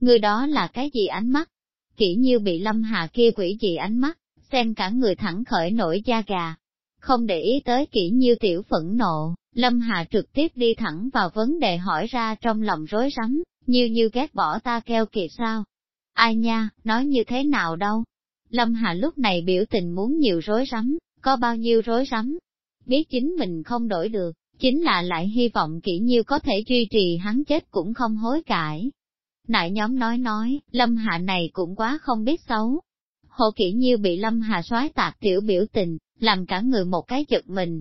Người đó là cái gì ánh mắt? Kỷ nhiêu bị lâm hà kia quỷ dị ánh mắt, xem cả người thẳng khởi nổi da gà. Không để ý tới kỹ nhiêu tiểu phẫn nộ, Lâm Hà trực tiếp đi thẳng vào vấn đề hỏi ra trong lòng rối rắm, như như ghét bỏ ta keo kiệt sao? Ai nha, nói như thế nào đâu? Lâm Hà lúc này biểu tình muốn nhiều rối rắm, có bao nhiêu rối rắm? Biết chính mình không đổi được, chính là lại hy vọng kỹ nhiêu có thể duy trì hắn chết cũng không hối cải. Nại nhóm nói nói, Lâm Hạ này cũng quá không biết xấu. Hồ Kỷ nhiêu bị Lâm Hà soái tạc tiểu biểu tình, làm cả người một cái giật mình.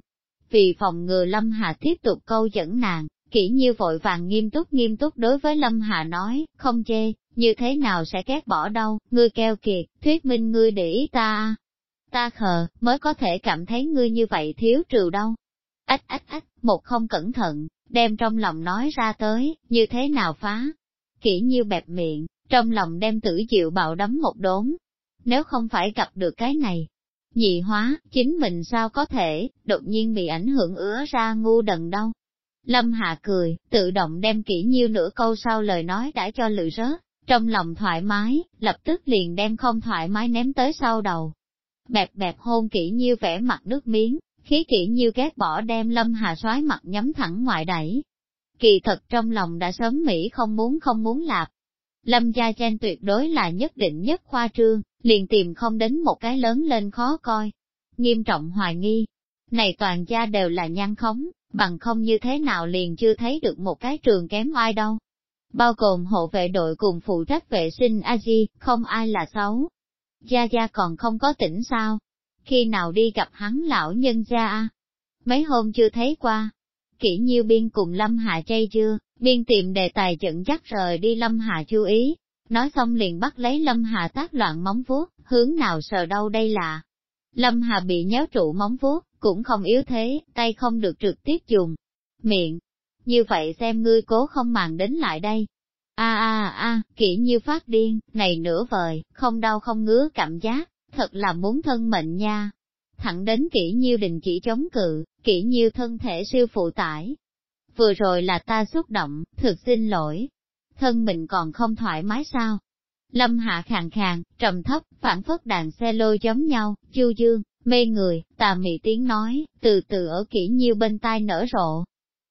Vì phòng ngừa Lâm Hà tiếp tục câu dẫn nàng, Kỷ nhiêu vội vàng nghiêm túc nghiêm túc đối với Lâm Hà nói, không chê, như thế nào sẽ ghét bỏ đâu, ngươi keo kiệt, thuyết minh ngươi để ý ta. Ta khờ, mới có thể cảm thấy ngươi như vậy thiếu trừ đâu. Ách ách ách, một không cẩn thận, đem trong lòng nói ra tới, như thế nào phá. Kỹ nhiêu bẹp miệng, trong lòng đem tử chịu bạo đấm một đốn. Nếu không phải gặp được cái này, nhị hóa, chính mình sao có thể, đột nhiên bị ảnh hưởng ứa ra ngu đần đâu. Lâm Hạ cười, tự động đem kỹ nhiêu nửa câu sau lời nói đã cho lự rớt, trong lòng thoải mái, lập tức liền đem không thoải mái ném tới sau đầu. Bẹp bẹp hôn kỹ nhiêu vẻ mặt nước miếng, khí kỹ nhiêu ghét bỏ đem Lâm Hà xoái mặt nhắm thẳng ngoại đẩy. Kỳ thật trong lòng đã sớm Mỹ không muốn không muốn lạp. Lâm gia chen tuyệt đối là nhất định nhất khoa trương, liền tìm không đến một cái lớn lên khó coi. Nghiêm trọng hoài nghi, này toàn gia đều là nhan khống, bằng không như thế nào liền chưa thấy được một cái trường kém ai đâu. Bao gồm hộ vệ đội cùng phụ trách vệ sinh a di, không ai là xấu. Gia Gia còn không có tỉnh sao? Khi nào đi gặp hắn lão nhân gia a? Mấy hôm chưa thấy qua kỹ nhiêu biên cùng Lâm Hạ chay chưa, biên tìm đề tài dẫn dắt rời đi Lâm Hạ chú ý, Nói xong liền bắt lấy Lâm Hà tác loạn móng vuốt, hướng nào sờ đâu đây là. Lâm Hà bị nhéo trụ móng vuốt, cũng không yếu thế, tay không được trực tiếp dùng. Miệng. Như vậy xem ngươi cố không màng đến lại đây. A a a, kỹ nhiêu phát điên, này nửa vời, không đau không ngứa cảm giác, thật là muốn thân mệnh nha. Thẳng đến kỹ nhiêu đình chỉ chống cự, kỹ nhiêu thân thể siêu phụ tải. Vừa rồi là ta xúc động, thực xin lỗi, thân mình còn không thoải mái sao? Lâm hạ khàn khàn, trầm thấp, phản phất đàn xe lôi giống nhau, chu dương, mê người, tà mị tiếng nói, từ từ ở kỹ nhiêu bên tai nở rộ.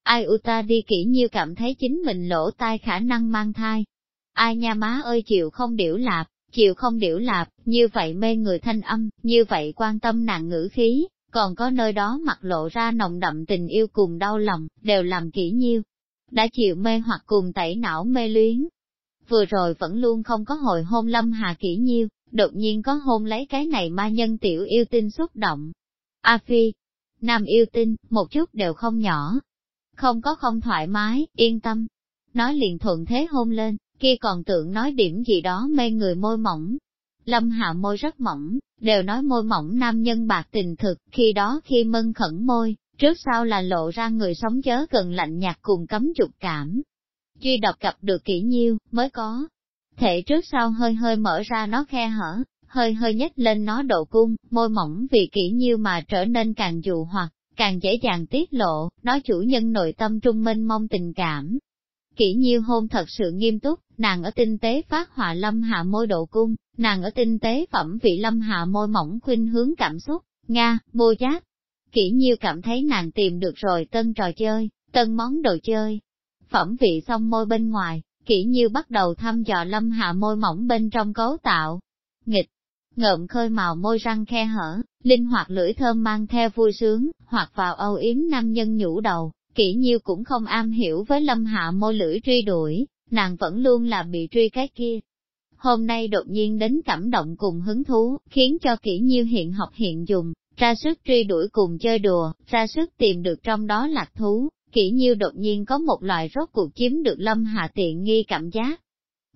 Ai u ta đi kỹ nhiêu cảm thấy chính mình lỗ tai khả năng mang thai. Ai nha má ơi chịu không điểu lạp, chịu không điểu lạp, như vậy mê người thanh âm, như vậy quan tâm nàng ngữ khí, còn có nơi đó mặt lộ ra nồng đậm tình yêu cùng đau lòng, đều làm kỹ nhiêu, đã chịu mê hoặc cùng tẩy não mê luyến. Vừa rồi vẫn luôn không có hồi hôn lâm hà kỹ nhiêu, đột nhiên có hôn lấy cái này ma nhân tiểu yêu tinh xúc động. A Phi, nam yêu tinh, một chút đều không nhỏ. Không có không thoải mái, yên tâm. Nói liền thuận thế hôn lên, kia còn tưởng nói điểm gì đó mê người môi mỏng. Lâm hạ môi rất mỏng, đều nói môi mỏng nam nhân bạc tình thực, khi đó khi mân khẩn môi, Trước sau là lộ ra người sống chớ gần lạnh nhạt cùng cấm trục cảm. Duy độc gặp được kỹ nhiêu, mới có. Thể trước sau hơi hơi mở ra nó khe hở, hơi hơi nhếch lên nó độ cung, môi mỏng vì kỹ nhiêu mà trở nên càng dụ hoặc, càng dễ dàng tiết lộ, nói chủ nhân nội tâm trung minh mong tình cảm. Kỹ nhiêu hôn thật sự nghiêm túc, nàng ở tinh tế phát họa lâm hạ môi độ cung, nàng ở tinh tế phẩm vị lâm hạ môi mỏng khuynh hướng cảm xúc, Nga, môi giác, Kỷ nhiêu cảm thấy nàng tìm được rồi tân trò chơi, tân món đồ chơi. Phẩm vị xong môi bên ngoài, kỷ nhiêu bắt đầu thăm dò lâm hạ môi mỏng bên trong cấu tạo. Nghịch, ngợm khơi màu môi răng khe hở, linh hoạt lưỡi thơm mang theo vui sướng, hoặc vào âu yếm nam nhân nhũ đầu, kỹ nhiêu cũng không am hiểu với lâm hạ môi lưỡi truy đuổi, nàng vẫn luôn là bị truy cái kia. Hôm nay đột nhiên đến cảm động cùng hứng thú, khiến cho kỹ nhiêu hiện học hiện dùng, ra sức truy đuổi cùng chơi đùa, ra sức tìm được trong đó lạc thú, kỹ nhiêu đột nhiên có một loại rốt cuộc chiếm được lâm hạ tiện nghi cảm giác.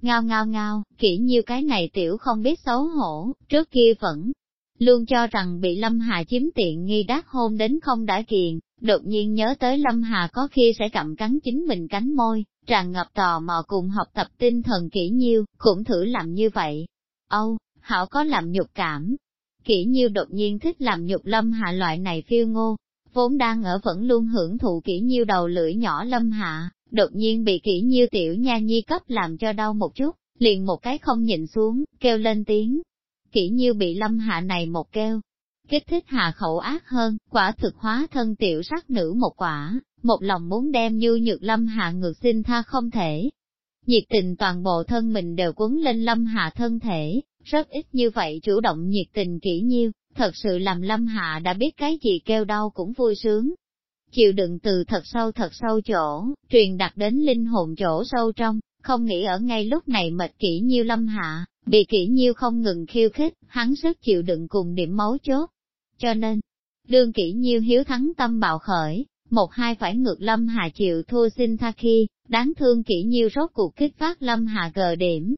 Ngao ngao ngao, kỹ nhiêu cái này tiểu không biết xấu hổ, trước kia vẫn luôn cho rằng bị lâm hạ chiếm tiện nghi đát hôn đến không đã kiền, đột nhiên nhớ tới lâm hà có khi sẽ cầm cắn chính mình cánh môi, tràn ngập tò mò cùng học tập tinh thần kỹ nhiêu, cũng thử làm như vậy. Âu, hảo có làm nhục cảm, kỹ nhiêu đột nhiên thích làm nhục lâm hà loại này phiêu ngô, vốn đang ở vẫn luôn hưởng thụ kỹ nhiêu đầu lưỡi nhỏ lâm hạ, đột nhiên bị kỹ nhiêu tiểu nha nhi cấp làm cho đau một chút, liền một cái không nhìn xuống, kêu lên tiếng. Kỷ nhiêu bị lâm hạ này một kêu, kích thích hạ khẩu ác hơn, quả thực hóa thân tiểu sắc nữ một quả, một lòng muốn đem như nhược lâm hạ ngược xin tha không thể. Nhiệt tình toàn bộ thân mình đều quấn lên lâm hạ thân thể, rất ít như vậy chủ động nhiệt tình kỹ nhiêu, thật sự làm lâm hạ đã biết cái gì kêu đau cũng vui sướng. Chịu đựng từ thật sâu thật sâu chỗ, truyền đặt đến linh hồn chỗ sâu trong, không nghĩ ở ngay lúc này mệt kỹ nhiêu lâm hạ, bị kỹ nhiêu không ngừng khiêu khích, hắn sức chịu đựng cùng điểm máu chốt. Cho nên, đương kỹ nhiêu hiếu thắng tâm bạo khởi, một hai phải ngược lâm hạ chịu thua xin tha khi, đáng thương kỹ nhiêu rốt cuộc kích phát lâm hạ gờ điểm.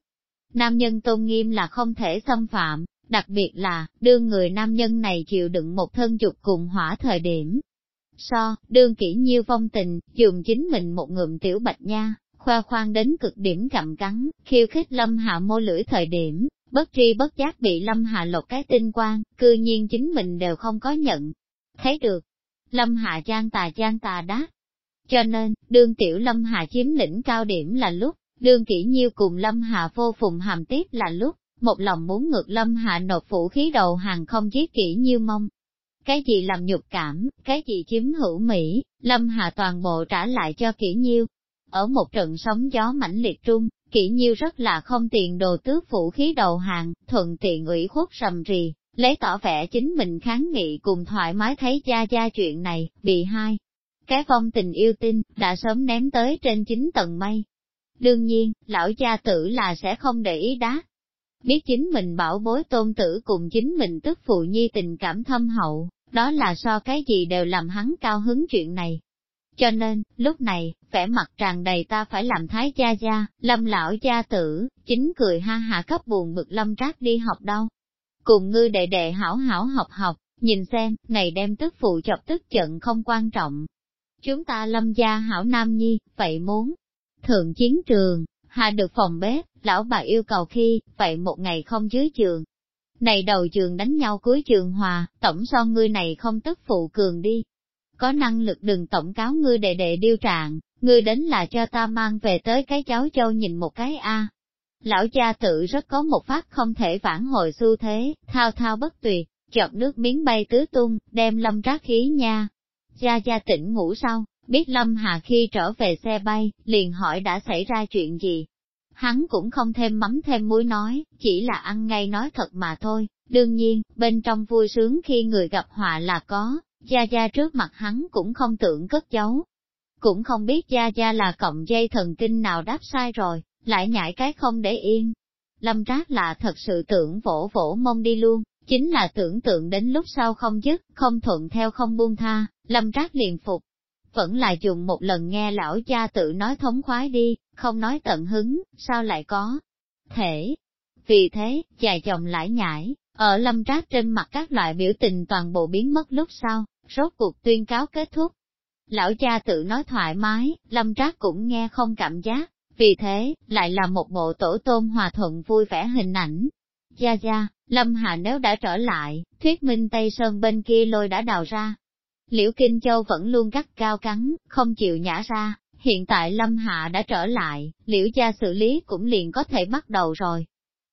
Nam nhân tôn nghiêm là không thể xâm phạm, đặc biệt là, đương người nam nhân này chịu đựng một thân dục cùng hỏa thời điểm. So, đương kỹ nhiêu phong tình, dùng chính mình một ngụm tiểu bạch nha, khoa khoan đến cực điểm gặm cắn, khiêu khích lâm hạ mô lưỡi thời điểm, bất tri bất giác bị lâm hạ lột cái tinh quang, cư nhiên chính mình đều không có nhận. Thấy được, lâm hạ trang tà trang tà đát. Cho nên, đương tiểu lâm hạ chiếm lĩnh cao điểm là lúc, đương kỹ nhiêu cùng lâm hạ vô phùng hàm tiếp là lúc, một lòng muốn ngược lâm hạ nộp vũ khí đầu hàng không giết kỹ nhiêu mong. Cái gì làm nhục cảm, cái gì chiếm hữu Mỹ, lâm hạ toàn bộ trả lại cho kỹ nhiêu, ở một trận sóng gió mãnh liệt trung, kỹ nhiêu rất là không tiền đồ tước vũ khí đầu hàng, thuận tiện ủy khuất rầm rì, lấy tỏ vẻ chính mình kháng nghị cùng thoải mái thấy gia gia chuyện này, bị hai. Cái phong tình yêu tinh, đã sớm ném tới trên chín tầng mây. Đương nhiên, lão gia tử là sẽ không để ý đá. Biết chính mình bảo bối tôn tử cùng chính mình tức phụ nhi tình cảm thâm hậu, đó là so cái gì đều làm hắn cao hứng chuyện này, cho nên, lúc này, vẻ mặt tràn đầy ta phải làm thái gia gia, lâm lão gia tử, chính cười ha hạ cấp buồn bực lâm trác đi học đâu. Cùng ngư đệ đệ hảo hảo học học, nhìn xem, này đem tức phụ chọc tức giận không quan trọng. Chúng ta lâm gia hảo nam nhi, vậy muốn thượng chiến trường, hạ được phòng bếp, lão bà yêu cầu khi, vậy một ngày không dưới trường. Này đầu trường đánh nhau cuối trường hòa, tổng so ngươi này không tức phụ cường đi, có năng lực đừng tổng cáo ngươi đệ đệ điêu trạng, ngươi đến là cho ta mang về tới cái cháu châu nhìn một cái a. Lão cha tự rất có một phát không thể vãn hồi xu thế, thao thao bất tuyệt, chọt nước miếng bay tứ tung, đem lâm trác khí nha. Gia Gia tỉnh ngủ sau, biết Lâm Hà khi trở về xe bay, liền hỏi đã xảy ra chuyện gì. Hắn cũng không thêm mắm thêm muối nói, chỉ là ăn ngay nói thật mà thôi, đương nhiên, bên trong vui sướng khi người gặp họa là có, Gia Gia trước mặt hắn cũng không tưởng cất giấu. Cũng không biết Gia Gia là cộng dây thần kinh nào đáp sai rồi, lại nhảy cái không để yên. Lâm Trác là thật sự tưởng vỗ vỗ mông đi luôn, chính là tưởng tượng đến lúc sau không dứt, không thuận theo không buông tha, Lâm Trác liền phục. Vẫn là dùng một lần nghe lão cha tự nói thống khoái đi, không nói tận hứng, sao lại có thể. Vì thế, dài chồng lại nhảy, ở lâm trác trên mặt các loại biểu tình toàn bộ biến mất lúc sau, rốt cuộc tuyên cáo kết thúc. Lão cha tự nói thoải mái, lâm trác cũng nghe không cảm giác, vì thế, lại là một bộ tổ tôn hòa thuận vui vẻ hình ảnh. Gia Gia, Lâm Hà nếu đã trở lại, thuyết minh Tây Sơn bên kia lôi đã đào ra. Liễu Kinh Châu vẫn luôn gắt cao cắn, không chịu nhả ra, hiện tại Lâm Hạ đã trở lại, liễu gia xử lý cũng liền có thể bắt đầu rồi.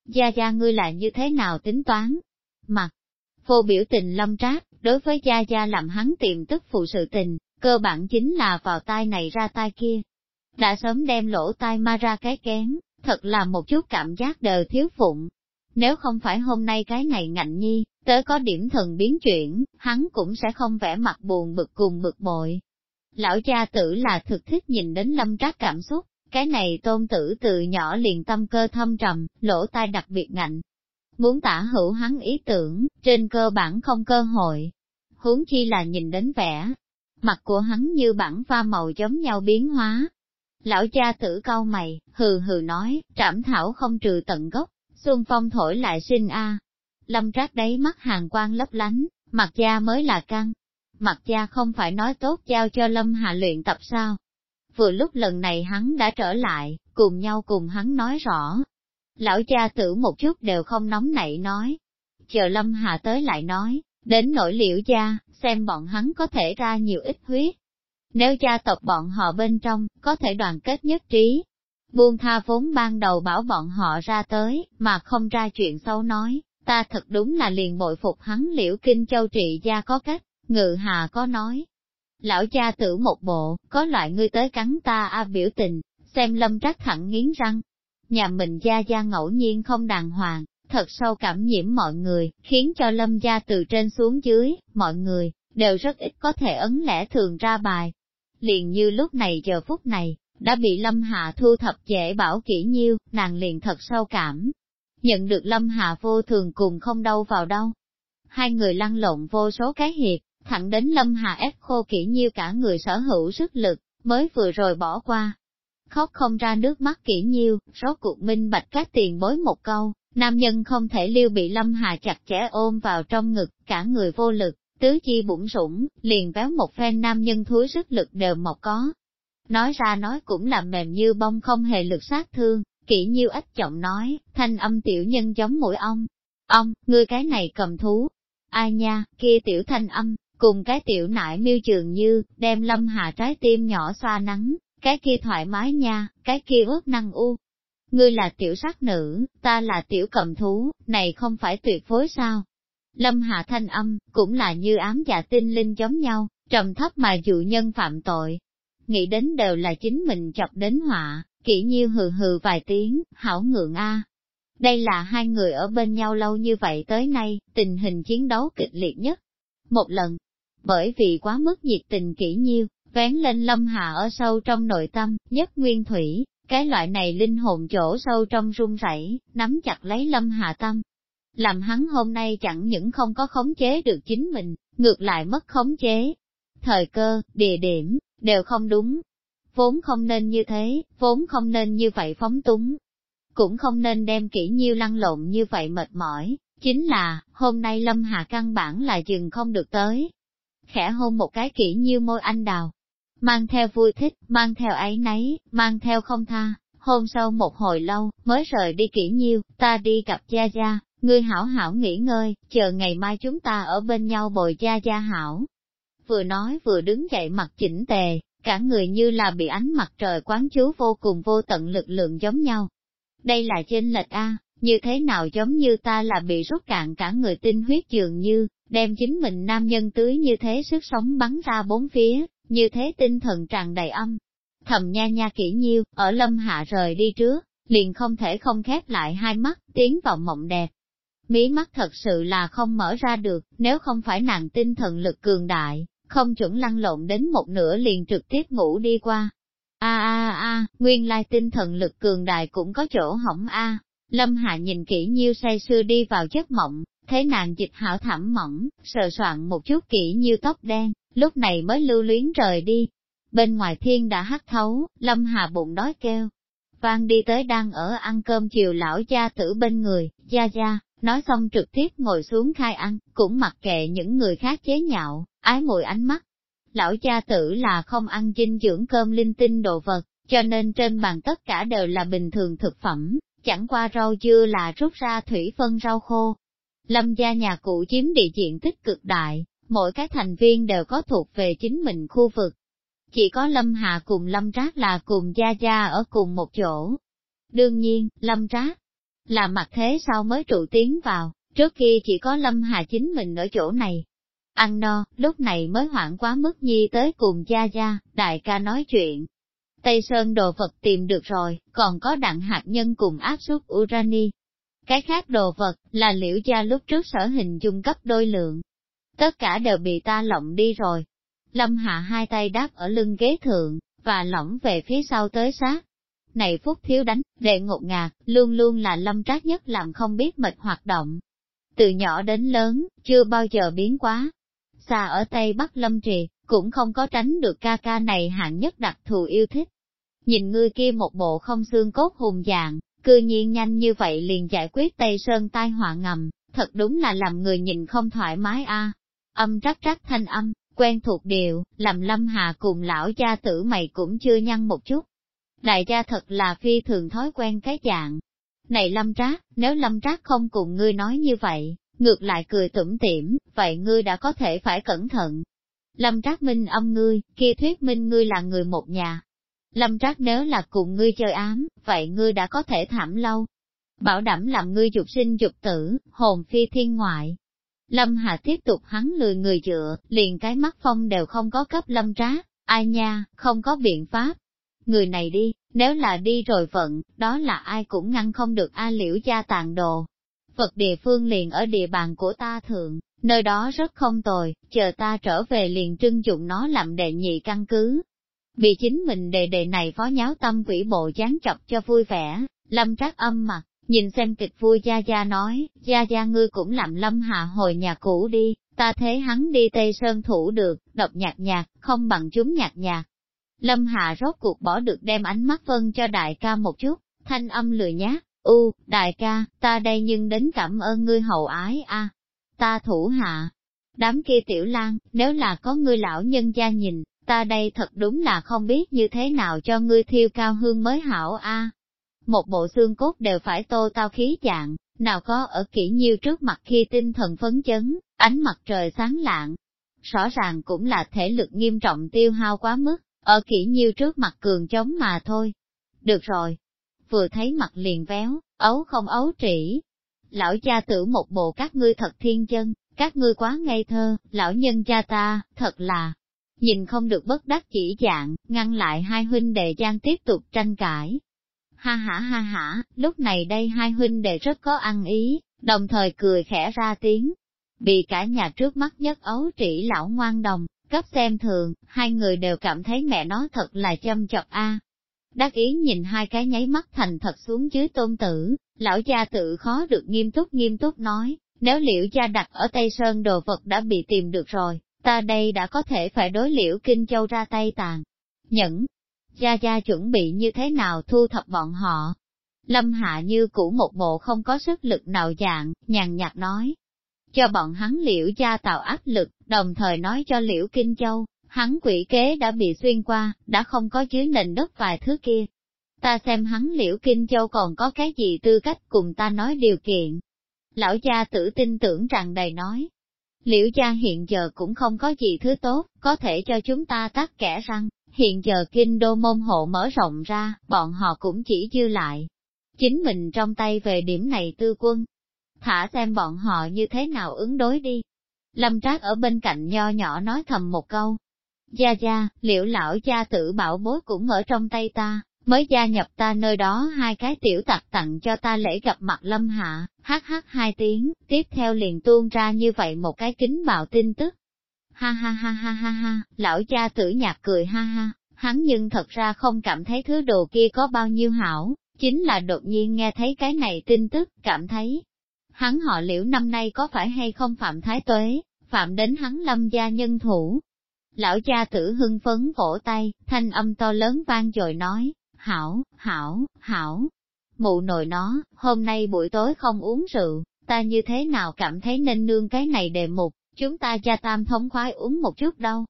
Gia Gia ngươi là như thế nào tính toán? Mặt, vô biểu tình Lâm Trác, đối với Gia Gia làm hắn tìm tức phụ sự tình, cơ bản chính là vào tai này ra tai kia. Đã sớm đem lỗ tai ma ra cái kén, thật là một chút cảm giác đời thiếu phụng. Nếu không phải hôm nay cái ngày ngạnh nhi, tới có điểm thần biến chuyển, hắn cũng sẽ không vẻ mặt buồn bực cùng bực bội. Lão cha tử là thực thích nhìn đến lâm trác cảm xúc, cái này tôn tử từ nhỏ liền tâm cơ thâm trầm, lỗ tai đặc biệt ngạnh, Muốn tả hữu hắn ý tưởng, trên cơ bản không cơ hội. Huống chi là nhìn đến vẻ, mặt của hắn như bản pha màu giống nhau biến hóa. Lão cha tử cau mày, hừ hừ nói, trảm thảo không trừ tận gốc, xuân phong thổi lại sinh a. Lâm trác đấy mắt hàng quang lấp lánh, mặt da mới là căng. Mặt da không phải nói tốt giao cho Lâm Hạ luyện tập sao. Vừa lúc lần này hắn đã trở lại, cùng nhau cùng hắn nói rõ, Lão cha tử một chút đều không nóng nảy nói. Chờ Lâm Hà tới lại nói, đến nỗi liễu gia, xem bọn hắn có thể ra nhiều ít huyết. Nếu gia tộc bọn họ bên trong, có thể đoàn kết nhất trí, buông tha vốn ban đầu bảo bọn họ ra tới, mà không ra chuyện xấu nói, ta thật đúng là liền bội phục hắn liễu kinh châu trị gia có cách, ngự hà có nói. Lão cha tử một bộ, có loại ngươi tới cắn ta a biểu tình, xem lâm trắc thẳng nghiến răng. Nhà mình gia gia ngẫu nhiên không đàng hoàng, thật sâu cảm nhiễm mọi người, khiến cho lâm gia từ trên xuống dưới, mọi người, đều rất ít có thể ấn lẽ thường ra bài. Liền như lúc này giờ phút này, đã bị lâm hạ thu thập dễ bảo kỹ nhiêu, nàng liền thật sâu cảm. Nhận được lâm hạ vô thường cùng không đâu vào đâu. Hai người lăn lộn vô số cái hiệp, thẳng đến lâm hạ ép khô kỹ nhiêu cả người sở hữu sức lực, mới vừa rồi bỏ qua. Khóc không ra nước mắt kỹ nhiêu, rốt cuộc minh bạch các tiền bối một câu, nam nhân không thể lưu bị lâm hà chặt chẽ ôm vào trong ngực, cả người vô lực, tứ chi bụng sủng, liền véo một phen nam nhân thúi sức lực đều mọc có. Nói ra nói cũng làm mềm như bông không hề lực sát thương, kỹ nhiêu ách giọng nói, thanh âm tiểu nhân giống mũi ong. Ông, ngươi cái này cầm thú. Ai nha, kia tiểu thanh âm, cùng cái tiểu nại miêu trường như, đem lâm hà trái tim nhỏ xoa nắng, cái kia thoải mái nha, cái kia ước năng u. Ngươi là tiểu sắc nữ, ta là tiểu cầm thú, này không phải tuyệt phối sao? Lâm Hạ thanh âm, cũng là như ám dạ tinh linh giống nhau, trầm thấp mà dụ nhân phạm tội. Nghĩ đến đều là chính mình chọc đến họa, kỹ nhiêu hừ hừ vài tiếng, hảo ngượng a. Đây là hai người ở bên nhau lâu như vậy tới nay, tình hình chiến đấu kịch liệt nhất. Một lần, bởi vì quá mức nhiệt tình kỹ nhiêu, vén lên lâm hạ ở sâu trong nội tâm, nhất nguyên thủy, cái loại này linh hồn chỗ sâu trong run rẩy, nắm chặt lấy lâm hạ tâm, làm hắn hôm nay chẳng những không có khống chế được chính mình, ngược lại mất khống chế. Thời cơ, địa điểm, đều không đúng. Vốn không nên như thế, vốn không nên như vậy phóng túng. Cũng không nên đem kỹ nhiêu lăn lộn như vậy mệt mỏi, chính là, hôm nay Lâm Hà căn bản là dừng không được tới. Khẽ hôn một cái kỹ nhiêu môi anh đào, mang theo vui thích, mang theo ấy nấy, mang theo không tha, hôm sau một hồi lâu, mới rời đi kỹ nhiêu, ta đi gặp gia gia, Ngươi hảo hảo nghỉ ngơi, chờ ngày mai chúng ta ở bên nhau bồi cha gia hảo. Vừa nói vừa đứng dậy mặt chỉnh tề, cả người như là bị ánh mặt trời quán chú vô cùng vô tận lực lượng giống nhau. Đây là trên lệch A, như thế nào giống như ta là bị rút cạn cả người tinh huyết dường như, đem chính mình nam nhân tưới như thế sức sống bắn ra bốn phía, như thế tinh thần tràn đầy âm. Thầm nha nha kỹ nhiêu, ở lâm hạ rời đi trước, liền không thể không khép lại hai mắt, tiến vào mộng đẹp mí mắt thật sự là không mở ra được, nếu không phải nàng tinh thần lực cường đại, không chuẩn lăn lộn đến một nửa liền trực tiếp ngủ đi qua. A a a, nguyên lai tinh thần lực cường đại cũng có chỗ hỏng a. Lâm Hạ nhìn kỹ nhiêu say sưa đi vào giấc mộng, thấy nàng dịch hảo thảm mỏng, sờ soạn một chút kỹ nhiêu tóc đen, lúc này mới lưu luyến rời đi. Bên ngoài thiên đã hắt thấu, Lâm Hà bụng đói kêu. Vang đi tới đang ở ăn cơm chiều lão gia tử bên người, gia gia, Nói xong trực tiếp ngồi xuống khai ăn, cũng mặc kệ những người khác chế nhạo, ái mùi ánh mắt. Lão cha tử là không ăn dinh dưỡng cơm linh tinh đồ vật, cho nên trên bàn tất cả đều là bình thường thực phẩm, chẳng qua rau dưa là rút ra thủy phân rau khô. Lâm gia nhà cụ chiếm địa diện tích cực đại, mỗi cái thành viên đều có thuộc về chính mình khu vực. Chỉ có Lâm Hà cùng Lâm Trác là cùng Gia Gia ở cùng một chỗ. Đương nhiên, Lâm Trác là mặt thế sau mới trụ tiến vào, trước kia chỉ có Lâm Hà chính mình ở chỗ này. Ăn no, lúc này mới hoảng quá mức nhi tới cùng gia gia, đại ca nói chuyện. Tây Sơn đồ vật tìm được rồi, còn có đạn hạt nhân cùng áp suất urani. Cái khác đồ vật là liễu gia lúc trước sở hình dung cấp đôi lượng. Tất cả đều bị ta lộng đi rồi. Lâm Hạ hai tay đáp ở lưng ghế thượng, và lỏng về phía sau tới sát này phúc thiếu đánh, đệ ngột ngạt, luôn luôn là lâm trác nhất làm không biết mệt hoạt động. Từ nhỏ đến lớn, chưa bao giờ biến quá. Xa ở Tây Bắc Lâm Trì, cũng không có tránh được ca ca này hạng nhất đặc thù yêu thích. Nhìn ngươi kia một bộ không xương cốt hùng dạng, cư nhiên nhanh như vậy liền giải quyết Tây Sơn tai họa ngầm, thật đúng là làm người nhìn không thoải mái a. Âm rắc rắc thanh âm, quen thuộc điều, làm lâm hà cùng lão gia tử mày cũng chưa nhăn một chút. Đại gia thật là phi thường thói quen cái dạng. Này lâm trác, nếu lâm trác không cùng ngươi nói như vậy, ngược lại cười tủm tỉm, vậy ngươi đã có thể phải cẩn thận. Lâm trác minh âm ngươi, kia thuyết minh ngươi là người một nhà. Lâm Trác nếu là cùng ngươi chơi ám, vậy ngươi đã có thể thảm lâu. Bảo đảm làm ngươi dục sinh dục tử, hồn phi thiên ngoại. Lâm Hà tiếp tục hắn lười người dựa, liền cái mắt phong đều không có cấp Lâm Trác, ai nha, không có biện pháp. Người này đi, nếu là đi rồi vận, đó là ai cũng ngăn không được A liễu gia tàn đồ. Phật địa phương liền ở địa bàn của ta thượng, nơi đó rất không tồi, chờ ta trở về liền trưng dụng nó làm đệ nhị căn cứ. Vì chính mình đề đề này phó nháo tâm quỷ bộ chán chọc cho vui vẻ, lâm trác âm mặt, nhìn xem kịch vui Gia Gia nói, Gia Gia ngươi cũng làm lâm hạ hồi nhà cũ đi, ta thế hắn đi Tây Sơn thủ được, độc nhạt nhạt, không bằng chúng nhạt nhạt. Lâm Hạ rốt cuộc bỏ được đem ánh mắt phân cho đại ca một chút, thanh âm lười nhát, u, đại ca, ta đây nhưng đến cảm ơn ngươi hậu ái a ta thủ hạ. Đám kia tiểu lang, nếu là có ngươi lão nhân gia nhìn, ta đây thật đúng là không biết như thế nào cho ngươi thiêu cao hương mới hảo a. Một bộ xương cốt đều phải tô tao khí dạng, nào có ở kỹ nhiêu trước mặt khi tinh thần phấn chấn, ánh mặt trời sáng lạng. Rõ ràng cũng là thể lực nghiêm trọng tiêu hao quá mức, ở kỹ nhiêu trước mặt cường chống mà thôi. Được rồi. Vừa thấy mặt liền véo, ấu không ấu trĩ, lão cha tử một bộ các ngươi thật thiên chân, các ngươi quá ngây thơ, lão nhân cha ta, thật là, nhìn không được bất đắc chỉ dạng, ngăn lại hai huynh đệ gian tiếp tục tranh cãi. Ha ha ha ha, lúc này đây hai huynh đệ rất có ăn ý, đồng thời cười khẽ ra tiếng. Bị cả nhà trước mắt nhất ấu trĩ lão ngoan đồng, cấp xem thường, hai người đều cảm thấy mẹ nó thật là châm chọc a. Đắc ý nhìn hai cái nháy mắt thành thật xuống dưới tôn tử, lão gia tự khó được nghiêm túc nghiêm túc nói, nếu liễu gia đặt ở Tây Sơn đồ vật đã bị tìm được rồi, ta đây đã có thể phải đối liễu Kinh Châu ra tay tàn. Nhẫn, gia gia chuẩn bị như thế nào thu thập bọn họ? Lâm Hạ như cũ một bộ không có sức lực nào dạng, nhàn nhạt nói. Cho bọn hắn liễu gia tạo áp lực, đồng thời nói cho liễu Kinh Châu, hắn quỷ kế đã bị xuyên qua, đã không có dưới nền đất vài thứ kia. Ta xem hắn liễu Kinh Châu còn có cái gì tư cách cùng ta nói điều kiện. Lão gia tử tin tưởng rằng đầy nói. Liễu gia hiện giờ cũng không có gì thứ tốt, có thể cho chúng ta tắt kẻ răng, hiện giờ kinh đô môn hộ mở rộng ra, bọn họ cũng chỉ dư lại. Chính mình trong tay về điểm này tư quân. Thả xem bọn họ như thế nào ứng đối đi. Lâm Trác ở bên cạnh nho nhỏ nói thầm một câu, Gia Gia, liệu lão gia tử bảo bối cũng ở trong tay ta, mới gia nhập ta nơi đó hai cái tiểu tặc tặng cho ta lễ gặp mặt lâm hạ, hát hát hai tiếng, tiếp theo liền tuôn ra như vậy một cái kính bạo tin tức. Ha ha ha ha ha ha, lão cha tử nhạt cười ha ha, hắn nhưng thật ra không cảm thấy thứ đồ kia có bao nhiêu hảo, chính là đột nhiên nghe thấy cái này tin tức, cảm thấy. Hắn họ liễu năm nay có phải hay không phạm thái tuế, phạm đến hắn lâm gia nhân thủ, Lão cha tử hưng phấn vỗ tay, thanh âm to lớn vang dội nói, hảo, hảo, hảo. Mụ nội nó, hôm nay buổi tối không uống rượu, ta như thế nào cảm thấy nên nương cái này đề mục, chúng ta cha tam thống khoái uống một chút đâu.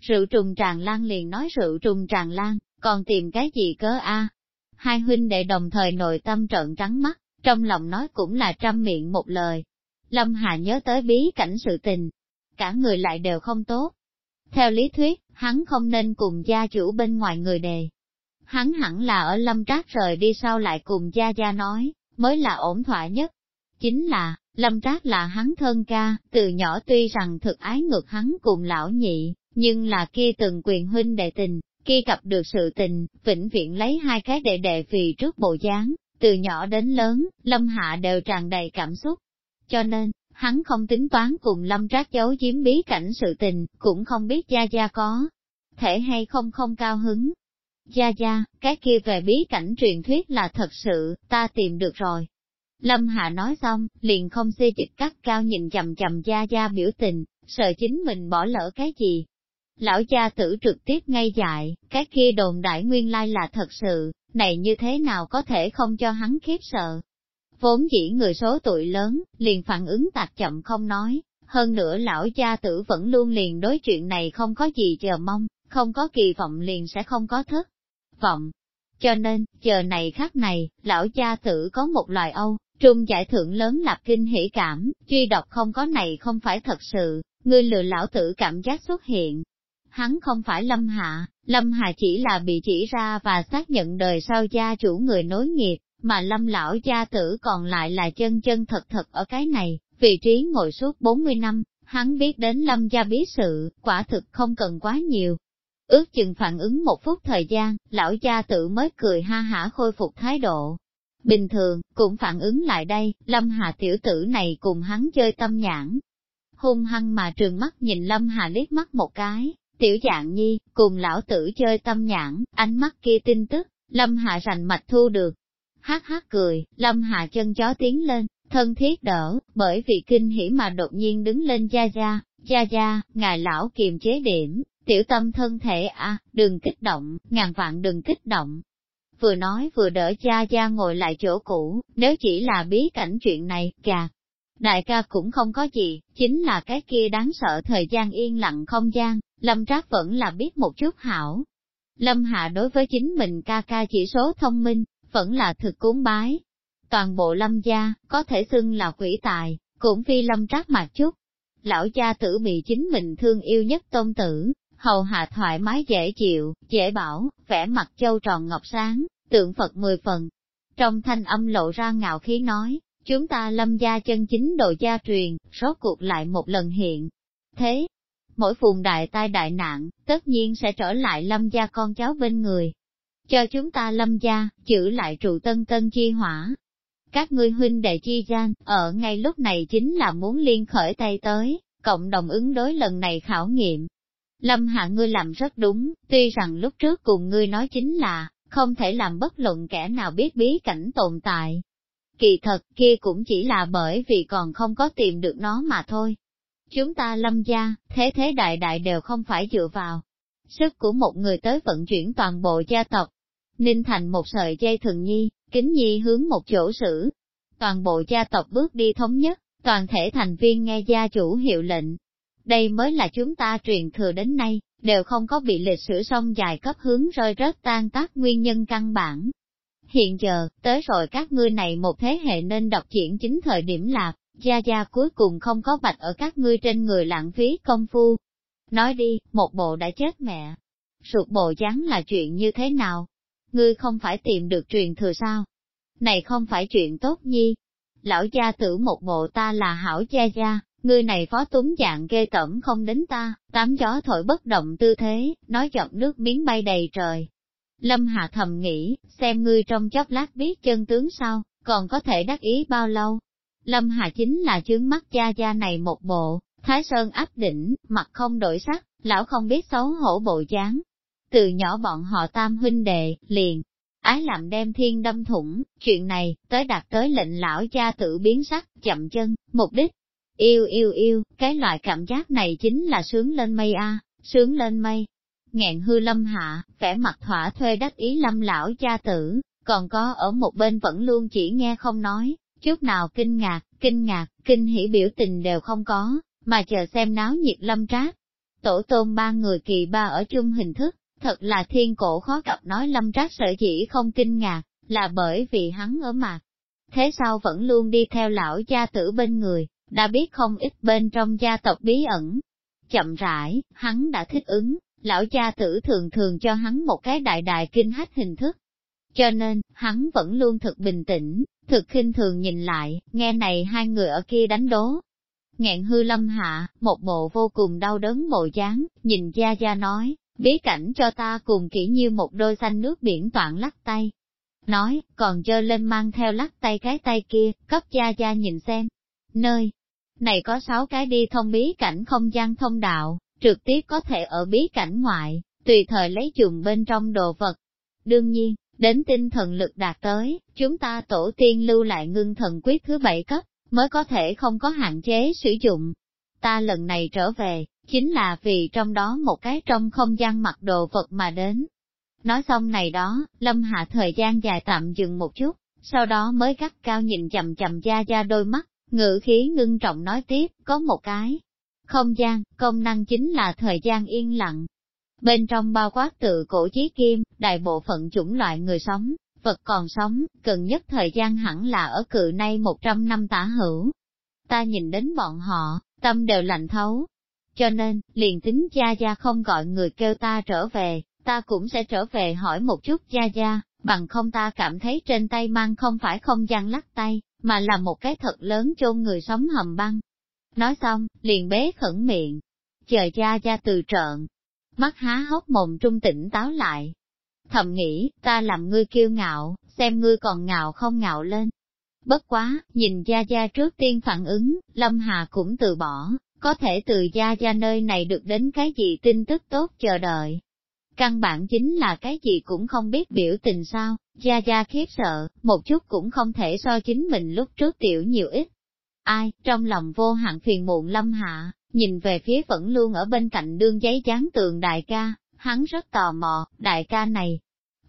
Rượu trùng tràn lan liền nói rượu trùng tràn lan, còn tìm cái gì cớ a? Hai huynh đệ đồng thời nội tâm trợn trắng mắt, trong lòng nói cũng là trăm miệng một lời. Lâm Hà nhớ tới bí cảnh sự tình, cả người lại đều không tốt, theo lý thuyết, hắn không nên cùng gia chủ bên ngoài người đề. Hắn hẳn là ở lâm trác rời đi sau lại cùng gia gia nói, mới là ổn thỏa nhất. Chính là, lâm trác là hắn thân ca, từ nhỏ tuy rằng thực ái ngược hắn cùng lão nhị, nhưng là kia từng quyền huynh đệ tình, kia gặp được sự tình, vĩnh viễn lấy hai cái đệ đệ vì trước bộ dáng, từ nhỏ đến lớn, lâm hạ đều tràn đầy cảm xúc. Cho nên, hắn không tính toán cùng lâm trác giấu giếm bí cảnh sự tình, cũng không biết Gia Gia có thể hay không không cao hứng. Gia Gia, cái kia về bí cảnh truyền thuyết là thật sự, ta tìm được rồi. Lâm Hạ nói xong, liền không xê dịch cắt cao nhìn chầm chầm Gia Gia biểu tình, sợ chính mình bỏ lỡ cái gì. Lão gia tử trực tiếp ngay dại, cái kia đồn đại nguyên lai là thật sự, này như thế nào có thể không cho hắn khiếp sợ. Vốn dĩ người số tuổi lớn, liền phản ứng tạc chậm không nói, hơn nữa lão gia tử vẫn luôn liền đối chuyện này không có gì chờ mong, không có kỳ vọng liền sẽ không có thất vọng. Cho nên, chờ này khác này, lão gia tử có một loài âu, trung giải thưởng lớn lạp kinh hỉ cảm, truy đọc không có này không phải thật sự, ngươi lừa lão tử cảm giác xuất hiện. hắn không phải Lâm Hạ, Lâm Hạ chỉ là bị chỉ ra và xác nhận đời sau gia chủ người nối nghiệp, mà Lâm lão gia tử còn lại là chân chân thật thật ở cái này, vị trí ngồi suốt 40 năm, hắn biết đến Lâm gia bí sự, quả thực không cần quá nhiều. Ước chừng phản ứng một phút thời gian, lão gia tử mới cười ha hả khôi phục thái độ. Bình thường, cũng phản ứng lại đây, Lâm Hà tiểu tử này cùng hắn chơi tâm nhãn. Hung hăng mà trường mắt nhìn Lâm Hà liếc mắt một cái, tiểu dạng nhi, cùng lão tử chơi tâm nhãn, ánh mắt kia tin tức, Lâm Hà rành mạch thu được. Hát hát cười, Lâm Hà chân chó tiến lên, thân thiết đỡ, bởi vì kinh hỉ mà đột nhiên đứng lên gia gia, gia gia, ngài lão kiềm chế điểm, tiểu tâm thân thể à, đừng kích động, ngàn vạn đừng kích động. Vừa nói vừa đỡ cha cha ngồi lại chỗ cũ, nếu chỉ là bí cảnh chuyện này, gạt. Đại ca cũng không có gì, chính là cái kia đáng sợ thời gian yên lặng không gian, Lâm Trác vẫn là biết một chút hảo. Lâm Hạ đối với chính mình ca ca chỉ số thông minh, vẫn là thực cúng bái, toàn bộ lâm gia, có thể xưng là quỷ tài, cũng phi lâm trác mà chút. Lão gia tử bị chính mình thương yêu nhất tôn tử, hầu hạ thoải mái dễ chịu, dễ bảo, vẻ mặt châu tròn ngọc sáng, tượng Phật mười phần. Trong thanh âm lộ ra ngạo khí nói, chúng ta lâm gia chân chính đồ gia truyền, rốt cuộc lại một lần hiện. Thế, mỗi vùng đại tai đại nạn, tất nhiên sẽ trở lại lâm gia con cháu bên người. Cho chúng ta lâm gia, giữ lại trụ tân tân chi hỏa, các ngươi huynh đệ chi gian, ở ngay lúc này chính là muốn liên khởi tay tới, cộng đồng ứng đối lần này khảo nghiệm. Lâm hạ ngươi làm rất đúng, tuy rằng lúc trước cùng ngươi nói chính là, không thể làm bất luận kẻ nào biết bí cảnh tồn tại. Kỳ thật kia cũng chỉ là bởi vì còn không có tìm được nó mà thôi. Chúng ta lâm gia, thế thế đại đại đều không phải dựa vào. Sức của một người tới vận chuyển toàn bộ gia tộc. Ninh thành một sợi dây thường nhi, Kính nhi hướng một chỗ xử. Toàn bộ gia tộc bước đi thống nhất, toàn thể thành viên nghe gia chủ hiệu lệnh. Đây mới là chúng ta truyền thừa đến nay, đều không có bị lịch sử sông dài cấp hướng rơi rớt tan tác nguyên nhân căn bản. Hiện giờ, tới rồi các ngươi này một thế hệ nên đọc diễn chính thời điểm lạc, gia gia cuối cùng không có bạch ở các ngươi trên người lãng phí công phu. Nói đi, một bộ đã chết mẹ. Sụt bộ dáng là chuyện như thế nào? ngươi không phải tìm được truyền thừa sao? Này không phải chuyện tốt nhi. Lão gia tử một bộ ta là hảo gia gia, ngươi này phó túng dạng ghê tẩm không đến ta, tám gió thổi bất động tư thế, nói giọt nước miếng bay đầy trời. Lâm Hạ thầm nghĩ, xem ngươi trong chốc lát biết chân tướng sao, còn có thể đắc ý bao lâu. Lâm Hà chính là chướng mắt gia gia này một bộ, Thái Sơn áp đỉnh, mặt không đổi sắc, lão không biết xấu hổ bộ dáng, từ nhỏ bọn họ tam huynh đệ, liền, ái làm đem thiên đâm thủng, chuyện này, tới đạt tới lệnh lão cha tự biến sắc, chậm chân, mục đích. Yêu yêu yêu, cái loại cảm giác này chính là sướng lên mây a, sướng lên mây. Ngẹn hư lâm hạ, vẻ mặt thỏa thuê đắc ý lâm lão cha tử, còn có ở một bên vẫn luôn chỉ nghe không nói, chút nào kinh ngạc, kinh ngạc, kinh hỉ biểu tình đều không có, mà chờ xem náo nhiệt lâm trác. Tổ tôn ba người kỳ ba ở chung hình thức, Thật là thiên cổ khó gặp nói lâm trác sở chỉ không kinh ngạc, là bởi vì hắn ở mặt. Thế sao vẫn luôn đi theo lão gia tử bên người, đã biết không ít bên trong gia tộc bí ẩn. Chậm rãi, hắn đã thích ứng, lão gia tử thường thường cho hắn một cái đại đại kinh hách hình thức. Cho nên, hắn vẫn luôn thực bình tĩnh, thực khinh thường nhìn lại, nghe này hai người ở kia đánh đố. ngạn hư lâm hạ, một bộ vô cùng đau đớn bộ dáng, nhìn gia gia nói, bí cảnh cho ta cùng kỹ như một đôi xanh nước biển toạn lắc tay. Nói, còn dơ lên mang theo lắc tay cái tay kia, cấp gia gia nhìn xem. Nơi này có sáu cái đi thông bí cảnh không gian thông đạo, trực tiếp có thể ở bí cảnh ngoại, tùy thời lấy dùng bên trong đồ vật. Đương nhiên, đến tinh thần lực đạt tới, chúng ta tổ tiên lưu lại ngưng thần quyết thứ bảy cấp, mới có thể không có hạn chế sử dụng. Ta lần này trở về, chính là vì trong đó một cái trong không gian mặc đồ vật mà đến. Nói xong này đó, Lâm Hạ thời gian dài tạm dừng một chút, sau đó mới gắt cao nhìn chầm chầm ra ra đôi mắt, ngữ khí ngưng trọng nói tiếp, có một cái. Không gian, công năng chính là thời gian yên lặng. Bên trong bao quát tự cổ chí kim, đại bộ phận chủng loại người sống, vật còn sống, cần nhất thời gian hẳn là ở cự nay 100 năm tả hữu. Ta nhìn đến bọn họ, tâm đều lạnh thấu, cho nên, liền tính Gia Gia không gọi người kêu ta trở về, ta cũng sẽ trở về hỏi một chút Gia Gia, bằng không ta cảm thấy trên tay mang không phải không gian lắc tay, mà là một cái thật lớn chôn người sống hầm băng. Nói xong, liền bế khẩn miệng, chờ Gia Gia từ trợn, mắt há hốc mồm trung tỉnh táo lại. Thầm nghĩ, ta làm ngươi kiêu ngạo, xem ngươi còn ngạo không ngạo lên. Bất quá, nhìn Gia Gia trước tiên phản ứng, Lâm Hà cũng từ bỏ, có thể từ Gia Gia nơi này được đến cái gì tin tức tốt chờ đợi. Căn bản chính là cái gì cũng không biết biểu tình sao, Gia Gia khiếp sợ, một chút cũng không thể so chính mình lúc trước tiểu nhiều ít. Ai, trong lòng vô hạn phiền muộn Lâm Hạ, nhìn về phía vẫn luôn ở bên cạnh đương giấy dán tường đại ca, hắn rất tò mò, đại ca này.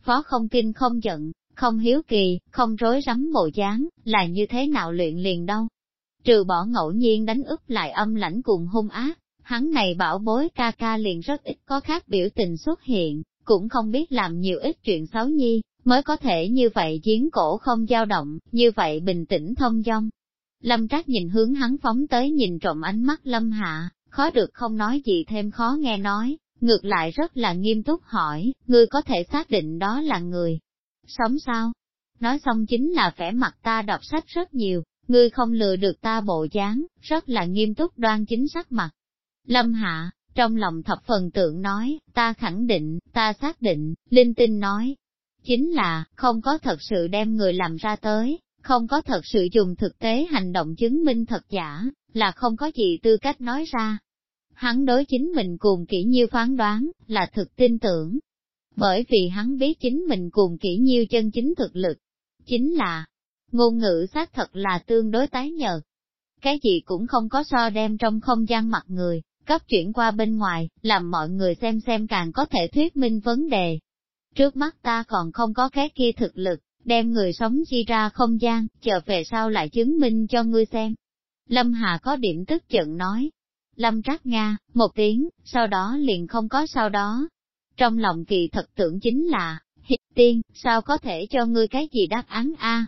Phó không kinh không giận, không hiếu kỳ, không rối rắm bộ dáng, là như thế nào luyện liền đâu. Trừ bỏ ngẫu nhiên đánh úp lại âm lãnh cùng hung ác, hắn này bảo bối ca ca liền rất ít có khác biểu tình xuất hiện, cũng không biết làm nhiều ít chuyện xấu nhi, mới có thể như vậy giếng cổ không dao động, như vậy bình tĩnh thông dong. Lâm Trác nhìn hướng hắn phóng tới nhìn trộm ánh mắt Lâm Hạ, khó được không nói gì thêm khó nghe nói, ngược lại rất là nghiêm túc hỏi, ngươi có thể xác định đó là người. Sống sao? Nói xong chính là vẻ mặt ta đọc sách rất nhiều, ngươi không lừa được ta bộ dáng, rất là nghiêm túc đoan chính sắc mặt. Lâm Hạ, trong lòng thập phần tượng nói, ta khẳng định, ta xác định, linh tinh nói. Chính là, không có thật sự đem người làm ra tới, không có thật sự dùng thực tế hành động chứng minh thật giả, là không có gì tư cách nói ra. Hắn đối chính mình cùng kỹ nhiêu phán đoán, là thực tin tưởng. Bởi vì hắn biết chính mình cùng kỹ nhiêu chân chính thực lực. Chính là, ngôn ngữ xác thật là tương đối tái nhợt. Cái gì cũng không có so đem trong không gian mặt người, cấp chuyển qua bên ngoài, làm mọi người xem xem càng có thể thuyết minh vấn đề. Trước mắt ta còn không có cái kia thực lực, đem người sống chi ra không gian, chờ về sau lại chứng minh cho ngươi xem. Lâm Hà có điểm tức giận nói. Lâm trác Nga, một tiếng, sau đó liền không có sau đó. Trong lòng kỳ thật tưởng chính là, hiệp tiên, sao có thể cho ngươi cái gì đáp án a?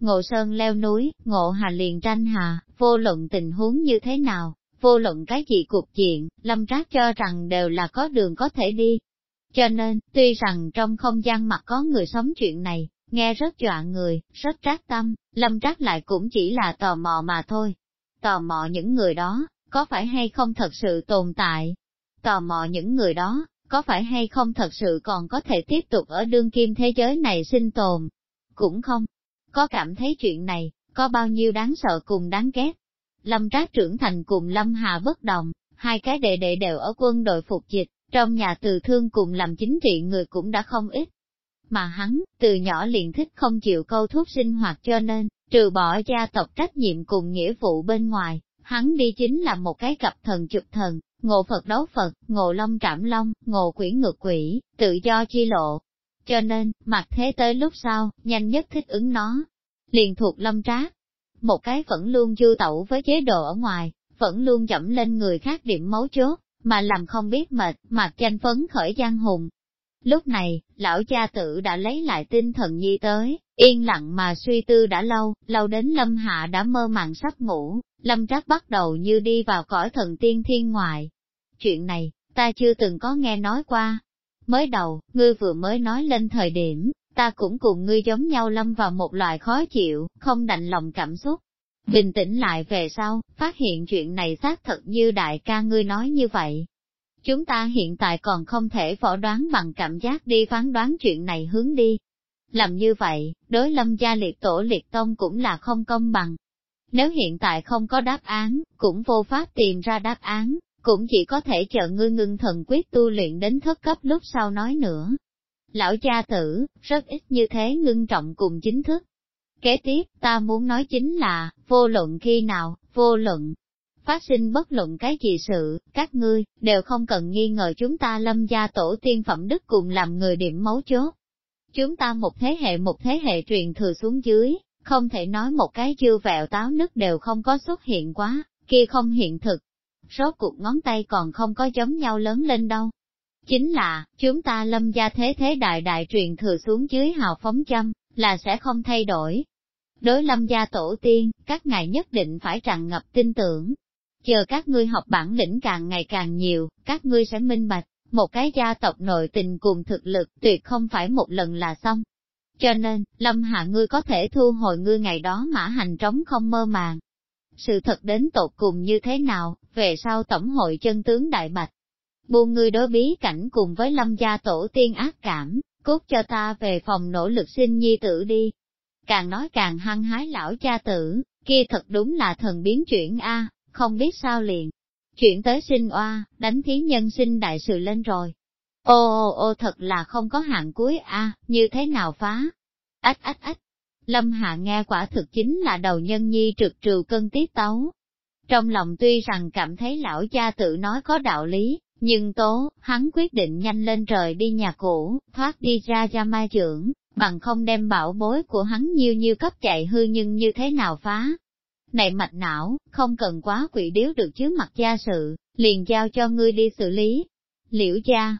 Ngộ Sơn leo núi, Ngộ Hà liền tranh hà, vô luận tình huống như thế nào, vô luận cái gì cuộc chuyện, Lâm Trác cho rằng đều là có đường có thể đi. Cho nên, tuy rằng trong không gian mặt có người sống chuyện này, nghe rất dọa người, rất trác tâm, Lâm Trác lại cũng chỉ là tò mò mà thôi. Tò mò những người đó, có phải hay không thật sự tồn tại? Tò mò những người đó, có phải hay không thật sự còn có thể tiếp tục ở đương kim thế giới này sinh tồn? Cũng không. Có cảm thấy chuyện này, có bao nhiêu đáng sợ cùng đáng ghét? Lâm Trác trưởng thành cùng Lâm Hà bất đồng, hai cái đệ đệ đều ở quân đội phục dịch, trong nhà từ thương cùng làm chính trị người cũng đã không ít. Mà hắn, từ nhỏ liền thích không chịu câu thuốc sinh hoạt cho nên, trừ bỏ gia tộc trách nhiệm cùng nghĩa vụ bên ngoài, hắn đi chính là một cái cặp thần chụp thần, ngộ Phật đấu Phật, ngộ Long trảm Long, ngộ quỷ ngược quỷ, tự do chi lộ. Cho nên, mặt thế tới lúc sau, nhanh nhất thích ứng nó, liền thuộc lâm trác, một cái vẫn luôn du tẩu với chế độ ở ngoài, vẫn luôn dẫm lên người khác điểm mấu chốt, mà làm không biết mệt, mặt tranh phấn khởi giang hùng. Lúc này, lão cha tử đã lấy lại tinh thần nhi tới, yên lặng mà suy tư đã lâu, lâu đến lâm hạ đã mơ màng sắp ngủ, lâm trác bắt đầu như đi vào cõi thần tiên thiên ngoại. Chuyện này, ta chưa từng có nghe nói qua. Mới đầu, ngươi vừa mới nói lên thời điểm, ta cũng cùng ngươi giống nhau lâm vào một loại khó chịu, không đành lòng cảm xúc. Bình tĩnh lại về sau, phát hiện chuyện này xác thật như đại ca ngươi nói như vậy. Chúng ta hiện tại còn không thể phỏ đoán bằng cảm giác đi phán đoán chuyện này hướng đi. Làm như vậy, đối lâm gia liệt tổ liệt tông cũng là không công bằng. Nếu hiện tại không có đáp án, cũng vô pháp tìm ra đáp án, cũng chỉ có thể chờ ngươi ngưng thần quyết tu luyện đến thất cấp lúc sau nói nữa lão cha tử, rất ít như thế ngưng trọng cùng chính thức. Kế tiếp, ta muốn nói chính là, vô luận khi nào, vô luận, phát sinh bất luận cái gì sự, các ngươi, đều không cần nghi ngờ chúng ta lâm gia tổ tiên phẩm đức cùng làm người điểm mấu chốt. Chúng ta một thế hệ một thế hệ truyền thừa xuống dưới, không thể nói một cái chưa vẹo táo nứt đều không có xuất hiện quá, kia không hiện thực. Rốt cuộc ngón tay còn không có giống nhau lớn lên đâu. Chính là, chúng ta lâm gia thế thế đại đại truyền thừa xuống dưới hào phóng châm, là sẽ không thay đổi. Đối lâm gia tổ tiên, các ngài nhất định phải tràn ngập tin tưởng. Chờ các ngươi học bản lĩnh càng ngày càng nhiều, các ngươi sẽ minh bạch, một cái gia tộc nội tình cùng thực lực tuyệt không phải một lần là xong. Cho nên, Lâm Hạ ngươi có thể thu hồi ngươi ngày đó mã hành trống không mơ màng. Sự thật đến tột cùng như thế nào, về sau tổng hội chân tướng đại bạch. Buông ngươi đối bí cảnh cùng với lâm gia tổ tiên ác cảm, cút cho ta về phòng nỗ lực sinh nhi tử đi. Càng nói càng hăng hái lão cha tử, kia thật đúng là thần biến chuyển A, không biết sao liền. Chuyển tới sinh oa, đánh thí nhân sinh đại sự lên rồi. Ô ô ô thật là không có hạn cuối A, như thế nào phá? Ách ách ách. Lâm Hạ nghe quả thực chính là đầu nhân nhi trực trừ cân tiết tấu. Trong lòng tuy rằng cảm thấy lão cha tự nói có đạo lý, nhưng tố, hắn quyết định nhanh lên trời đi nhà cũ, thoát đi ra ra mai trưởng, bằng không đem bảo bối của hắn nhiêu nhiêu cấp chạy hư nhưng như thế nào phá. Này mạch não, không cần quá quỷ điếu được chứ mặt gia sự, liền giao cho ngươi đi xử lý. Liễu gia,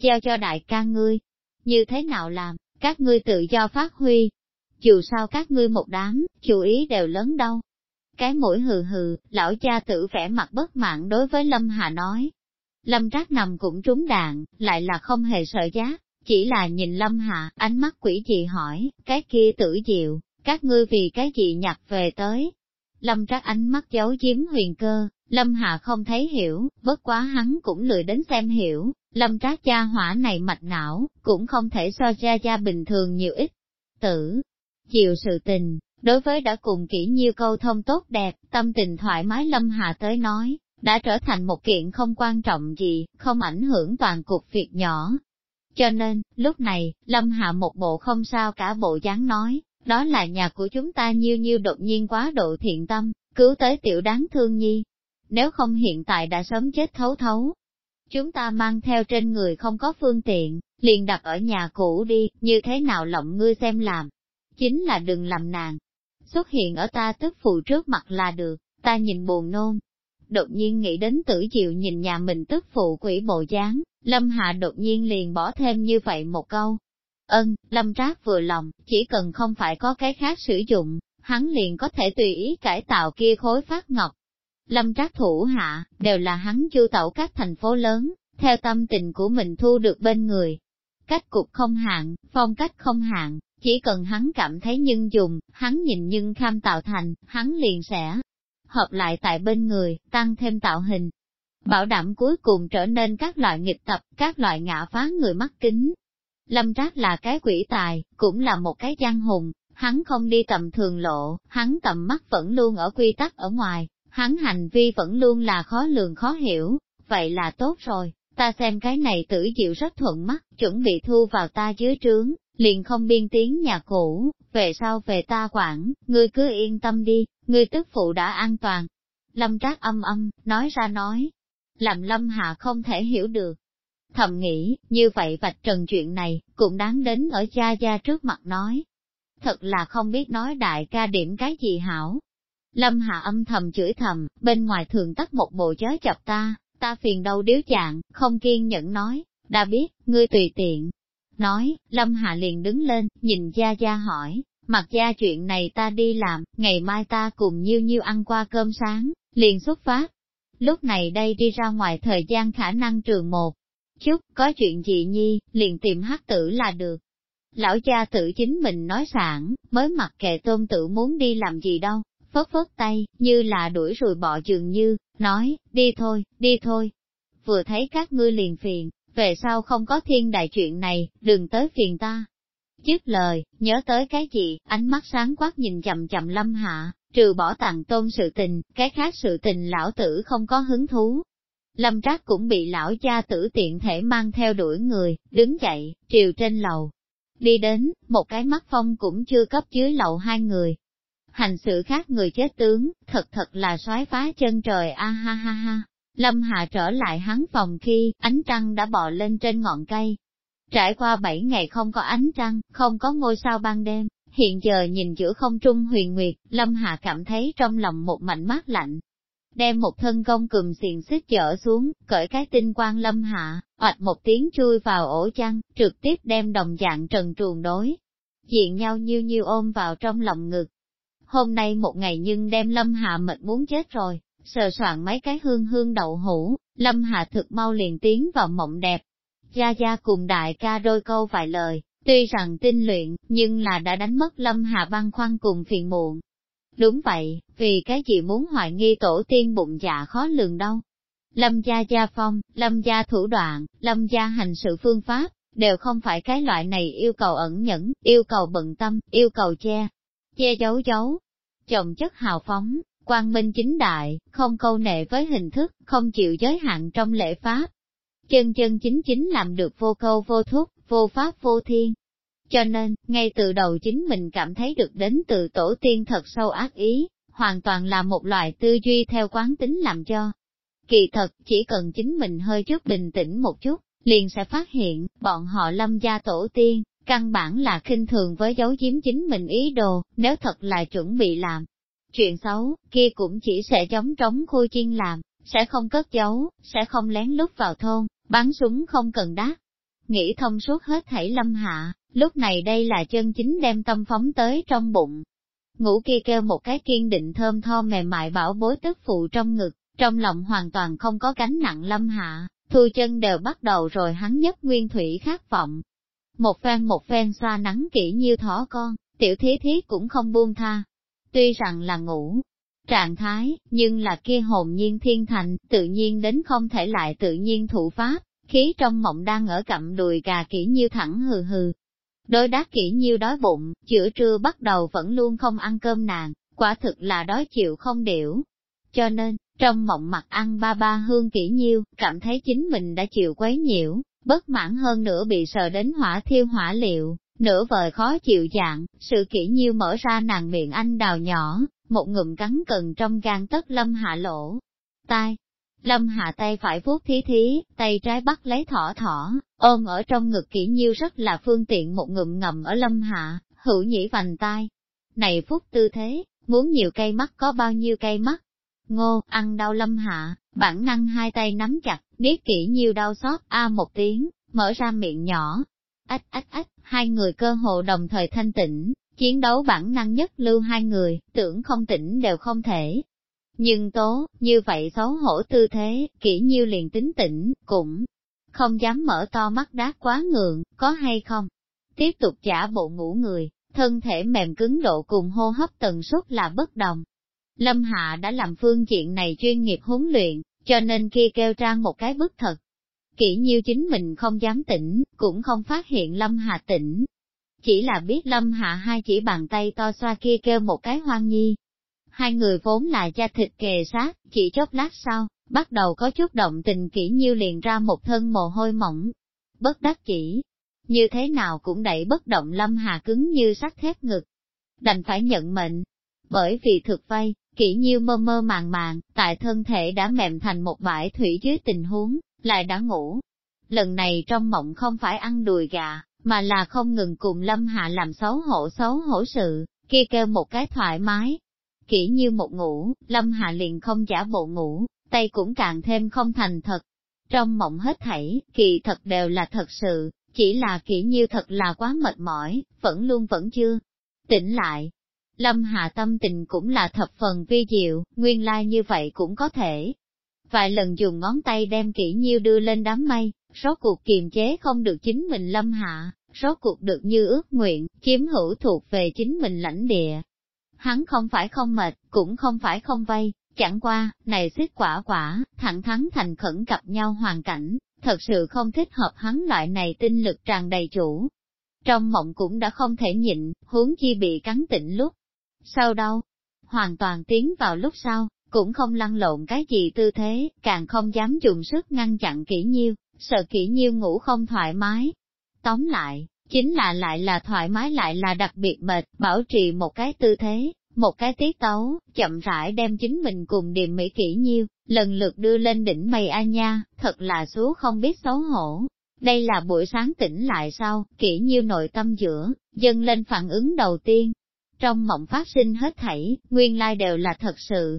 giao cho đại ca ngươi, như thế nào làm, các ngươi tự do phát huy. Dù sao các ngươi một đám, chú ý đều lớn đâu. Cái mũi hừ hừ, lão cha tử vẻ mặt bất mãn đối với Lâm Hà nói, Lâm Trác nằm cũng trúng đạn, lại là không hề sợ giác, chỉ là nhìn Lâm Hạ, ánh mắt quỷ dị hỏi, cái kia tử diệu, các ngươi vì cái gì nhặt về tới. Lâm Trác ánh mắt giấu chiếm huyền cơ, Lâm Hạ không thấy hiểu, bất quá hắn cũng lười đến xem hiểu, Lâm Trác cha hỏa này mạch não, cũng không thể so ra gia bình thường nhiều ít. Tử, chịu sự tình, đối với đã cùng kỹ nhiêu câu thông tốt đẹp, tâm tình thoải mái Lâm Hạ tới nói, đã trở thành một kiện không quan trọng gì, không ảnh hưởng toàn cục việc nhỏ. Cho nên, lúc này, Lâm Hạ một bộ không sao cả bộ dáng nói, đó là nhà của chúng ta nhiêu nhiêu đột nhiên quá độ thiện tâm, cứu tới tiểu đáng thương nhi. Nếu không hiện tại đã sớm chết thấu thấu. Chúng ta mang theo trên người không có phương tiện, liền đặt ở nhà cũ đi, như thế nào lộng ngươi xem làm. Chính là đừng làm nàng. Xuất hiện ở ta tức phụ trước mặt là được, ta nhìn buồn nôn, đột nhiên nghĩ đến tử chịu nhìn nhà mình tức phụ quỷ bộ dáng, Lâm Hạ đột nhiên liền bỏ thêm như vậy một câu. Ân, Lâm Trác vừa lòng, chỉ cần không phải có cái khác sử dụng, hắn liền có thể tùy ý cải tạo kia khối phát ngọc. Lâm Trác thủ hạ, đều là hắn chu tẩu các thành phố lớn, theo tâm tình của mình thu được bên người. Cách cục không hạn, phong cách không hạn, chỉ cần hắn cảm thấy nhân dùng, hắn nhìn nhưng kham tạo thành, hắn liền sẽ hợp lại tại bên người, tăng thêm tạo hình. Bảo đảm cuối cùng trở nên các loại nghịch tập, các loại ngã phá người mắt kính. Lâm Trác là cái quỷ tài, cũng là một cái giang hùng, hắn không đi tầm thường lộ, hắn tầm mắt vẫn luôn ở quy tắc ở ngoài, hắn hành vi vẫn luôn là khó lường khó hiểu, vậy là tốt rồi, ta xem cái này tử diệu rất thuận mắt, chuẩn bị thu vào ta dưới trướng, liền không biên tiếng nhà cũ, về sau về ta quản, ngươi cứ yên tâm đi, ngươi tức phụ đã an toàn. Lâm trác âm âm, nói ra nói, làm lâm hạ không thể hiểu được. Thầm nghĩ, như vậy vạch trần chuyện này, cũng đáng đến ở cha gia trước mặt nói. Thật là không biết nói đại ca điểm cái gì hảo. Lâm hạ âm thầm chửi thầm, bên ngoài thường tắt một bộ chớ chập ta, ta phiền đâu điếu chạng, không kiên nhẫn nói, đã biết, ngươi tùy tiện, Nói, Lâm Hạ liền đứng lên, nhìn Gia Gia hỏi, mặc gia chuyện này ta đi làm, ngày mai ta cùng nhiêu nhiêu ăn qua cơm sáng, liền xuất phát. Lúc này đây đi ra ngoài thời gian khả năng trường một chút, có chuyện gì nhi, liền tìm hát tử là được. Lão cha tự chính mình nói sẵn, mới mặc kệ tôm tử muốn đi làm gì đâu, phớt phớt tay, như là đuổi rồi bỏ dường như, nói, đi thôi, đi thôi. Vừa thấy các ngươi liền phiền, về sau không có thiên đại chuyện này, đừng tới phiền ta. Dứt lời, nhớ tới cái gì, ánh mắt sáng quát nhìn chậm chậm lâm hạ, trừ bỏ tặng tôn sự tình, cái khác sự tình lão tử không có hứng thú. Lâm trác cũng bị lão cha tử tiện thể mang theo đuổi người, đứng dậy, triều trên lầu. Đi đến, một cái mắt phong cũng chưa cấp dưới lầu hai người. Hành sự khác người chết tướng, thật thật là soái phá chân trời a ha ha ha. Lâm Hạ trở lại hắn phòng khi ánh trăng đã bò lên trên ngọn cây. Trải qua bảy ngày không có ánh trăng, không có ngôi sao ban đêm, hiện giờ nhìn giữa không trung huyền nguyệt, Lâm Hạ cảm thấy trong lòng một mảnh mát lạnh. Đem một thân công cùm xiềng xích chở xuống, cởi cái tinh quang Lâm Hạ, oạch một tiếng chui vào ổ chăn, trực tiếp đem đồng dạng trần truồng đối. Diện nhau nhiêu nhiêu ôm vào trong lòng ngực. Hôm nay một ngày nhưng đem Lâm Hạ mệt muốn chết rồi, sờ soạn mấy cái hương hương đậu hũ, Lâm Hạ thực mau liền tiến vào mộng đẹp. Gia Gia cùng đại ca đôi câu vài lời, tuy rằng tinh luyện, nhưng là đã đánh mất Lâm Hạ băng khoăn cùng phiền muộn. Đúng vậy, vì cái gì muốn hoài nghi tổ tiên bụng dạ khó lường đâu. Lâm gia gia phong, lâm gia thủ đoạn, lâm gia hành sự phương pháp, đều không phải cái loại này yêu cầu ẩn nhẫn, yêu cầu bận tâm, yêu cầu che, che giấu giấu. Chồng chất hào phóng, quang minh chính đại, không câu nệ với hình thức, không chịu giới hạn trong lễ pháp. Chân chân chính chính làm được vô câu vô thúc, vô pháp vô thiên. Cho nên, ngay từ đầu chính mình cảm thấy được đến từ tổ tiên thật sâu ác ý, hoàn toàn là một loại tư duy theo quán tính làm cho. Kỳ thật, chỉ cần chính mình hơi chút bình tĩnh một chút, liền sẽ phát hiện, bọn họ lâm gia tổ tiên, căn bản là khinh thường với dấu giếm chính mình ý đồ, nếu thật là chuẩn bị làm. Chuyện xấu, kia cũng chỉ sẽ chống trống khui chiên làm, sẽ không cất giấu, sẽ không lén lút vào thôn, bắn súng không cần đáp. Nghĩ thông suốt hết thảy lâm hạ, lúc này đây là chân chính đem tâm phóng tới trong bụng. Ngủ kia kêu một cái kiên định thơm tho mềm mại bảo bối tức phụ trong ngực, trong lòng hoàn toàn không có gánh nặng lâm hạ, thu chân đều bắt đầu rồi hắn nhất nguyên thủy khát vọng. Một phen một phen xoa nắng kỹ như thỏ con, tiểu thí thí cũng không buông tha. Tuy rằng là ngủ, trạng thái, nhưng là kia hồn nhiên thiên thành, tự nhiên đến không thể lại tự nhiên thụ pháp, khí trong mộng đang ở cặm đùi gà kỹ như thẳng hừ hừ. Đối đát kỹ như đói bụng, giữa trưa bắt đầu vẫn luôn không ăn cơm nàng, quả thực là đói chịu không điểu. Cho nên, trong mộng mặt ăn ba ba hương kỹ nhiêu, cảm thấy chính mình đã chịu quấy nhiễu, bất mãn hơn nữa bị sợ đến hỏa thiêu hỏa liệu, nửa vời khó chịu dạng, sự kỹ nhiêu mở ra nàng miệng anh đào nhỏ, một ngụm cắn cần trong gan tất lâm hạ lỗ. Tai, lâm hạ tay phải vuốt thí thí, tay trái bắt lấy thỏ thỏ, ôm ở trong ngực kỹ nhiêu rất là phương tiện một ngụm ngầm ở lâm hạ, hữu nhĩ vành tai. Này phúc tư thế, muốn nhiều cây mắt có bao nhiêu cây mắt, Ngô, ăn đau lâm hạ, bản năng hai tay nắm chặt, biết kỹ nhiêu đau xót, a một tiếng, mở ra miệng nhỏ. Ách ách ách, hai người cơ hồ đồng thời thanh tĩnh, chiến đấu bản năng nhất lưu hai người, tưởng không tỉnh đều không thể. Nhưng tố, như vậy xấu hổ tư thế, kỹ nhiêu liền tính tỉnh, cũng không dám mở to mắt đát quá ngượng, có hay không? Tiếp tục trả bộ ngủ người, thân thể mềm cứng độ cùng hô hấp tần suất là bất đồng, Lâm Hạ đã làm phương diện này chuyên nghiệp huấn luyện, cho nên kia kêu trang một cái bức thật. Kỹ nhiêu chính mình không dám tỉnh, cũng không phát hiện Lâm Hạ tỉnh. Chỉ là biết Lâm Hạ hai chỉ bàn tay to xoa kia kêu một cái hoang nhi. Hai người vốn là da thịt kề sát, chỉ chốc lát sau, bắt đầu có chút động tình kỹ nhiêu liền ra một thân mồ hôi mỏng. Bất đắc chỉ, như thế nào cũng đẩy bất động Lâm Hà cứng như sắt thép ngực. Đành phải nhận mệnh, bởi vì thực vay, Kỷ nhiêu mơ mơ màng màng, tại thân thể đã mềm thành một bãi thủy dưới tình huống, lại đã ngủ. Lần này trong mộng không phải ăn đùi gà, mà là không ngừng cùng Lâm Hạ làm xấu hổ xấu hổ sự, kia kêu một cái thoải mái. Kỹ như một ngủ, Lâm Hạ liền không giả bộ ngủ, tay cũng càng thêm không thành thật. Trong mộng hết thảy, kỳ thật đều là thật sự, chỉ là kỹ như thật là quá mệt mỏi, vẫn luôn vẫn chưa tỉnh lại, Lâm Hạ tâm tình cũng là thập phần vi diệu, nguyên lai like như vậy cũng có thể. Vài lần dùng ngón tay đem kỹ nhiêu đưa lên đám mây, rốt cuộc kiềm chế không được chính mình Lâm Hạ, rốt cuộc được như ước nguyện, chiếm hữu thuộc về chính mình lãnh địa. Hắn không phải không mệt, cũng không phải không vay, chẳng qua, này xích quả quả, thẳng thắn thành khẩn cặp nhau hoàn cảnh, thật sự không thích hợp hắn loại này tinh lực tràn đầy chủ. Trong mộng cũng đã không thể nhịn, huống chi bị cắn tỉnh lúc, sau đâu, hoàn toàn tiến vào lúc sau, cũng không lăn lộn cái gì tư thế, càng không dám dùng sức ngăn chặn kỹ nhiêu, sợ kỹ nhiêu ngủ không thoải mái. Tóm lại, chính là lại là thoải mái lại là đặc biệt mệt, bảo trì một cái tư thế, một cái tiết tấu, chậm rãi đem chính mình cùng điềm mỹ kỹ nhiêu, lần lượt đưa lên đỉnh mây a nha, thật là số không biết xấu hổ. Đây là buổi sáng tỉnh lại sau, kỹ nhiêu nội tâm giữa, dâng lên phản ứng đầu tiên, trong mộng phát sinh hết thảy, nguyên lai đều là thật sự.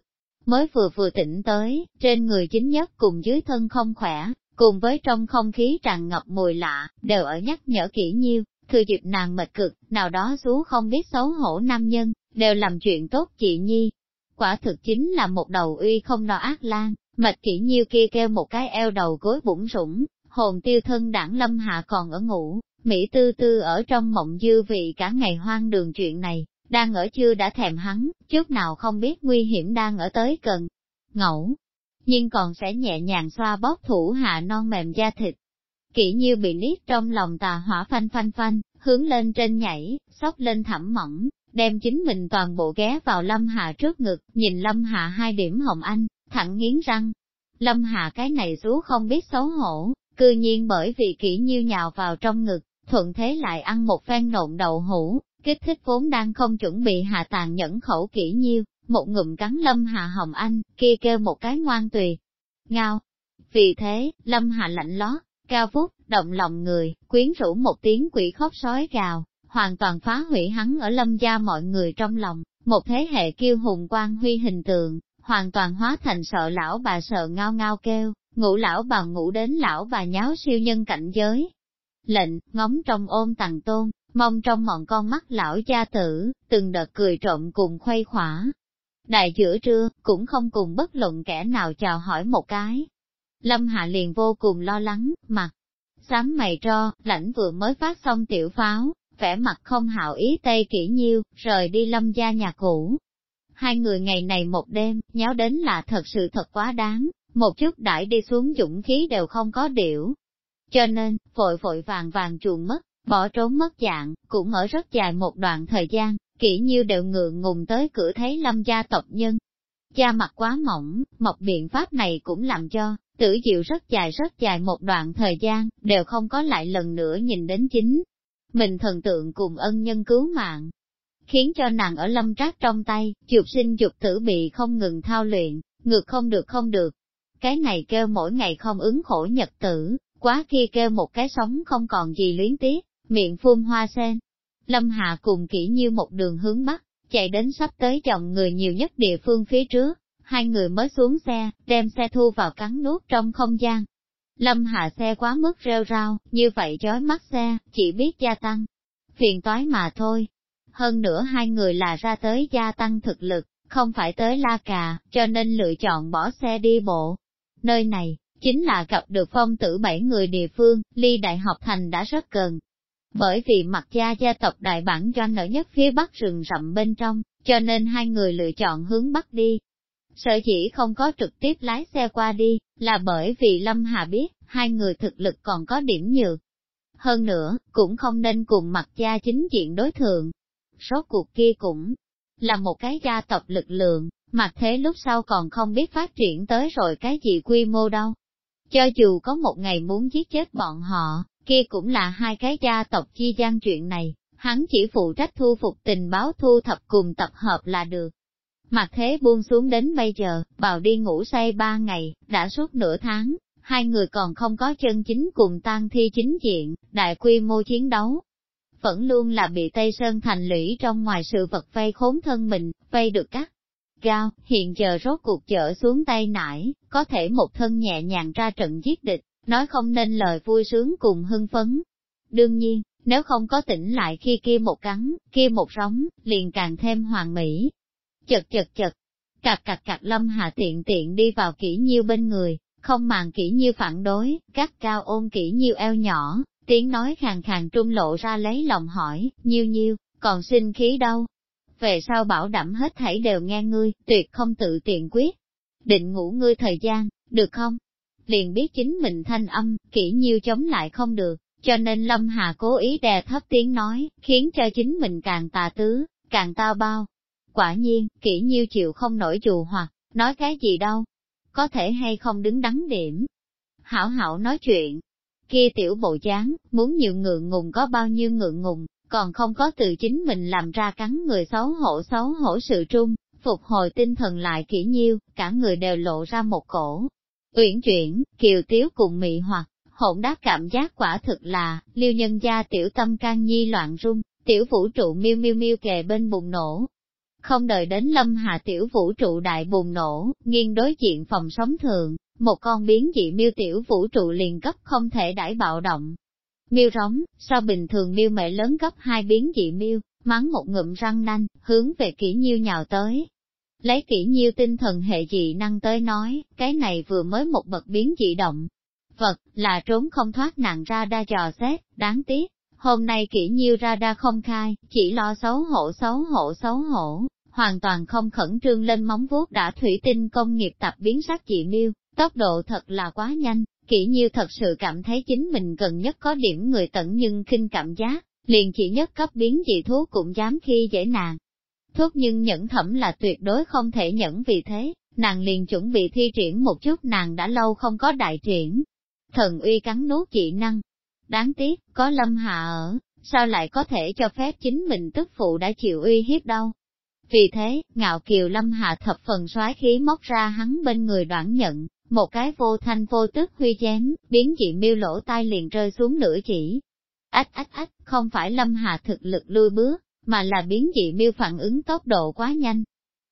Mới vừa vừa tỉnh tới, trên người chính nhất cùng dưới thân không khỏe, cùng với trong không khí tràn ngập mùi lạ, đều ở nhắc nhở kỹ nhiêu, thừa dịp nàng mệt cực, nào đó xú không biết xấu hổ nam nhân, đều làm chuyện tốt chị Nhi. quả thực chính là một đầu uy không đo ác lan, mệt kỹ nhiêu kia kêu một cái eo đầu gối bụng rủng, hồn tiêu thân đảng lâm hạ còn ở ngủ, Mỹ tư tư ở trong mộng dư vị cả ngày hoang đường chuyện này, đang ở chưa đã thèm hắn, trước nào không biết nguy hiểm đang ở tới gần. Ngẫu, nhưng còn sẽ nhẹ nhàng xoa bóp thủ hạ non mềm da thịt. Kỷ như bị niết trong lòng tà hỏa phanh phanh phanh, hướng lên trên nhảy, sóc lên thẳm mỏng, đem chính mình toàn bộ ghé vào Lâm Hạ trước ngực, nhìn Lâm Hạ hai điểm hồng anh, thẳng nghiến răng. Lâm Hạ cái này rú không biết xấu hổ, cư nhiên bởi vì kỹ nhiêu nhào vào trong ngực, thuận thế lại ăn một phen nộn đậu hũ, kích thích vốn đang không chuẩn bị hạ tàn nhẫn khẩu kỹ nhiêu, một ngụm cắn Lâm Hạ Hồng Anh, kia kêu một cái ngoan tùy. Ngao. Vì thế, Lâm Hạ lạnh lót, cao phúc, động lòng người, quyến rũ một tiếng quỷ khóc sói gào, hoàn toàn phá hủy hắn ở lâm gia mọi người trong lòng, một thế hệ kiêu hùng quan huy hình tượng, hoàn toàn hóa thành sợ lão bà sợ ngao ngao kêu, ngủ lão bà ngủ đến lão bà nháo siêu nhân cảnh giới. Lệnh, ngóng trong ôm tàng tôn, mong trong mọn con mắt lão gia tử, từng đợt cười trộm cùng khuây khỏa. Đại giữa trưa, cũng không cùng bất luận kẻ nào chào hỏi một cái. Lâm Hạ liền vô cùng lo lắng, mặt, sám mày tro, lãnh vừa mới phát xong tiểu pháo, vẻ mặt không hảo ý Tây Kỷ Nhiêu, rời đi lâm gia nhà cũ. Hai người ngày này một đêm, nháo đến là thật sự thật quá đáng, một chút đãi đi xuống dũng khí đều không có điểu. Cho nên, vội vội vàng vàng chuồn mất, bỏ trốn mất dạng, cũng ở rất dài một đoạn thời gian, kỹ nhiêu đều ngượng ngùng tới cửa thấy lâm gia tộc nhân. Cha mặt quá mỏng, mọc biện pháp này cũng làm cho, tử diệu rất dài rất dài một đoạn thời gian, đều không có lại lần nữa nhìn đến chính mình thần tượng cùng ân nhân cứu mạng, khiến cho nàng ở lâm trác trong tay, chụp sinh dục tử bị không ngừng thao luyện, ngược không được không được. Cái này kêu mỗi ngày không ứng khổ nhật tử, quá khi kêu một cái sống không còn gì luyến tiếc, miệng phun hoa sen. Lâm Hạ cùng kỹ như một đường hướng bắc, chạy đến sắp tới chồng người nhiều nhất địa phương phía trước, hai người mới xuống xe, đem xe thu vào cắn nuốt trong không gian, Lâm hạ xe quá mức rêu rao, như vậy chói mắt xe, chỉ biết gia tăng. Phiền toái mà thôi. Hơn nữa hai người là ra tới gia tăng thực lực, không phải tới la cà, cho nên lựa chọn bỏ xe đi bộ. Nơi này, chính là gặp được phong tử bảy người địa phương, ly đại học thành đã rất gần. Bởi vì mặt gia gia tộc đại bản doanh ở nhất phía bắc rừng rậm bên trong, cho nên hai người lựa chọn hướng bắc đi. Sở chỉ không có trực tiếp lái xe qua đi, là bởi vì Lâm Hà biết, hai người thực lực còn có điểm nhược. Hơn nữa, cũng không nên cùng mặt gia chính diện đối thượng. Số cuộc kia cũng là một cái gia tộc lực lượng, mặt thế lúc sau còn không biết phát triển tới rồi cái gì quy mô đâu. Cho dù có một ngày muốn giết chết bọn họ, kia cũng là hai cái gia tộc chi gian chuyện này, hắn chỉ phụ trách thu phục tình báo thu thập cùng tập hợp là được. Mặt thế buông xuống đến bây giờ, bào đi ngủ say ba ngày, đã suốt nửa tháng, hai người còn không có chân chính cùng tan thi chính diện, đại quy mô chiến đấu. Vẫn luôn là bị Tây Sơn thành lũy trong ngoài sự vật vây khốn thân mình, vây được cắt. Gao, hiện giờ rốt cuộc chở xuống tay nải, có thể một thân nhẹ nhàng ra trận giết địch, nói không nên lời vui sướng cùng hưng phấn. Đương nhiên, nếu không có tỉnh lại khi kia một cắn, kia một róng, liền càng thêm hoàng mỹ. Chật chật chật, cạc cạc cạc lâm hạ tiện tiện đi vào kỹ nhiêu bên người, không màng kỹ nhiêu phản đối, các cao ôm kỹ nhiêu eo nhỏ, tiếng nói khàn khàn trung lộ ra lấy lòng hỏi, nhiêu nhiêu, còn sinh khí đâu? Về sau bảo đảm hết thảy đều nghe ngươi, tuyệt không tự tiện quyết. Định ngủ ngươi thời gian, được không? Liền biết chính mình thanh âm, kỹ nhiêu chống lại không được, cho nên Lâm Hà cố ý đè thấp tiếng nói, khiến cho chính mình càng tà tứ, càng tao bao. Quả nhiên, kỹ nhiêu chịu không nổi dù hoặc, nói cái gì đâu, có thể hay không đứng đắn điểm. Hảo hảo nói chuyện, kia tiểu bộ dáng, muốn nhiều ngượng ngùng có bao nhiêu ngượng ngùng, còn không có từ chính mình làm ra cắn người xấu hổ xấu hổ sự trung, phục hồi tinh thần lại kỹ nhiêu, cả người đều lộ ra một cổ. Uyển chuyển, kiều tiếu cùng mị hoặc, hỗn đáp cảm giác quả thực là, liêu nhân gia tiểu tâm can nhi loạn rung, tiểu vũ trụ miêu miêu miêu kề bên bùng nổ, không đợi đến lâm hạ tiểu vũ trụ đại bùng nổ, nghiêng đối diện phòng sống thường, một con biến dị miêu tiểu vũ trụ liền cấp không thể đãi bạo động. Miêu rống, so bình thường miêu mẹ lớn gấp hai biến dị miêu, mắng một ngụm răng nanh, hướng về kỹ nhiêu nhào tới. Lấy kỹ nhiêu tinh thần hệ dị năng tới nói, cái này vừa mới một bậc biến dị động. Vật, là trốn không thoát nạn ra đa trò xét, đáng tiếc. Hôm nay kỹ nhiêu ra đa không khai, chỉ lo xấu hổ xấu hổ xấu hổ, hoàn toàn không khẩn trương lên móng vuốt đã thủy tinh công nghiệp tập biến sắc dị miêu, tốc độ thật là quá nhanh, kỹ nhiêu thật sự cảm thấy chính mình gần nhất có điểm người tận nhưng khinh cảm giác, liền chỉ nhất cấp biến dị thú cũng dám khi dễ nàng. Thuốc nhưng nhẫn thẩm là tuyệt đối không thể nhẫn vì thế, nàng liền chuẩn bị thi triển một chút nàng đã lâu không có đại triển. Thần uy cắn nuốt dị năng. Đáng tiếc, có lâm hạ ở, sao lại có thể cho phép chính mình tức phụ đã chịu uy hiếp đâu. Vì thế, ngạo kiều lâm hạ thập phần soái khí móc ra hắn bên người đoạn nhận, một cái vô thanh vô tức huy chém, biến dị miêu lỗ tai liền rơi xuống nửa chỉ. Ách ách ách, không phải lâm hạ thực lực lui bước, mà là biến dị miêu phản ứng tốc độ quá nhanh.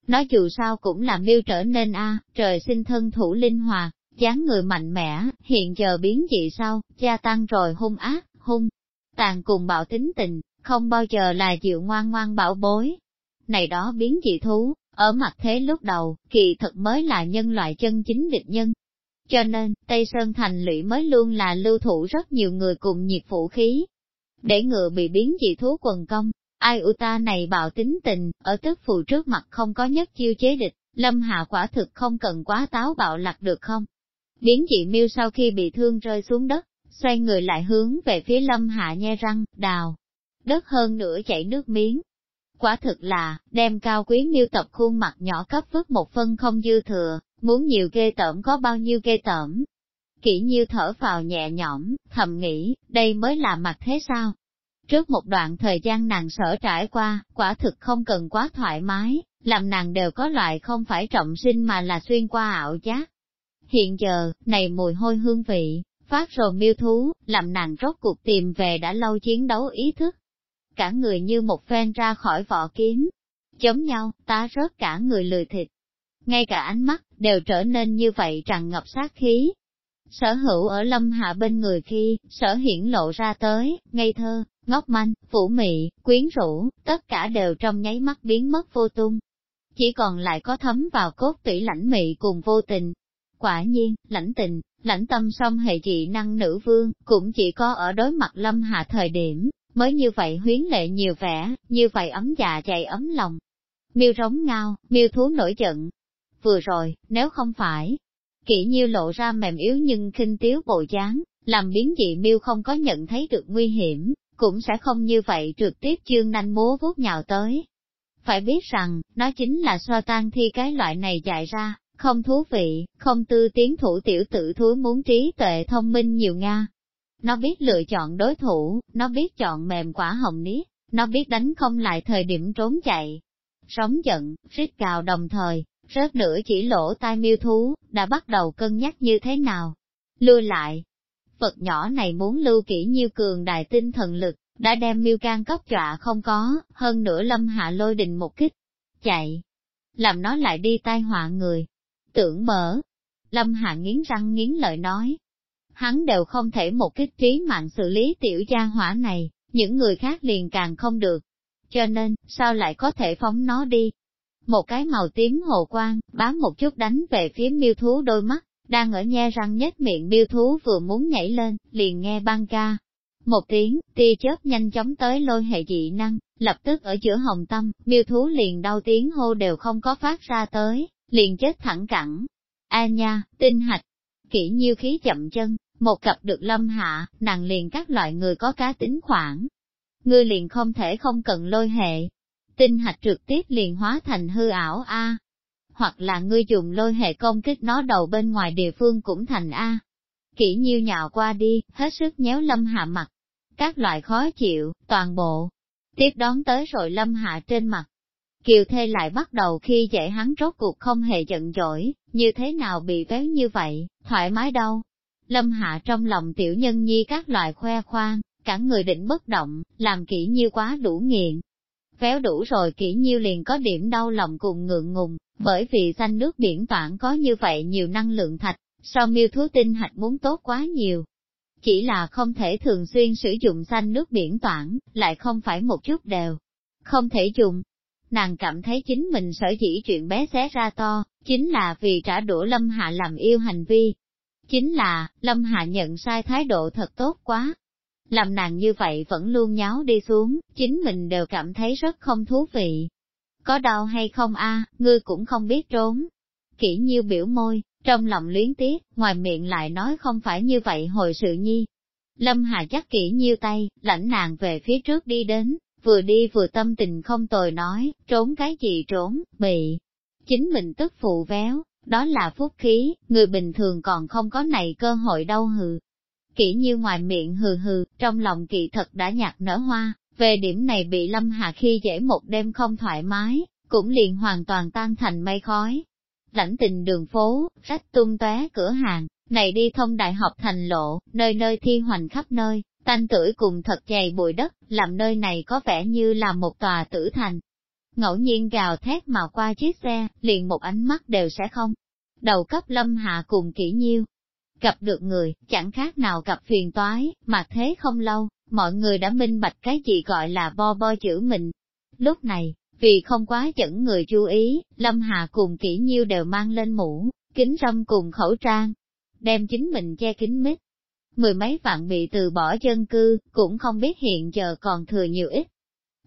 Nói dù sao cũng là miêu trở nên a trời sinh thân thủ linh hoạt, dáng người mạnh mẽ, hiện giờ biến dị sau, gia tăng rồi hung ác, hung, tàn cùng bạo tính tình, không bao giờ là chịu ngoan ngoan bảo bối. Này đó biến dị thú, ở mặt thế lúc đầu, kỳ thật mới là nhân loại chân chính địch nhân. Cho nên, Tây Sơn Thành lũy mới luôn là lưu thủ rất nhiều người cùng nhiệt vũ khí. Để ngựa bị biến dị thú quần công, ai u ta này bạo tính tình, ở tức phù trước mặt không có nhất chiêu chế địch, lâm hạ quả thực không cần quá táo bạo lạc được không? Biến dị miêu sau khi bị thương rơi xuống đất, xoay người lại hướng về phía lâm hạ nhe răng, đào. Đất hơn nữa chảy nước miếng, Quả thực là, đem cao quý miêu tập khuôn mặt nhỏ cấp vứt một phân không dư thừa, muốn nhiều ghê tởm có bao nhiêu ghê tởm. Kỷ nhiêu thở vào nhẹ nhõm, thầm nghĩ, đây mới là mặt thế sao? Trước một đoạn thời gian nàng sở trải qua, quả thực không cần quá thoải mái, làm nàng đều có loại không phải trọng sinh mà là xuyên qua ảo giác. Hiện giờ, này mùi hôi hương vị, phát rồi miêu thú, làm nàng rốt cuộc tìm về đã lâu chiến đấu ý thức, cả người như một phen ra khỏi vỏ kiếm. chống nhau, ta rớt cả người lười thịt. Ngay cả ánh mắt, đều trở nên như vậy tràn ngập sát khí. Sở hữu ở lâm hạ bên người khi, sở hiển lộ ra tới, ngây thơ, ngốc manh, phủ mị, quyến rũ, tất cả đều trong nháy mắt biến mất vô tung. Chỉ còn lại có thấm vào cốt tủy lãnh mị cùng vô tình. Quả nhiên, lãnh tình, lãnh tâm song hệ dị năng nữ vương, cũng chỉ có ở đối mặt lâm hạ thời điểm, mới như vậy huyến lệ nhiều vẻ, như vậy ấm dạ dày ấm lòng. Miêu rống ngao, miêu thú nổi giận. Vừa rồi, nếu không phải, kỹ nhiêu lộ ra mềm yếu nhưng khinh tiếu bộ dáng, làm biến dị miêu không có nhận thấy được nguy hiểm, cũng sẽ không như vậy trực tiếp chương nanh múa vuốt nhào tới. Phải biết rằng, nó chính là so tan thi cái loại này dạy ra, không thú vị, không tư tiến thủ tiểu tử thúi muốn trí tuệ thông minh nhiều Nga, nó biết lựa chọn đối thủ, nó biết chọn mềm quả hồng niết, nó biết đánh không lại thời điểm trốn chạy. Sống giận, rít cào đồng thời, rớt nửa chỉ lỗ tai miêu thú, đã bắt đầu cân nhắc như thế nào. Lui lại, vật nhỏ này muốn lưu kỹ nhiêu cường đại tinh thần lực, đã đem miêu can cấp dọa không có, hơn nữa lâm hạ lôi đình một kích. Chạy, làm nó lại đi tai họa người. Tưởng mở, lâm hạ nghiến răng nghiến lợi nói, hắn đều không thể một kích trí mạng xử lý tiểu gia hỏa này, những người khác liền càng không được. Cho nên, sao lại có thể phóng nó đi? Một cái màu tím hồ quang, bám một chút đánh về phía miêu thú đôi mắt, đang ở nhe răng nhếch miệng miêu thú vừa muốn nhảy lên, liền nghe băng ca. Một tiếng, tia chớp nhanh chóng tới lôi hệ dị năng, lập tức ở giữa hồng tâm, miêu thú liền đau tiếng hô đều không có phát ra tới, liền chết thẳng cẳng. A nha, tinh hạch, kỹ nhiêu khí chậm chân, một cặp được lâm hạ, nàng liền các loại người có cá tính khoảng Ngươi liền không thể không cần lôi hệ. Tinh hạch trực tiếp liền hóa thành hư ảo A. Hoặc là ngươi dùng lôi hệ công kích nó đầu bên ngoài địa phương cũng thành A. Kỹ nhiêu nhạo qua đi, hết sức nhéo lâm hạ mặt. Các loại khó chịu, toàn bộ. Tiếp đón tới rồi lâm hạ trên mặt. Kiều thê lại bắt đầu khi dễ hắn rốt cuộc không hề giận dỗi, như thế nào bị véo như vậy, thoải mái đâu, Lâm Hạ trong lòng tiểu nhân nhi các loại khoe khoang, cả người định bất động, làm kỹ như quá đủ nghiện. Véo đủ rồi kỹ nhiêu liền có điểm đau lòng cùng ngượng ngùng, bởi vì xanh nước biển toản có như vậy nhiều năng lượng thạch, so miêu thú tinh hạch muốn tốt quá nhiều. Chỉ là không thể thường xuyên sử dụng xanh nước biển toản, lại không phải một chút đều. Không thể dùng. nàng cảm thấy chính mình sở dĩ chuyện bé xé ra to, chính là vì trả đũa Lâm Hạ làm yêu hành vi. Chính là, Lâm Hạ nhận sai thái độ thật tốt quá. Làm nàng như vậy vẫn luôn nháo đi xuống, chính mình đều cảm thấy rất không thú vị. Có đau hay không a ngươi cũng không biết trốn. Kỷ nhiêu biểu môi, trong lòng luyến tiếc, ngoài miệng lại nói không phải như vậy hồi sự nhi. Lâm Hà chắc kỹ nhiêu tay, lãnh nàng về phía trước đi đến, vừa đi vừa tâm tình không tồi nói, trốn cái gì trốn, bị. Chính mình tức phụ véo, đó là phúc khí, người bình thường còn không có này cơ hội đâu hừ. Kỹ như ngoài miệng hừ hừ, trong lòng kỳ thật đã nhạt nở hoa, về điểm này bị Lâm Hà khi dễ một đêm không thoải mái, cũng liền hoàn toàn tan thành mây khói. Lãnh tình đường phố, rách tung tóe cửa hàng, này đi thông đại học thành lộ, nơi nơi thi hoành khắp nơi, tanh tuổi cùng thật dày bụi đất, làm nơi này có vẻ như là một tòa tử thành. Ngẫu nhiên gào thét mà qua chiếc xe, liền một ánh mắt đều sẽ không. Đầu cấp lâm hạ cùng kỹ nhiêu. Gặp được người, chẳng khác nào gặp phiền toái, mà thế không lâu, mọi người đã minh bạch cái gì gọi là bo bo chữ mình. Lúc này, vì không quá dẫn người chú ý, Lâm Hà cùng kỹ nhiêu đều mang lên mũ, kính râm cùng khẩu trang, đem chính mình che kính mít. Mười mấy vạn bị từ bỏ dân cư, cũng không biết hiện giờ còn thừa nhiều ít.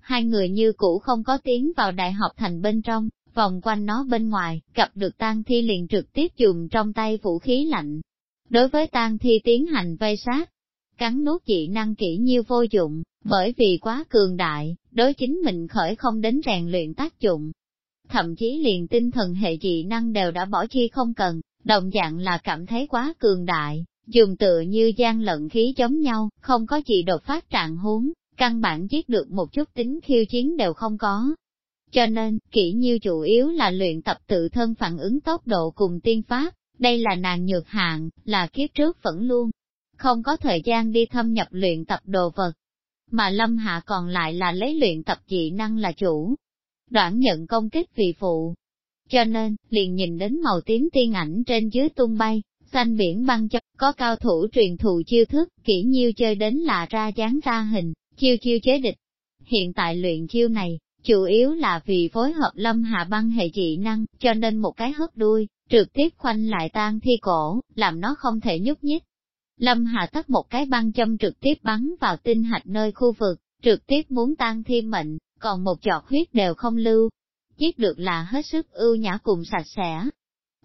Hai người như cũ không có tiến vào đại học thành bên trong, vòng quanh nó bên ngoài, gặp được tang thi liền trực tiếp dùng trong tay vũ khí lạnh. Đối với tang thi tiến hành vây sát, cắn nuốt dị năng kỹ như vô dụng, bởi vì quá cường đại, đối chính mình khởi không đến rèn luyện tác dụng. Thậm chí liền tinh thần hệ dị năng đều đã bỏ chi không cần, đồng dạng là cảm thấy quá cường đại, dùng tựa như gian lận khí giống nhau, không có gì đột phát trạng huống, căn bản giết được một chút tính khiêu chiến đều không có. Cho nên, kỹ nhiêu chủ yếu là luyện tập tự thân phản ứng tốc độ cùng tiên pháp, đây là nàng nhược hạng là kiếp trước vẫn luôn. Không có thời gian đi thâm nhập luyện tập đồ vật, mà lâm hạ còn lại là lấy luyện tập dị năng là chủ. Đoạn nhận công kích vì phụ, cho nên, liền nhìn đến màu tím tiên ảnh trên dưới tung bay, xanh biển băng chất, có cao thủ truyền thụ chiêu thức, kỹ nhiêu chơi đến là ra dáng ra hình, chiêu chiêu chế địch. Hiện tại luyện chiêu này, chủ yếu là vì phối hợp lâm hạ băng hệ dị năng, cho nên một cái hất đuôi, trực tiếp khoanh lại tan thi cổ, làm nó không thể nhúc nhích. Lâm Hà tắt một cái băng châm trực tiếp bắn vào tinh hạch nơi khu vực, trực tiếp muốn tan thi mệnh, còn một giọt huyết đều không lưu, giết được là hết sức ưu nhã cùng sạch sẽ.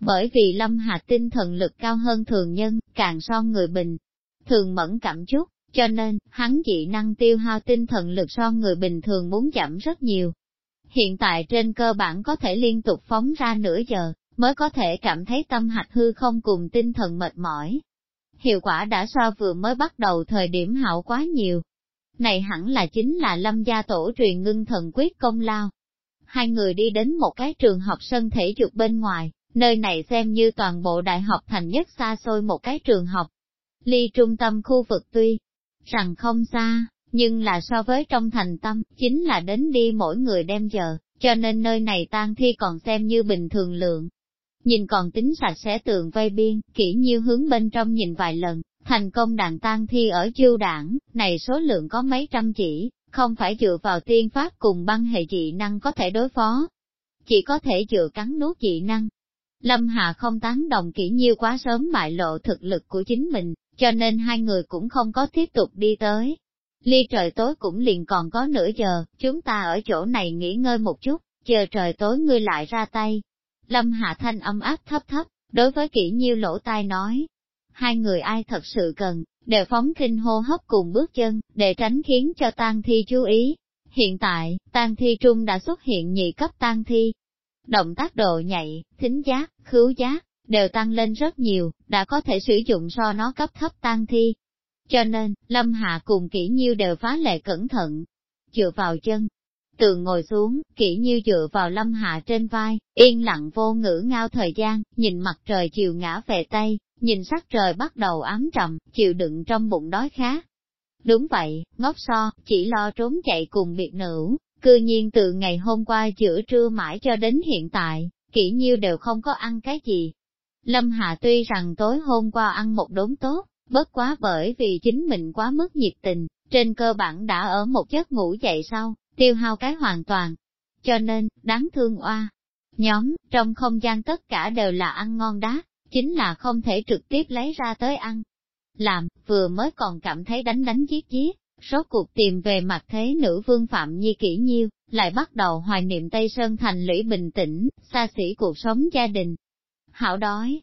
Bởi vì Lâm Hà tinh thần lực cao hơn thường nhân, càng so người bình, thường mẫn cảm chút, cho nên, hắn dị năng tiêu hao tinh thần lực so người bình thường muốn giảm rất nhiều. Hiện tại trên cơ bản có thể liên tục phóng ra nửa giờ, mới có thể cảm thấy tâm hạch hư không cùng tinh thần mệt mỏi. Hiệu quả đã so vừa mới bắt đầu thời điểm hảo quá nhiều. Này hẳn là chính là lâm gia tổ truyền ngưng thần quyết công lao, hai người đi đến một cái trường học sân thể dục bên ngoài, nơi này xem như toàn bộ đại học thành nhất xa xôi một cái trường học. Ly trung tâm khu vực tuy rằng không xa, nhưng là so với trong thành tâm, chính là đến đi mỗi người đem giờ, cho nên nơi này tan thi còn xem như bình thường lượng. Nhìn còn tính sạch sẽ tường vây biên, kỹ nhiêu hướng bên trong nhìn vài lần, thành công đàn tan thi ở chiêu đảng, này số lượng có mấy trăm chỉ, không phải dựa vào tiên pháp cùng băng hệ dị năng có thể đối phó, chỉ có thể dựa cắn nuốt dị năng. Lâm Hà không tán đồng kỹ nhiêu quá sớm bại lộ thực lực của chính mình, cho nên hai người cũng không có tiếp tục đi tới. Ly trời tối cũng liền còn có nửa giờ, chúng ta ở chỗ này nghỉ ngơi một chút, chờ trời tối ngươi lại ra tay. Lâm Hạ thanh âm áp thấp thấp, đối với kỹ nhiêu lỗ tai nói. Hai người ai thật sự cần, đều phóng kinh hô hấp cùng bước chân, để tránh khiến cho tang thi chú ý. Hiện tại, tang thi trung đã xuất hiện nhị cấp tang thi. Động tác độ nhạy, thính giác, khứu giác, đều tăng lên rất nhiều, đã có thể sử dụng so nó cấp thấp tang thi. Cho nên, Lâm Hạ cùng kỹ nhiêu đều phá lệ cẩn thận. Dựa vào chân, tường ngồi xuống, kỹ như dựa vào lâm hạ trên vai, yên lặng vô ngữ ngao thời gian, nhìn mặt trời chiều ngã về Tây, nhìn sắc trời bắt đầu ám trầm, chịu đựng trong bụng đói khá. Đúng vậy, ngốc so, chỉ lo trốn chạy cùng biệt nữ, cư nhiên từ ngày hôm qua giữa trưa mãi cho đến hiện tại, kỹ nhiêu đều không có ăn cái gì. Lâm Hạ tuy rằng tối hôm qua ăn một đốn tốt, bất quá bởi vì chính mình quá mức nhiệt tình, trên cơ bản đã ở một giấc ngủ dậy sau, tiêu hao cái hoàn toàn. cho nên, đáng thương oa. Nhóm, trong không gian tất cả đều là ăn ngon đá, chính là không thể trực tiếp lấy ra tới ăn. Làm, vừa mới còn cảm thấy đánh đánh giết giết, số cuộc tìm về mặt thế nữ vương Phạm Nhi kỹ nhiêu, lại bắt đầu hoài niệm Tây Sơn thành lũy bình tĩnh, xa xỉ cuộc sống gia đình. Hảo đói,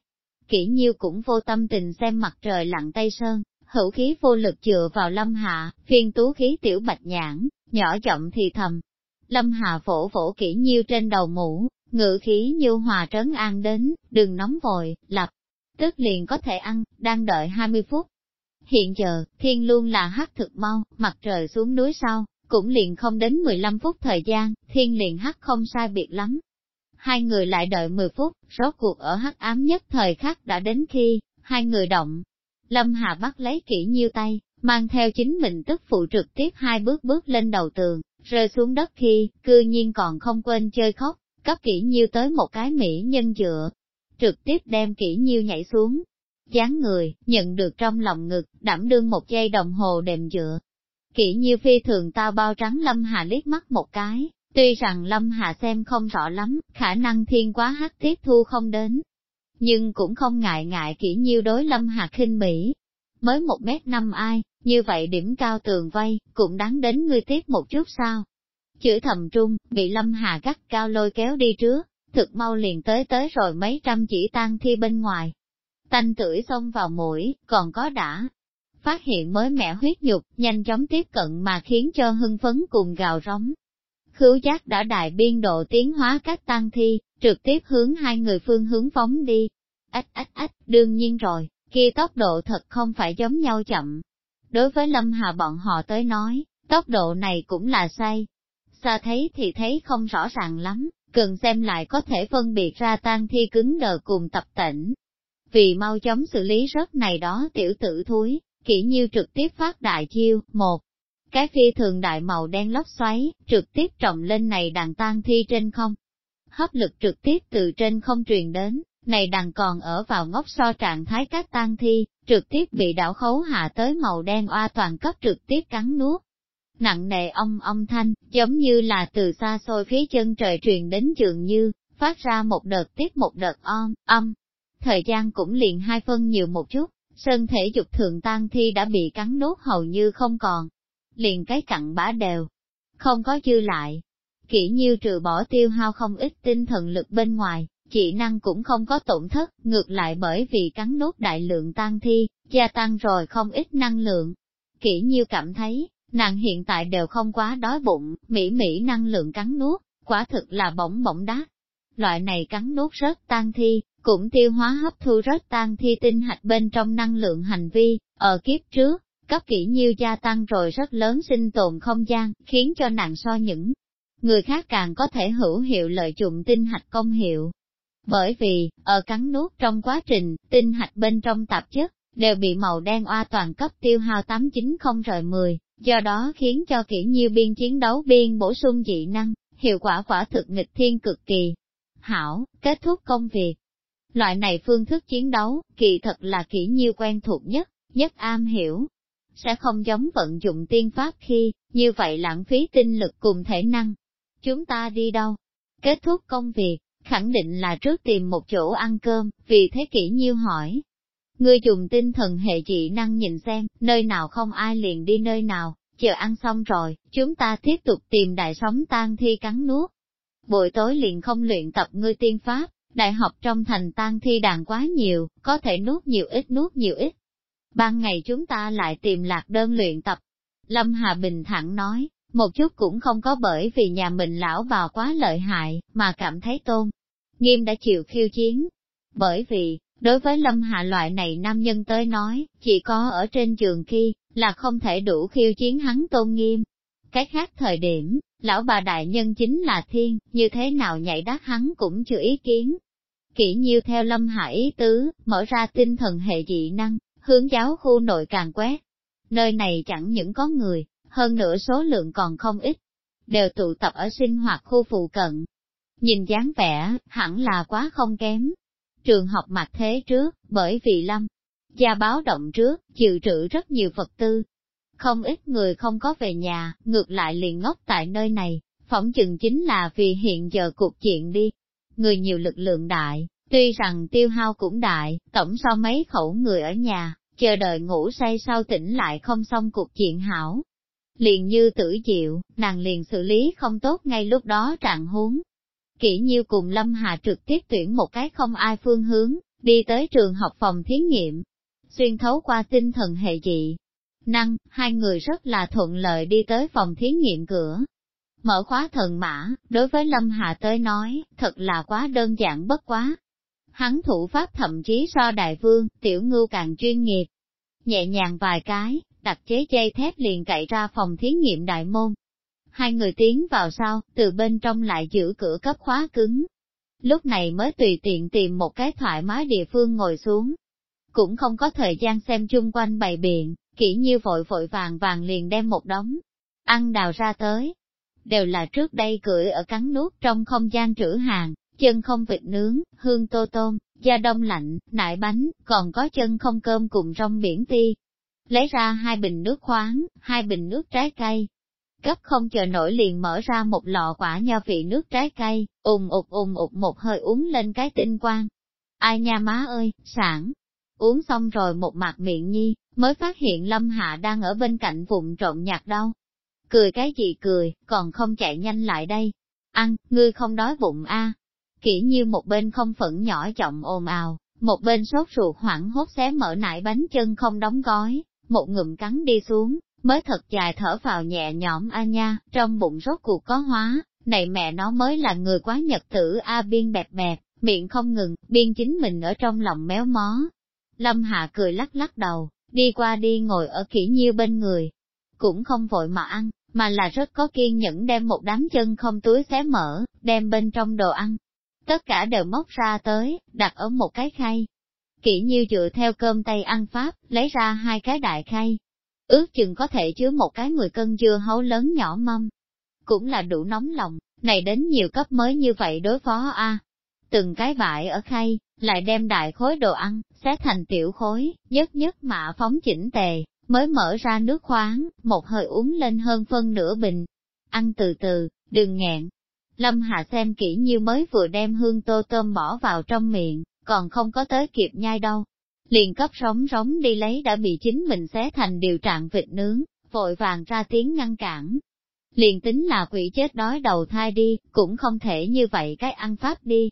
kỹ nhiêu cũng vô tâm tình xem mặt trời lặn Tây Sơn, hữu khí vô lực dựa vào lâm hạ, phiên tú khí tiểu bạch nhãn, nhỏ giọng thì thầm. Lâm hạ phổ phổ kỹ nhiêu trên đầu mũ, ngự khí như hòa trấn an đến, đừng nóng vội, lập, tức liền có thể ăn, đang đợi 20 phút. Hiện giờ, thiên luôn là hắc thực mau, mặt trời xuống núi sau, cũng liền không đến 15 phút thời gian, thiên liền hắc không sai biệt lắm. Hai người lại đợi 10 phút, rốt cuộc ở hắc ám nhất thời khắc đã đến khi, hai người động. Lâm Hà bắt lấy kỹ nhiêu tay, mang theo chính mình tức phụ trực tiếp hai bước bước lên đầu tường, rơi xuống đất khi, cư nhiên còn không quên chơi khóc, cấp kỹ nhiêu tới một cái mỹ nhân dựa, trực tiếp đem kỹ nhiêu nhảy xuống. Chán người, nhận được trong lòng ngực, đảm đương một giây đồng hồ đệm dựa. Kỹ nhiêu phi thường tao bao trắng Lâm Hà liếc mắt một cái, tuy rằng Lâm Hà xem không rõ lắm, khả năng thiên quá hắc tiếp thu không đến. Nhưng cũng không ngại ngại kỹ nhiêu đối Lâm Hà khinh bỉ. Mới một mét năm ai, như vậy điểm cao tường vây, cũng đáng đến ngươi tiếp một chút sao. Chữ thầm trung, bị Lâm Hà gắt cao lôi kéo đi trước, thực mau liền tới tới rồi mấy trăm chỉ tan thi bên ngoài. Tanh tưởi xông vào mũi, còn có đã. Phát hiện mới mẹ huyết nhục, nhanh chóng tiếp cận mà khiến cho hưng phấn cùng gào rống. Khứu giác đã đại biên độ tiến hóa các tan thi, trực tiếp hướng hai người phương hướng phóng đi. Ách ách ách, đương nhiên rồi, kia tốc độ thật không phải giống nhau chậm. Đối với Lâm Hà bọn họ tới nói, tốc độ này cũng là sai. Xa thấy thì thấy không rõ ràng lắm, cần xem lại có thể phân biệt ra tan thi cứng đờ cùng tập tỉnh. Vì mau chóng xử lý rớt này đó tiểu tử thúi, kỹ nhiêu trực tiếp phát đại chiêu, một. Cái phi thường đại màu đen lốc xoáy, trực tiếp trọng lên này đàn tan thi trên không. Hấp lực trực tiếp từ trên không truyền đến, này đằng còn ở vào ngốc so trạng thái các tan thi, trực tiếp bị đảo khấu hạ tới màu đen oa toàn cấp trực tiếp cắn nuốt nặng nề ông ông thanh, giống như là từ xa xôi phía chân trời truyền đến dường như, phát ra một đợt tiếp một đợt om, âm. Thời gian cũng liền hai phân nhiều một chút, sơn thể dục thượng tan thi đã bị cắn nốt hầu như không còn. Liền cái cặn bã đều, không có dư lại. Kỹ như trừ bỏ tiêu hao không ít tinh thần lực bên ngoài, chị năng cũng không có tổn thất, ngược lại bởi vì cắn nốt đại lượng tan thi, gia tăng rồi không ít năng lượng. Kỹ nhiêu cảm thấy, Nàng hiện tại đều không quá đói bụng, mỹ mỹ năng lượng cắn nuốt, quả thực là bỗng bỗng đá. Loại này cắn nuốt rất tan thi, cũng tiêu hóa hấp thu rất tan thi tinh hạch bên trong năng lượng hành vi, ở kiếp trước, cấp kỹ nhiêu gia tăng rồi rất lớn sinh tồn không gian, khiến cho nàng so những người khác càng có thể hữu hiệu lợi dụng tinh hạch công hiệu. Bởi vì, ở cắn nuốt trong quá trình, tinh hạch bên trong tạp chất, đều bị màu đen oa toàn cấp tiêu hao 890 rời 10, do đó khiến cho kỹ nhiêu biên chiến đấu biên bổ sung dị năng, hiệu quả quả thực nghịch thiên cực kỳ. Hảo, kết thúc công việc. Loại này phương thức chiến đấu, kỳ thật là kỹ nhiêu quen thuộc nhất, nhất am hiểu. Sẽ không giống vận dụng tiên pháp khi, như vậy lãng phí tinh lực cùng thể năng. Chúng ta đi đâu? Kết thúc công việc, khẳng định là trước tìm một chỗ ăn cơm, vì thế kỷ nhiêu hỏi, Ngươi dùng tinh thần hệ dị năng nhìn xem, nơi nào không ai liền đi nơi nào, chờ ăn xong rồi, chúng ta tiếp tục tìm đại sóng tan thi cắn nuốt. Buổi tối liền không luyện tập ngươi tiên pháp, đại học trong thành tan thi đàn quá nhiều, có thể nuốt nhiều ít nuốt nhiều ít. Ban ngày chúng ta lại tìm lạc đơn luyện tập. Lâm Hà Bình thẳng nói, một chút cũng không có bởi vì nhà mình lão bà quá lợi hại, mà cảm thấy tôn. Nghiêm đã chịu khiêu chiến. Bởi vì, Đối với Lâm Hạ loại này nam nhân tới nói, chỉ có ở trên trường khi, là không thể đủ khiêu chiến hắn tôn nghiêm. Cái khác thời điểm, lão bà đại nhân chính là thiên, như thế nào nhảy đát hắn cũng chưa ý kiến. Kỹ nhiêu theo Lâm Hạ ý tứ, mở ra tinh thần hệ dị năng, hướng giáo khu nội càng quét. Nơi này chẳng những có người, hơn nữa số lượng còn không ít, đều tụ tập ở sinh hoạt khu phụ cận. Nhìn dáng vẻ, hẳn là quá không kém, Trường học mặt thế trước, bởi vì lâm, gia báo động trước, dự trữ rất nhiều vật tư. Không ít người không có về nhà, ngược lại liền ngốc tại nơi này, phỏng chừng chính là vì hiện giờ cuộc chuyện đi. Người nhiều lực lượng đại, tuy rằng tiêu hao cũng đại, tổng so mấy khẩu người ở nhà, chờ đợi ngủ say sau tỉnh lại không xong cuộc chuyện hảo. Liền như tử diệu, nàng liền xử lý không tốt ngay lúc đó trạng huống. Kỷ nhiêu cùng Lâm Hà trực tiếp tuyển một cái không ai phương hướng, đi tới trường học phòng thí nghiệm. Xuyên thấu qua tinh thần hệ dị. Năng, hai người rất là thuận lợi đi tới phòng thí nghiệm cửa. Mở khóa thần mã, đối với Lâm Hà tới nói, thật là quá đơn giản bất quá. Hắn thủ pháp thậm chí so đại vương, tiểu ngưu càng chuyên nghiệp. Nhẹ nhàng vài cái, đặt chế dây thép liền cậy ra phòng thí nghiệm đại môn. Hai người tiến vào sau, từ bên trong lại giữ cửa cấp khóa cứng. Lúc này mới tùy tiện tìm một cái thoải mái địa phương ngồi xuống. Cũng không có thời gian xem chung quanh bày biện, kỹ như vội vội vàng vàng liền đem một đống, ăn đào ra tới. Đều là trước đây cưỡi ở cắn nuốt trong không gian trữ hàng, chân không vịt nướng, hương tô tôm, da đông lạnh, nại bánh, còn có chân không cơm cùng rong biển ti. Lấy ra hai bình nước khoáng, hai bình nước trái cây. gấp không chờ nổi liền mở ra một lọ quả nho vị nước trái cây, ùm ụt ùm ụt một hơi uống lên cái tinh quang. Ai nha má ơi, sản! Uống xong rồi một mặt miệng nhi, mới phát hiện Lâm Hạ đang ở bên cạnh vụn trộn nhạc đâu. Cười cái gì cười, còn không chạy nhanh lại đây. Ăn, ngươi không đói bụng a Kỹ như một bên không phẫn nhỏ giọng ồn ào, một bên sốt ruột hoảng hốt xé mở nải bánh chân không đóng gói, một ngụm cắn đi xuống, mới thật dài thở vào nhẹ nhõm a nha, trong bụng rốt cuộc có hóa, này mẹ nó mới là người quá nhật tử a biên bẹp bẹp, miệng không ngừng, biên chính mình ở trong lòng méo mó. Lâm Hạ cười lắc lắc đầu, đi qua đi ngồi ở kỹ nhiêu bên người. Cũng không vội mà ăn, mà là rất có kiên nhẫn đem một đám chân không túi xé mở, đem bên trong đồ ăn. Tất cả đều móc ra tới, đặt ở một cái khay. Kỹ như dựa theo cơm tây ăn pháp, lấy ra hai cái đại khay. Ước chừng có thể chứa một cái mười cân dưa hấu lớn nhỏ mâm. Cũng là đủ nóng lòng, này đến nhiều cấp mới như vậy đối phó a Từng cái vải ở khay, lại đem đại khối đồ ăn, xé thành tiểu khối, nhất nhất mạ phóng chỉnh tề, mới mở ra nước khoáng, một hơi uống lên hơn phân nửa bình. Ăn từ từ, đừng nghẹn. Lâm Hạ xem kỹ như mới vừa đem hương tô tôm bỏ vào trong miệng, còn không có tới kịp nhai đâu. Liền cấp rống rống đi lấy đã bị chính mình xé thành điều trạng vịt nướng, vội vàng ra tiếng ngăn cản. Liền tính là quỷ chết đói đầu thai đi, cũng không thể như vậy cái ăn pháp đi,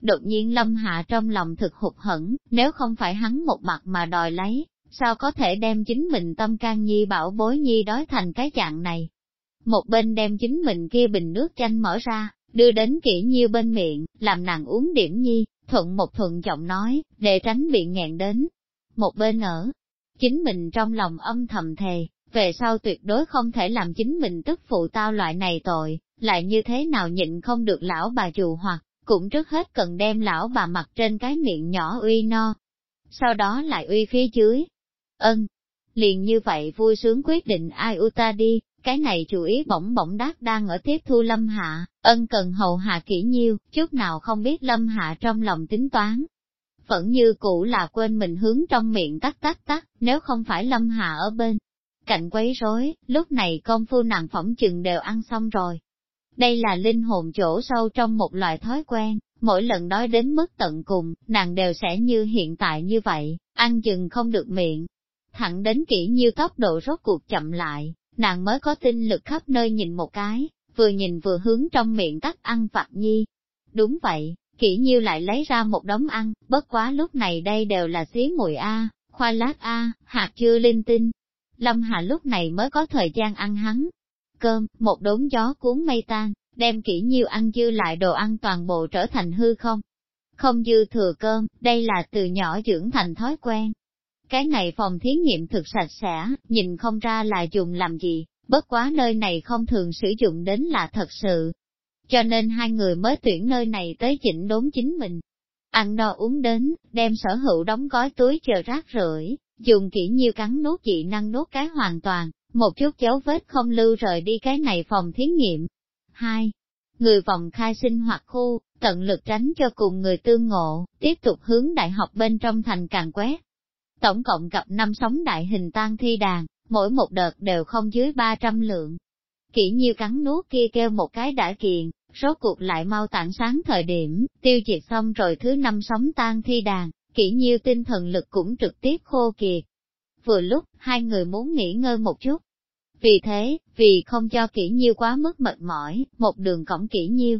Đột nhiên Lâm Hạ trong lòng thực hụt hẫng, nếu không phải hắn một mặt mà đòi lấy, sao có thể đem chính mình tâm can nhi bảo bối nhi đói thành cái dạng này. Một bên đem chính mình kia bình nước chanh mở ra, đưa đến kỹ nhiêu bên miệng, làm nàng uống điểm nhi, thuận một thuận giọng nói, để tránh bị nghẹn đến. Một bên ở, chính mình trong lòng âm thầm thề, về sau tuyệt đối không thể làm chính mình tức phụ tao loại này tội, lại như thế nào nhịn không được lão bà dù hoặc cũng trước hết cần đem lão bà mặt trên cái miệng nhỏ uy no, sau đó lại uy phía dưới. Ân, liền như vậy vui sướng quyết định ai u ta đi, cái này chủ ý bỗng bỗng đát đang ở tiếp thu lâm hạ, ân cần hầu hạ kỹ nhiêu, chút nào không biết lâm hạ trong lòng tính toán. Vẫn như cũ là quên mình hướng trong miệng tắt tắt tắt, nếu không phải lâm hạ ở bên. Cạnh quấy rối, lúc này công phu nàng phỏng chừng đều ăn xong rồi, đây là linh hồn chỗ sâu trong một loại thói quen, mỗi lần đói đến mức tận cùng, nàng đều sẽ như hiện tại như vậy, ăn chừng không được miệng. Thẳng đến kỹ như tốc độ rốt cuộc chậm lại, nàng mới có tinh lực khắp nơi nhìn một cái, vừa nhìn vừa hướng trong miệng tắt ăn vặt nhi. Đúng vậy, kỹ nhiêu lại lấy ra một đống ăn, bất quá lúc này đây đều là xí mùi A, khoai lát A, hạt chưa linh tinh. Lâm Hà lúc này mới có thời gian ăn hắn, cơm, một đốn gió cuốn mây tan, đem kỹ nhiêu ăn dư lại đồ ăn toàn bộ trở thành hư không. Không dư thừa cơm, đây là từ nhỏ dưỡng thành thói quen. Cái này phòng thí nghiệm thực sạch sẽ, nhìn không ra là dùng làm gì, bất quá nơi này không thường sử dụng đến là thật sự. Cho nên hai người mới tuyển nơi này tới chỉnh đốn chính mình. Ăn no uống đến, đem sở hữu đóng gói túi chờ rác rưởi, dùng kỹ nhiêu cắn nốt dị năng nốt cái hoàn toàn, một chút dấu vết không lưu rời đi cái này phòng thí nghiệm. Hai, người vòng khai sinh hoạt khu, tận lực tránh cho cùng người tương ngộ, tiếp tục hướng đại học bên trong thành càng quét. Tổng cộng gặp năm sóng đại hình tan thi đàn, mỗi một đợt đều không dưới 300 lượng. Kỷ nhiêu cắn nuốt kia kêu một cái đã kiện, rốt cuộc lại mau tảng sáng thời điểm, tiêu diệt xong rồi thứ năm sóng tan thi đàn, kỷ nhiêu tinh thần lực cũng trực tiếp khô kiệt. Vừa lúc, hai người muốn nghỉ ngơi một chút. Vì thế, vì không cho kỷ nhiêu quá mức mệt mỏi, một đường cổng kỷ nhiêu.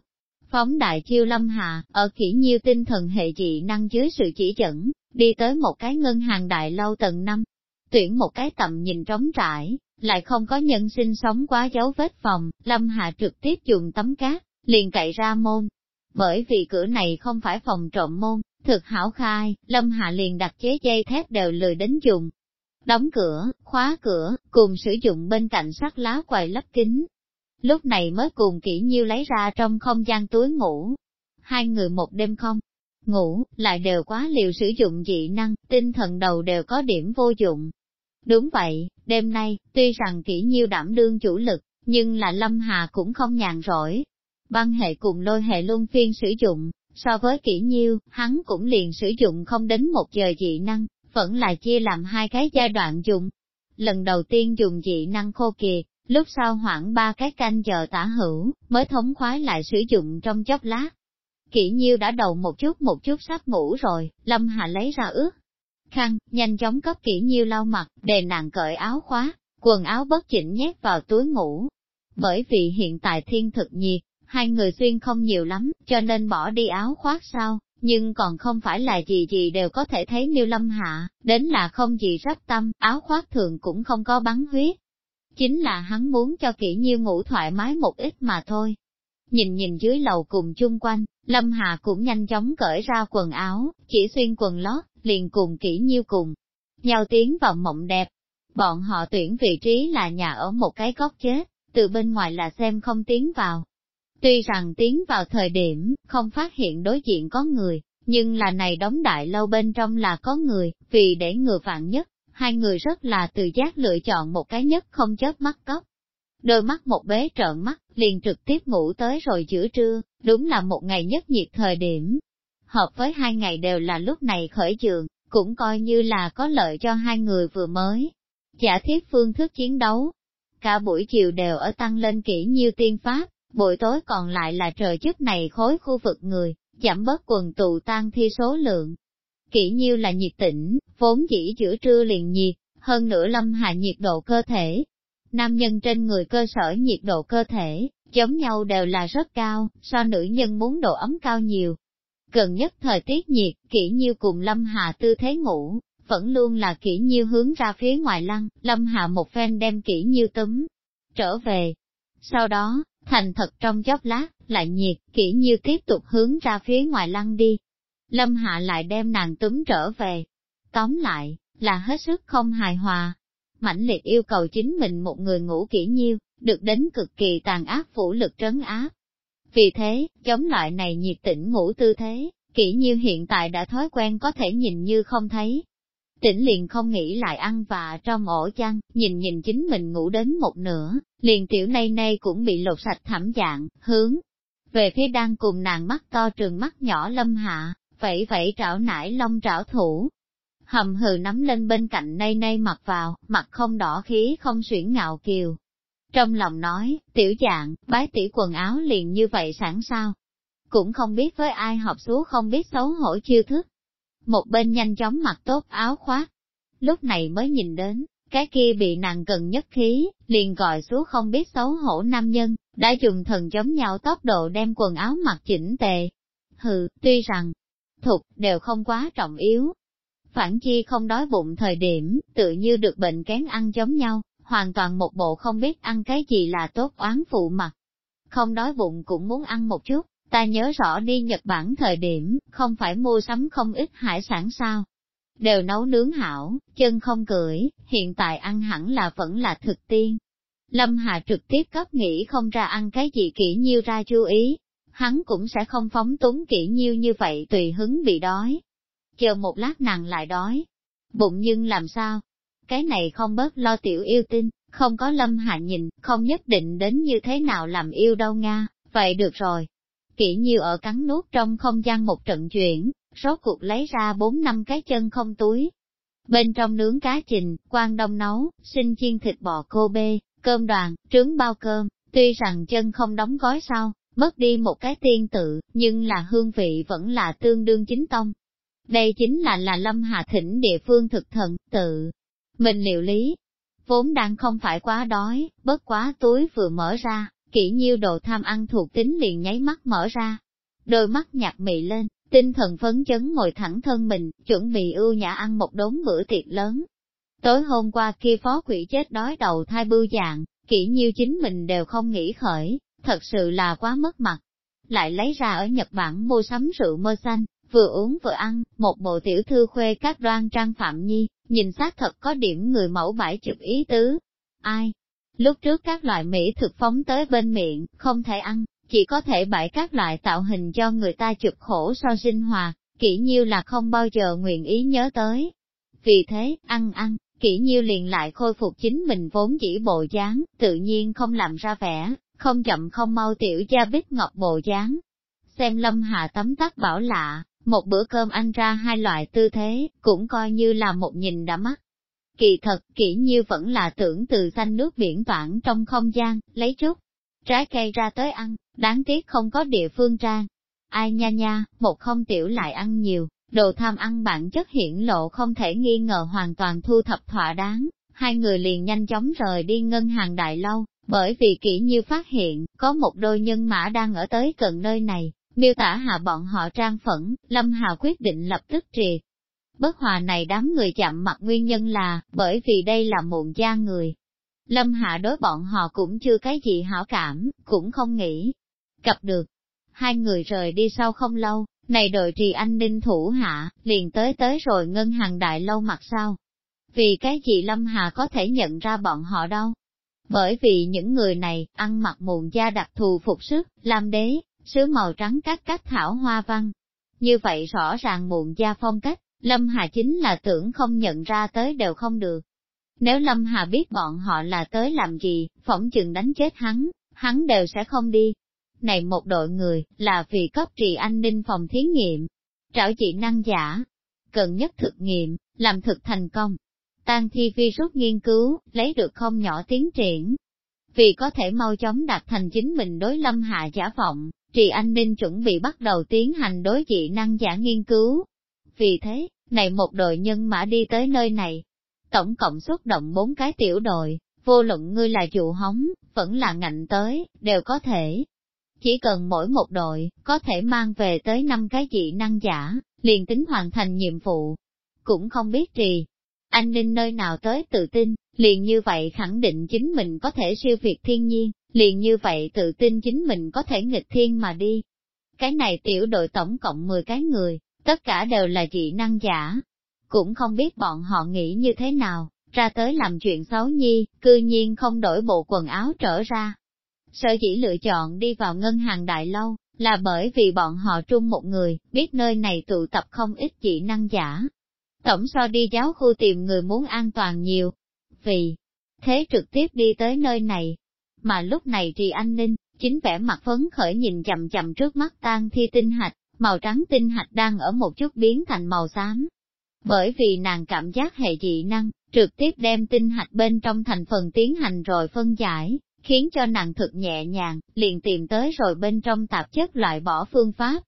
Phóng đại chiêu lâm Hạ ở kỷ nhiêu tinh thần hệ dị năng dưới sự chỉ dẫn, đi tới một cái ngân hàng đại lâu tầng năm, tuyển một cái tầm nhìn trống trải, lại không có nhân sinh sống quá dấu vết phòng, lâm hà trực tiếp dùng tấm cát, liền cậy ra môn. Bởi vì cửa này không phải phòng trộm môn, thực hảo khai, Lâm Hạ liền đặt chế dây thép đều lười đến dùng. Đóng cửa, khóa cửa, cùng sử dụng bên cạnh sắt lá quầy lắp kính. Lúc này mới cùng kỹ nhiêu lấy ra trong không gian túi ngủ. Hai người một đêm không ngủ, lại đều quá liều sử dụng dị năng, tinh thần đầu đều có điểm vô dụng. Đúng vậy, đêm nay, tuy rằng kỹ nhiêu đảm đương chủ lực, nhưng là Lâm Hà cũng không nhàn rỗi, băng hệ cùng lôi hệ luân phiên sử dụng, so với kỹ nhiêu, hắn cũng liền sử dụng không đến một giờ dị năng, vẫn là chia làm hai cái giai đoạn dùng. Lần đầu tiên dùng dị năng khô kiệt, lúc sau khoảng ba cái canh giờ tả hữu, mới thống khoái lại sử dụng trong chốc lát. Kỷ nhiêu đã đầu một chút một chút sắp ngủ rồi, Lâm Hạ lấy ra ướt. Khăn, nhanh chóng cấp kỹ nhiêu lau mặt, đề nàng cởi áo khóa, quần áo bất chỉnh nhét vào túi ngủ. Bởi vì hiện tại thiên thực nhiệt, hai người xuyên không nhiều lắm, cho nên bỏ đi áo khoác sao, nhưng còn không phải là gì gì đều có thể thấy miêu lâm hạ, đến là không gì rắp tâm, áo khoác thường cũng không có bắn huyết. Chính là hắn muốn cho kỹ nhiêu ngủ thoải mái một ít mà thôi. Nhìn nhìn dưới lầu cùng chung quanh, Lâm Hà cũng nhanh chóng cởi ra quần áo, chỉ xuyên quần lót, liền cùng kỹ nhiêu cùng. Nhau tiến vào mộng đẹp. Bọn họ tuyển vị trí là nhà ở một cái góc chết, từ bên ngoài là xem không tiến vào, Tuy rằng tiến vào thời điểm, không phát hiện đối diện có người, nhưng là này đóng đại lâu bên trong là có người, vì để ngừa vạn nhất, hai người rất là tự giác lựa chọn một cái nhất không chớp mắt cốc. Đôi mắt một bế trợn mắt, liền trực tiếp ngủ tới rồi giữa trưa, đúng là một ngày nhất nhiệt thời điểm. Hợp với hai ngày đều là lúc này khởi trường, cũng coi như là có lợi cho hai người vừa mới. Giả thiết phương thức chiến đấu, cả buổi chiều đều ở tăng lên kỹ nhiêu tiên pháp, buổi tối còn lại là trời chức này khối khu vực người, giảm bớt quần tụ tan thi số lượng. Kỹ nhiêu là nhiệt tĩnh, vốn dĩ giữa trưa liền nhiệt, hơn nữa lâm hạ nhiệt độ cơ thể. Nam nhân trên người cơ sở nhiệt độ cơ thể, giống nhau đều là rất cao, so nữ nhân muốn độ ấm cao nhiều. Gần nhất thời tiết nhiệt, kỹ nhiêu cùng lâm hạ tư thế ngủ, vẫn luôn là kỹ nhiêu hướng ra phía ngoài lăng, lâm hạ một phen đem kỹ nhiêu túm, trở về. Sau đó, thành thật trong chốc lát, lại nhiệt, kỹ như tiếp tục hướng ra phía ngoài lăng đi. Lâm Hạ lại đem nàng túm trở về. Tóm lại, là hết sức không hài hòa. Mãnh liệt yêu cầu chính mình một người ngủ kỹ nhiêu, được đến cực kỳ tàn ác phủ lực trấn áp. Vì thế, chống lại này nhiệt tỉnh ngủ tư thế, kỹ nhiêu hiện tại đã thói quen có thể nhìn như không thấy, Tỉnh liền không nghĩ lại ăn và trong ổ chăn, nhìn nhìn chính mình ngủ đến một nửa, liền tiểu nay nay cũng bị lột sạch thảm dạng, hướng về phía đang cùng nàng mắt to trường mắt nhỏ lâm hạ, vẫy vẫy trảo nải long trảo thủ. Hầm hừ nắm lên bên cạnh nay nay mặc vào, mặt không đỏ khí không xuyển ngạo kiều. Trong lòng nói, tiểu dạng, bái tỷ quần áo liền như vậy sẵn sao. Cũng không biết với ai học xuống không biết xấu hổ chiêu thức, một bên nhanh chóng mặc tốt áo khoác. Lúc này mới nhìn đến, cái kia bị nàng cần nhất khí, liền gọi xuống không biết xấu hổ nam nhân, đã dùng thần giống nhau tốc độ đem quần áo mặc chỉnh tề. Hừ, tuy rằng, thục đều không quá trọng yếu. Phản chi không đói bụng thời điểm, tự như được bệnh kén ăn giống nhau, hoàn toàn một bộ không biết ăn cái gì là tốt oán phụ mặt. Không đói bụng cũng muốn ăn một chút, Ta nhớ rõ đi Nhật Bản thời điểm, không phải mua sắm không ít hải sản sao. Đều nấu nướng hảo, chân không cưỡi, hiện tại ăn hẳn là vẫn là thực tiên. Lâm Hà trực tiếp cấp nghĩ không ra ăn cái gì kỹ nhiêu ra chú ý, hắn cũng sẽ không phóng túng kỹ nhiêu như vậy tùy hứng bị đói. Chờ một lát nàng lại đói, bụng nhưng làm sao? Cái này không bớt lo tiểu yêu tinh, không có Lâm hạ nhìn, không nhất định đến như thế nào làm yêu đâu Nga, vậy được rồi, kỹ nhiêu ở cắn nuốt trong không gian một trận chuyển, rốt cuộc lấy ra bốn năm cái chân không túi. Bên trong nướng cá trình, quang đông nấu, sinh chiên thịt bò cô bê, cơm đoàn, trứng bao cơm, Tuy rằng chân không đóng gói sau, mất đi một cái tiên tự, nhưng là hương vị vẫn là tương đương chính tông. Đây chính là là lâm hà thỉnh địa phương thực thần, tự. Mình liệu lý, vốn đang không phải quá đói, bất quá túi vừa mở ra, kỹ nhiêu đồ tham ăn thuộc tính liền nháy mắt mở ra. Đôi mắt nhạt mị lên, tinh thần phấn chấn ngồi thẳng thân mình, chuẩn bị ưu nhã ăn một đống bữa tiệc lớn. Tối hôm qua kia phó quỷ chết đói đầu thai bưu dạng, kỹ nhiêu chính mình đều không nghĩ khởi, thật sự là quá mất mặt. Lại lấy ra ở Nhật Bản mua sắm rượu mơ xanh, vừa uống vừa ăn, một bộ tiểu thư khuê các đoan trang phạm nhi, nhìn xác thật có điểm người mẫu bãi chụp ý tứ. Ai? Lúc trước các loại mỹ thực phóng tới bên miệng, không thể ăn, chỉ có thể bãi các loại tạo hình cho người ta chụp khổ so sinh hoạt, kỹ nhiêu là không bao giờ nguyện ý nhớ tới. Vì thế, ăn ăn, kỹ nhiêu liền lại khôi phục chính mình vốn chỉ bộ dáng, tự nhiên không làm ra vẻ, không chậm không mau tiểu gia bích ngọc bộ dáng. Xem lâm hạ tấm tắc bảo lạ, một bữa cơm ăn ra hai loại tư thế, cũng coi như là một nhìn đã mắt. Kỳ thật, kỹ như vẫn là tưởng từ xanh nước biển toảng trong không gian, lấy chút trái cây ra tới ăn, đáng tiếc không có địa phương trang. Ai nha nha, một không tiểu lại ăn nhiều, đồ tham ăn bản chất hiển lộ không thể nghi ngờ hoàn toàn thu thập thỏa đáng, hai người liền nhanh chóng rời đi ngân hàng đại lâu, bởi vì kỹ như phát hiện, có một đôi nhân mã đang ở tới gần nơi này, miêu tả hạ bọn họ trang phẫn, Lâm Hà quyết định lập tức triệt. Bất hòa này đám người chạm mặt nguyên nhân là, bởi vì đây là muộn gia người. Lâm Hạ đối bọn họ cũng chưa cái gì hảo cảm, cũng không nghĩ gặp được. Hai người rời đi sau không lâu, này đội trì anh ninh thủ hạ, liền tới tới rồi ngân hàng đại lâu mặt sau. Vì cái gì Lâm Hà có thể nhận ra bọn họ đâu? Bởi vì những người này, ăn mặc muộn da đặc thù phục sức, làm đế, sứ màu trắng các cách thảo hoa văn. Như vậy rõ ràng muộn gia phong cách, Lâm Hà chính là tưởng không nhận ra tới đều không được. Nếu Lâm Hà biết bọn họ là tới làm gì, phỏng chừng đánh chết hắn, hắn đều sẽ không đi. Này một đội người, là vì cấp trì an ninh phòng thí nghiệm, trảo trị năng giả, cần nhất thực nghiệm, làm thực thành công. Tan thi virus nghiên cứu, lấy được không nhỏ tiến triển. Vì có thể mau chóng đạt thành chính mình đối lâm hạ giả vọng, trì anh ninh chuẩn bị bắt đầu tiến hành đối dị năng giả nghiên cứu. Vì thế, này một đội nhân mã đi tới nơi này. Tổng cộng xuất động bốn cái tiểu đội, vô luận ngươi là dụ hóng, vẫn là ngạnh tới, đều có thể. Chỉ cần mỗi một đội, có thể mang về tới năm cái dị năng giả, liền tính hoàn thành nhiệm vụ. Cũng không biết trì, anh ninh nơi nào tới tự tin, liền như vậy khẳng định chính mình có thể siêu việt thiên nhiên, liền như vậy tự tin chính mình có thể nghịch thiên mà đi. Cái này tiểu đội tổng cộng 10 cái người, tất cả đều là dị năng giả. Cũng không biết bọn họ nghĩ như thế nào, ra tới làm chuyện xấu nhi, cư nhiên không đổi bộ quần áo trở ra. Sở chỉ lựa chọn đi vào ngân hàng đại lâu, là bởi vì bọn họ trung một người, biết nơi này tụ tập không ít dị năng giả. Tổng so đi giáo khu tìm người muốn an toàn nhiều. Vì thế trực tiếp đi tới nơi này. Mà lúc này thì anh ninh, chính vẻ mặt phấn khởi nhìn chậm chậm trước mắt tan thi tinh hạch, màu trắng tinh hạch đang ở một chút biến thành màu xám. Bởi vì nàng cảm giác hệ dị năng, trực tiếp đem tinh hạch bên trong thành phần tiến hành rồi phân giải, khiến cho nàng thực nhẹ nhàng, liền tìm tới rồi bên trong tạp chất loại bỏ phương pháp.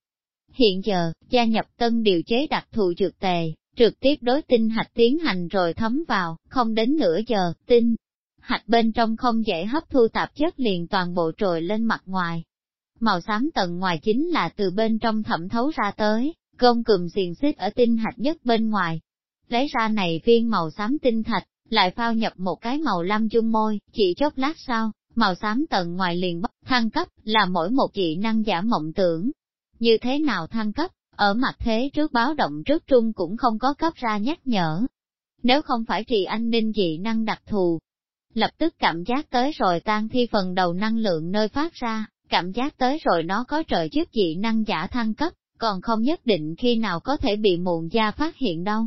Hiện giờ, gia nhập tân điều chế đặc thù dược tề, trực tiếp đối tinh hạch tiến hành rồi thấm vào, không đến nửa giờ, tinh hạch bên trong không dễ hấp thu tạp chất liền toàn bộ trồi lên mặt ngoài. Màu xám tầng ngoài chính là từ bên trong thẩm thấu ra tới, gông cùm xiềng xích ở tinh hạch nhất bên ngoài. Lấy ra này viên màu xám tinh thạch, lại phao nhập một cái màu lam chung môi, chỉ chốc lát sau, màu xám tầng ngoài liền bắt thăng cấp, là mỗi một dị năng giả mộng tưởng. Như thế nào thăng cấp, ở mặt thế trước báo động trước trung cũng không có cấp ra nhắc nhở. Nếu không phải trì anh ninh dị năng đặc thù, lập tức cảm giác tới rồi tan thi phần đầu năng lượng nơi phát ra, cảm giác tới rồi nó có trợ trước dị năng giả thăng cấp, còn không nhất định khi nào có thể bị muộn gia phát hiện đâu.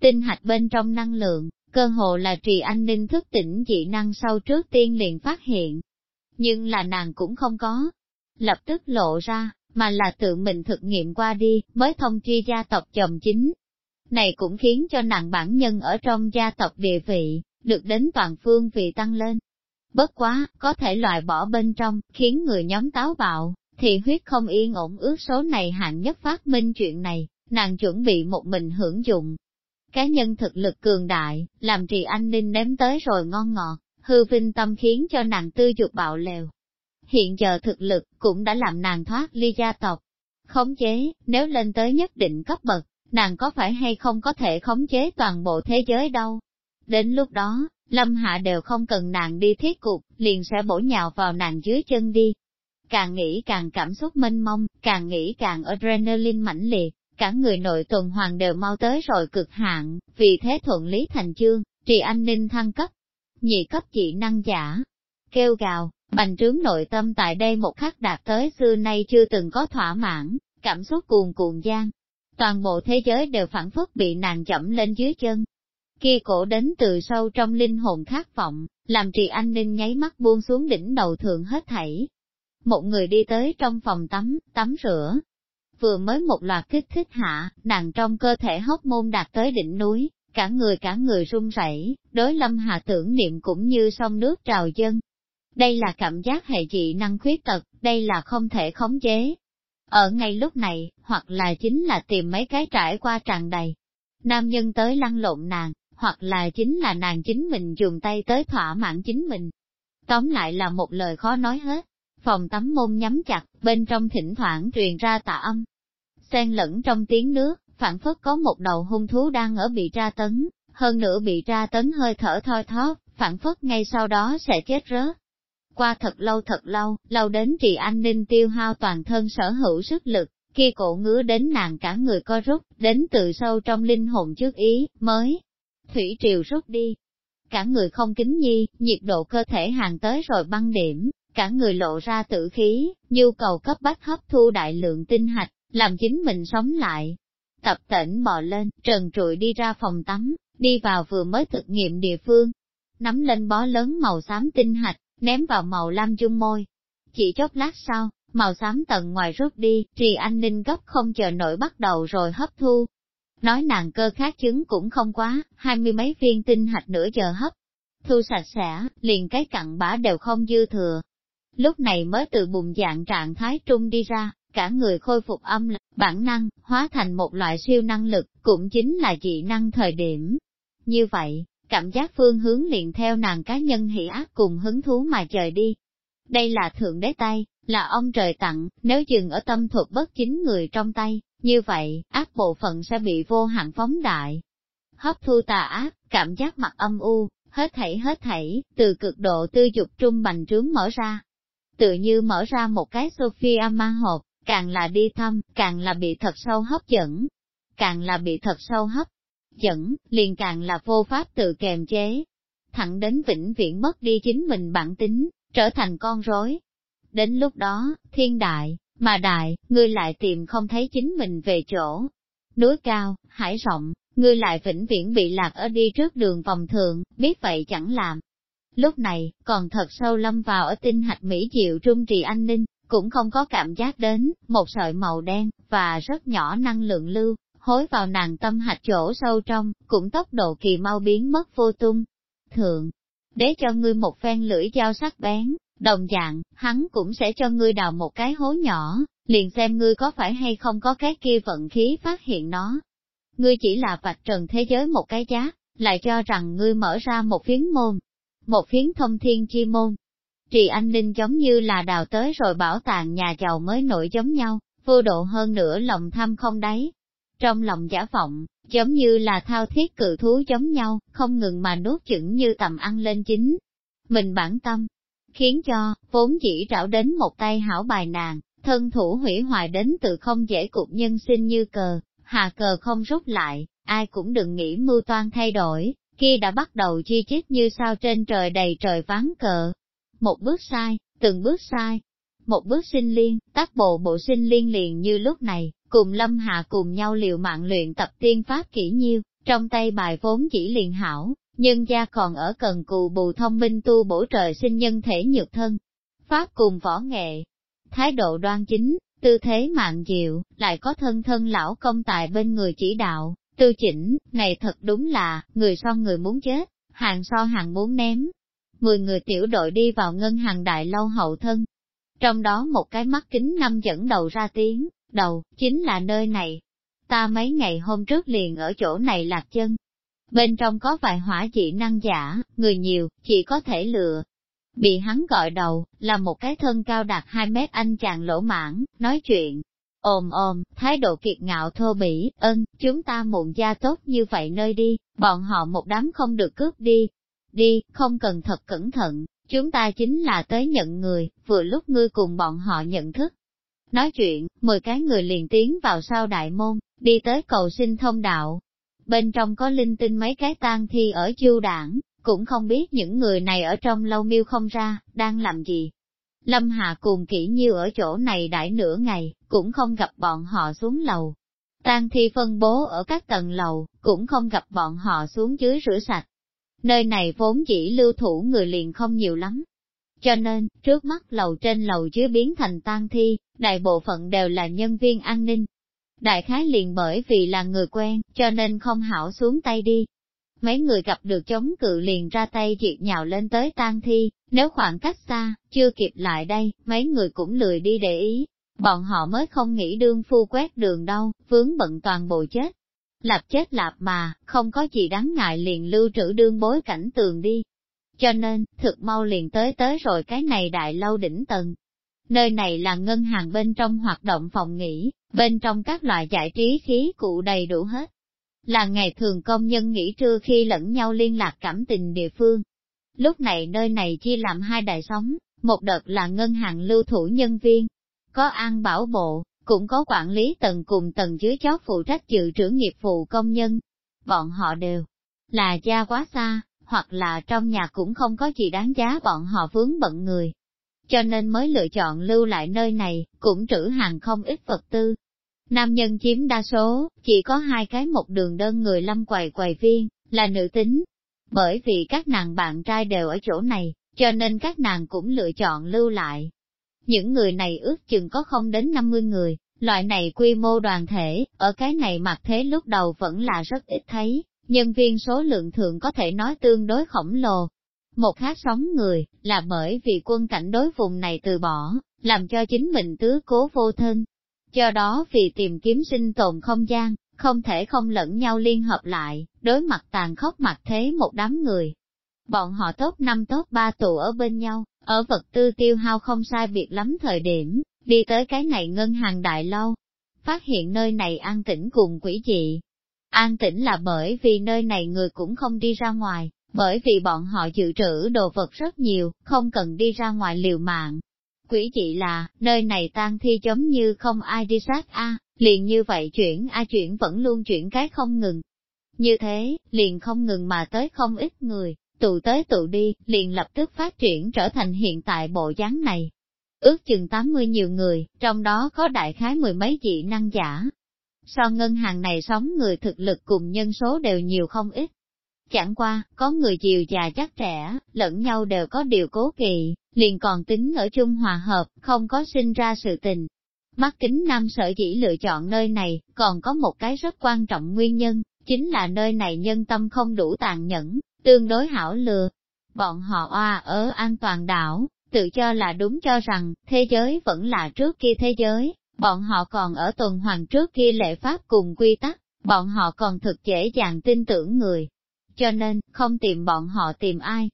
Tinh hạch bên trong năng lượng, cơ hồ là trì anh ninh thức tỉnh dị năng sau trước tiên liền phát hiện. Nhưng là nàng cũng không có, lập tức lộ ra, mà là tự mình thực nghiệm qua đi, mới thông tri gia tộc chồng chính. Này cũng khiến cho nàng bản nhân ở trong gia tộc địa vị, được đến toàn phương vì tăng lên. Bất quá, có thể loại bỏ bên trong, khiến người nhóm táo bạo, thì huyết không yên ổn ước số này hạng nhất phát minh chuyện này, nàng chuẩn bị một mình hưởng dụng. Cá nhân thực lực cường đại, làm trì an ninh ném tới rồi ngon ngọt, hư vinh tâm khiến cho nàng tư dục bạo lều. Hiện giờ thực lực cũng đã làm nàng thoát ly gia tộc. Khống chế, nếu lên tới nhất định cấp bậc, nàng có phải hay không có thể khống chế toàn bộ thế giới đâu. Đến lúc đó, Lâm Hạ đều không cần nàng đi thiết cục, liền sẽ bổ nhào vào nàng dưới chân đi. Càng nghĩ càng cảm xúc mênh mông, càng nghĩ càng adrenaline mãnh liệt, cả người nội tuần hoàng đều mau tới rồi cực hạn, vì thế thuận lý thành chương, trì an ninh thăng cấp, nhị cấp chỉ năng giả. Kêu gào, bành trướng nội tâm tại đây một khắc đạt tới xưa nay chưa từng có thỏa mãn, cảm xúc cuồn cuộn gian. Toàn bộ thế giới đều phản phất bị nàng chậm lên dưới chân. Kia cổ đến từ sâu trong linh hồn khát vọng, làm trì anh ninh nháy mắt buông xuống đỉnh đầu thượng hết thảy. Một người đi tới trong phòng tắm, tắm rửa. Vừa mới một loạt kích thích hạ, nàng trong cơ thể hóc môn đạt tới đỉnh núi, cả người cả người run rẩy, đối lâm hà tưởng niệm cũng như sông nước trào dân. Đây là cảm giác hệ dị năng khuyết tật, đây là không thể khống chế. Ở ngay lúc này, hoặc là chính là tìm mấy cái trải qua tràn đầy. Nam nhân tới lăn lộn nàng, hoặc là chính là nàng chính mình dùng tay tới thỏa mãn chính mình. Tóm lại là một lời khó nói hết. Phòng tắm môn nhắm chặt, bên trong thỉnh thoảng truyền ra tạ âm. Xen lẫn trong tiếng nước, phản phất có một đầu hung thú đang ở bị tra tấn, hơn nữa bị tra tấn hơi thở thoi thóp, phản phất ngay sau đó sẽ chết rớt. Qua thật lâu thật lâu, lâu đến trì an ninh tiêu hao toàn thân sở hữu sức lực, kia cổ ngứa đến nàng cả người co rút, đến từ sâu trong linh hồn trước ý, mới. Thủy triều rút đi. Cả người không kính nhi, nhiệt độ cơ thể hàng tới rồi băng điểm, cả người lộ ra tự khí, nhu cầu cấp bách hấp thu đại lượng tinh hạch, làm chính mình sống lại, Tập tỉnh bò lên, trần trụi đi ra phòng tắm, đi vào vừa mới thực nghiệm địa phương. Nắm lên bó lớn màu xám tinh hạch, ném vào màu lam chung môi. Chỉ chốc lát sau, màu xám tận ngoài rút đi, trì an ninh gấp không chờ nổi bắt đầu rồi hấp thu. Nói nàng cơ khát chứng cũng không quá, hai mươi mấy viên tinh hạch nửa giờ hấp. Thu sạch sẽ, liền cái cặn bã đều không dư thừa. Lúc này mới từ bùng dạng trạng thái trung đi ra, cả người khôi phục âm lực, bản năng, hóa thành một loại siêu năng lực, cũng chính là dị năng thời điểm. Như vậy, cảm giác phương hướng liền theo nàng cá nhân hỷ ác cùng hứng thú mà trời đi. Đây là thượng đế tay, là ông trời tặng, nếu dừng ở tâm thuật bất chính người trong tay, như vậy, ác bộ phận sẽ bị vô hạn phóng đại. Hấp thu tà ác, cảm giác mặt âm u, hết thảy hết thảy, từ cực độ tư dục trung bành trướng mở ra. Tự như mở ra một cái Sophia ma hộp, càng là đi thăm, càng là bị thật sâu hấp dẫn, càng là bị thật sâu hấp dẫn, liền càng là vô pháp tự kềm chế, thẳng đến vĩnh viễn mất đi chính mình bản tính, trở thành con rối. Đến lúc đó, thiên đại, mà đại, ngươi lại tìm không thấy chính mình về chỗ. Núi cao, hải rộng, ngươi lại vĩnh viễn bị lạc ở đi trước đường vòng thượng, biết vậy chẳng làm. Lúc này, còn thật sâu lâm vào ở tinh hạch mỹ diệu trung trì an ninh, cũng không có cảm giác đến, một sợi màu đen, và rất nhỏ năng lượng lưu, hối vào nàng tâm hạch chỗ sâu trong, cũng tốc độ kỳ mau biến mất vô tung. Thượng, để cho ngươi một phen lưỡi dao sắc bén, đồng dạng, hắn cũng sẽ cho ngươi đào một cái hố nhỏ, liền xem ngươi có phải hay không có cái kia vận khí phát hiện nó. Ngươi chỉ là vạch trần thế giới một cái giá, lại cho rằng ngươi mở ra một phiến môn, một phiến thông thiên chi môn, Trì Anh Ninh giống như là đào tới rồi bảo tàng nhà giàu mới nổi giống nhau, vô độ hơn nữa lòng tham không đáy. Trong lòng giả vọng, giống như là thao thiết cự thú giống nhau, không ngừng mà nuốt chửng như tầm ăn lên chính. Mình bản tâm, khiến cho, vốn chỉ trảo đến một tay hảo bài nàng, thân thủ hủy hoại đến từ không dễ cục nhân sinh như cờ, hà cờ không rút lại, ai cũng đừng nghĩ mưu toan thay đổi, khi đã bắt đầu chi chít như sao trên trời đầy trời ván cờ, một bước sai, từng bước sai. Một bước sinh liên, tác bộ bộ sinh liên liền như lúc này, cùng Lâm Hạ cùng nhau liều mạng luyện tập tiên pháp kỹ nhiêu, trong tay bài vốn chỉ liền hảo, nhưng gia còn ở cần cù bù thông minh tu bổ trời sinh nhân thể nhược thân. Pháp cùng võ nghệ, thái độ đoan chính, tư thế mạng diệu, lại có thân thân lão công tài bên người chỉ đạo, tư chỉnh, này thật đúng là, người so người muốn chết, hàng so hàng muốn ném, mười người tiểu đội đi vào ngân hàng đại lâu hậu thân. Trong đó một cái mắt kính năm dẫn đầu ra tiếng, đầu, chính là nơi này. Ta mấy ngày hôm trước liền ở chỗ này lạc chân. Bên trong có vài hỏa dị năng giả, người nhiều, chỉ có thể lựa. Bị hắn gọi đầu, là một cái thân cao đạt 2 mét anh chàng lỗ mãn, nói chuyện. Ôm ôm, thái độ kiệt ngạo thô bỉ, ân chúng ta muộn gia tốt như vậy nơi đi, bọn họ một đám không được cướp đi. Đi, không cần thật cẩn thận, chúng ta chính là tới nhận người, vừa lúc ngươi cùng bọn họ nhận thức. Nói chuyện, 10 cái người liền tiến vào sau đại môn, đi tới cầu sinh thông đạo. Bên trong có linh tinh mấy cái tang thi ở chiêu đảng, cũng không biết những người này ở trong lâu miêu không ra, đang làm gì. Lâm Hạ cùng kỹ như ở chỗ này đãi nửa ngày, cũng không gặp bọn họ xuống lầu. Tang thi phân bố ở các tầng lầu, cũng không gặp bọn họ xuống dưới rửa sạch. Nơi này vốn chỉ lưu thủ người liền không nhiều lắm, cho nên, trước mắt lầu trên lầu dưới biến thành tang thi, đại bộ phận đều là nhân viên an ninh. Đại khái liền bởi vì là người quen, cho nên không hảo xuống tay đi. Mấy người gặp được chống cự liền ra tay diệt nhào lên tới tang thi, nếu khoảng cách xa, chưa kịp lại đây, mấy người cũng lười đi để ý. Bọn họ mới không nghĩ đương phu quét đường đâu, vướng bận toàn bộ chết. Lạp chết lạp mà, không có gì đáng ngại liền lưu trữ đương bối cảnh tường đi, cho nên, thực mau liền tới tới rồi cái này đại lâu đỉnh tầng. Nơi này là ngân hàng bên trong hoạt động phòng nghỉ, bên trong các loại giải trí khí cụ đầy đủ hết. Là ngày thường công nhân nghỉ trưa khi lẫn nhau liên lạc cảm tình địa phương. Lúc này nơi này chia làm hai đại sóng, một đợt là ngân hàng lưu thủ nhân viên, có an bảo bộ, cũng có quản lý tầng cùng tầng dưới chót phụ trách dự trưởng nghiệp vụ công nhân. Bọn họ đều là gia quá xa, hoặc là trong nhà cũng không có gì đáng giá bọn họ vướng bận người. Cho nên mới lựa chọn lưu lại nơi này, cũng trữ hàng không ít vật tư. Nam nhân chiếm đa số, chỉ có hai cái một đường đơn người lâm quầy quầy viên, là nữ tính. Bởi vì các nàng bạn trai đều ở chỗ này, cho nên các nàng cũng lựa chọn lưu lại. Những người này ước chừng có không đến 50 người, loại này quy mô đoàn thể, ở cái này mặt thế lúc đầu vẫn là rất ít thấy, nhân viên số lượng thường có thể nói tương đối khổng lồ. Một khác sóng người, là bởi vì quân cảnh đối vùng này từ bỏ, làm cho chính mình tứ cố vô thân. Do đó vì tìm kiếm sinh tồn không gian, không thể không lẫn nhau liên hợp lại, đối mặt tàn khốc mặt thế một đám người. Bọn họ tốt năm tốt ba tụ ở bên nhau, ở vật tư tiêu hao không sai biệt lắm thời điểm, đi tới cái này ngân hàng đại lâu. Phát hiện nơi này an tĩnh cùng quỷ dị, An tĩnh là bởi vì nơi này người cũng không đi ra ngoài, bởi vì bọn họ dự trữ đồ vật rất nhiều, không cần đi ra ngoài liều mạng. Quỷ chị là, nơi này tan thi giống như không ai đi sát A, liền như vậy chuyển A chuyển vẫn luôn chuyển cái không ngừng. Như thế, liền không ngừng mà tới không ít người, tụ tới tụ đi, liền lập tức phát triển trở thành hiện tại bộ dáng này. Ước chừng 80 nhiều người, trong đó có đại khái mười mấy dị năng giả, so ngân hàng này sống người thực lực cùng nhân số đều nhiều không ít. Chẳng qua, có người chiều già chắc trẻ, lẫn nhau đều có điều cố kỵ, liền còn tính ở chung hòa hợp, không có sinh ra sự tình. Mắt kính nam sở dĩ lựa chọn nơi này, còn có một cái rất quan trọng nguyên nhân, chính là nơi này nhân tâm không đủ tàn nhẫn, tương đối hảo lừa. Bọn họ oa ở an toàn đảo, tự cho là đúng cho rằng, thế giới vẫn là trước kia thế giới, Bọn họ còn ở tuần hoàn trước kia lệ pháp cùng quy tắc, bọn họ còn thực dễ dàng tin tưởng người. Cho nên, không tìm bọn họ tìm ai.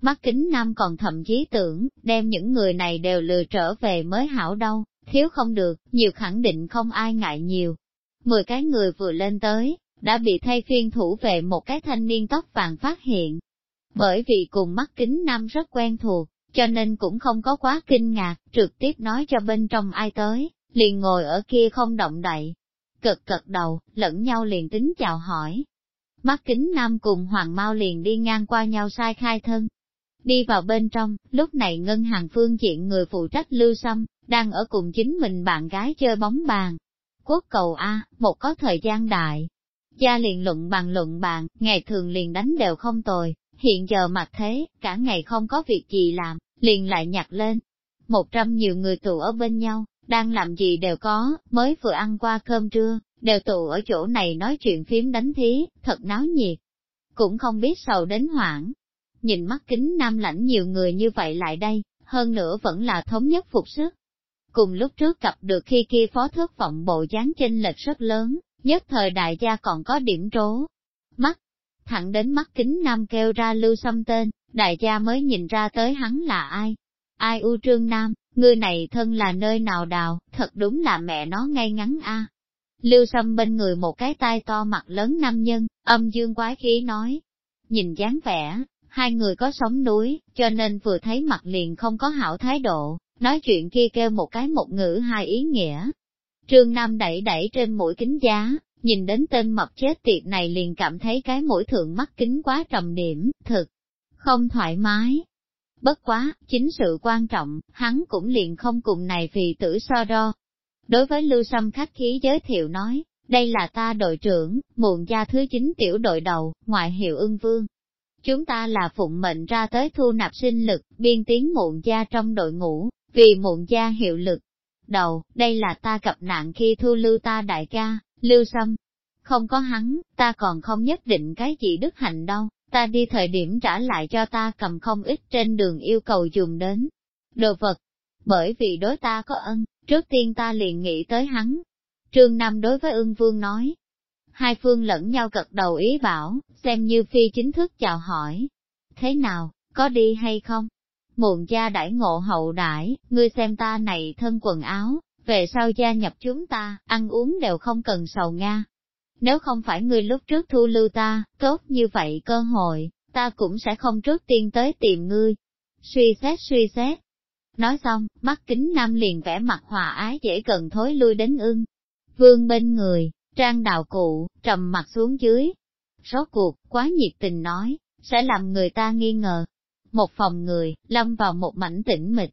Mắt kính nam còn thậm chí tưởng, đem những người này đều lừa trở về mới hảo đâu, thiếu không được, nhiều khẳng định không ai ngại nhiều. Mười cái người vừa lên tới, đã bị thay phiên thủ về một cái thanh niên tóc vàng phát hiện. Bởi vì cùng mắt kính nam rất quen thuộc, cho nên cũng không có quá kinh ngạc, trực tiếp nói cho bên trong ai tới, liền ngồi ở kia không động đậy. Cực cực đầu, lẫn nhau liền tính chào hỏi. Mắt kính nam cùng Hoàng Mao liền đi ngang qua nhau sai khai thân. Đi vào bên trong, lúc này ngân hàng phương diện người phụ trách lưu xâm, đang ở cùng chính mình bạn gái chơi bóng bàn. Quốc cầu A, một có thời gian đại. Gia liền luận bàn luận bàn, ngày thường liền đánh đều không tồi, hiện giờ mặt thế, cả ngày không có việc gì làm, liền lại nhặt lên. Một trăm nhiều người tụ ở bên nhau, đang làm gì đều có, mới vừa ăn qua cơm trưa, đều tụ ở chỗ này nói chuyện phím đánh thí, thật náo nhiệt. Cũng không biết sầu đến hoảng. nhìn mắt kính nam lãnh nhiều người như vậy lại đây, hơn nữa vẫn là thống nhất phục sức. Cùng lúc trước gặp được khi kia phó thất vọng bộ dáng chênh lệch rất lớn, nhất thời đại gia còn có điểm trố. Mắt, thẳng đến mắt kính nam kêu ra lưu xâm tên, đại gia mới nhìn ra tới hắn là ai. Ai u trương nam, người này thân là nơi nào đào, thật đúng là mẹ nó ngay ngắn a. Lưu xâm bên người một cái tai to mặt lớn nam nhân, âm dương quái khí nói. Nhìn dáng vẻ, hai người có sống núi, cho nên vừa thấy mặt liền không có hảo thái độ, nói chuyện kia kêu một cái một ngữ hai ý nghĩa. Trương Nam đẩy đẩy trên mũi kính giá, nhìn đến tên mập chết tiệt này liền cảm thấy cái mũi thượng mắt kính quá trầm điểm, thực, không thoải mái. Bất quá, chính sự quan trọng, hắn cũng liền không cùng này vì tử so đo. Đối với Lưu Sâm khách khí giới thiệu nói, đây là ta đội trưởng, muộn gia thứ chín tiểu đội đầu, ngoại hiệu ưng vương. Chúng ta là phụng mệnh ra tới thu nạp sinh lực, biên tiến muộn gia trong đội ngũ, vì muộn gia hiệu lực. Đầu, đây là ta gặp nạn khi thu lưu ta đại ca, lưu sâm. Không có hắn, ta còn không nhất định cái gì đức hạnh đâu, ta đi thời điểm trả lại cho ta cầm không ít trên đường yêu cầu dùng đến. Đồ vật, bởi vì đối ta có ân, trước tiên ta liền nghĩ tới hắn. Trương Nam đối với ưng vương nói, hai phương lẫn nhau gật đầu ý bảo, xem như phi chính thức chào hỏi. Thế nào, có đi hay không? Muộn gia đãi ngộ hậu đãi, ngươi xem ta này thân quần áo, về sau gia nhập chúng ta, ăn uống đều không cần sầu nga. Nếu không phải ngươi lúc trước thu lưu ta, tốt như vậy cơ hội, ta cũng sẽ không trước tiên tới tìm ngươi. Suy xét suy xét. Nói xong, mắt kính nam liền vẽ mặt hòa ái dễ gần thối lui đến ưng. Vương bên người, Trang đào cụ, trầm mặt xuống dưới. Rốt cuộc, quá nhiệt tình nói, sẽ làm người ta nghi ngờ. Một phòng người, lâm vào một mảnh tĩnh mịch.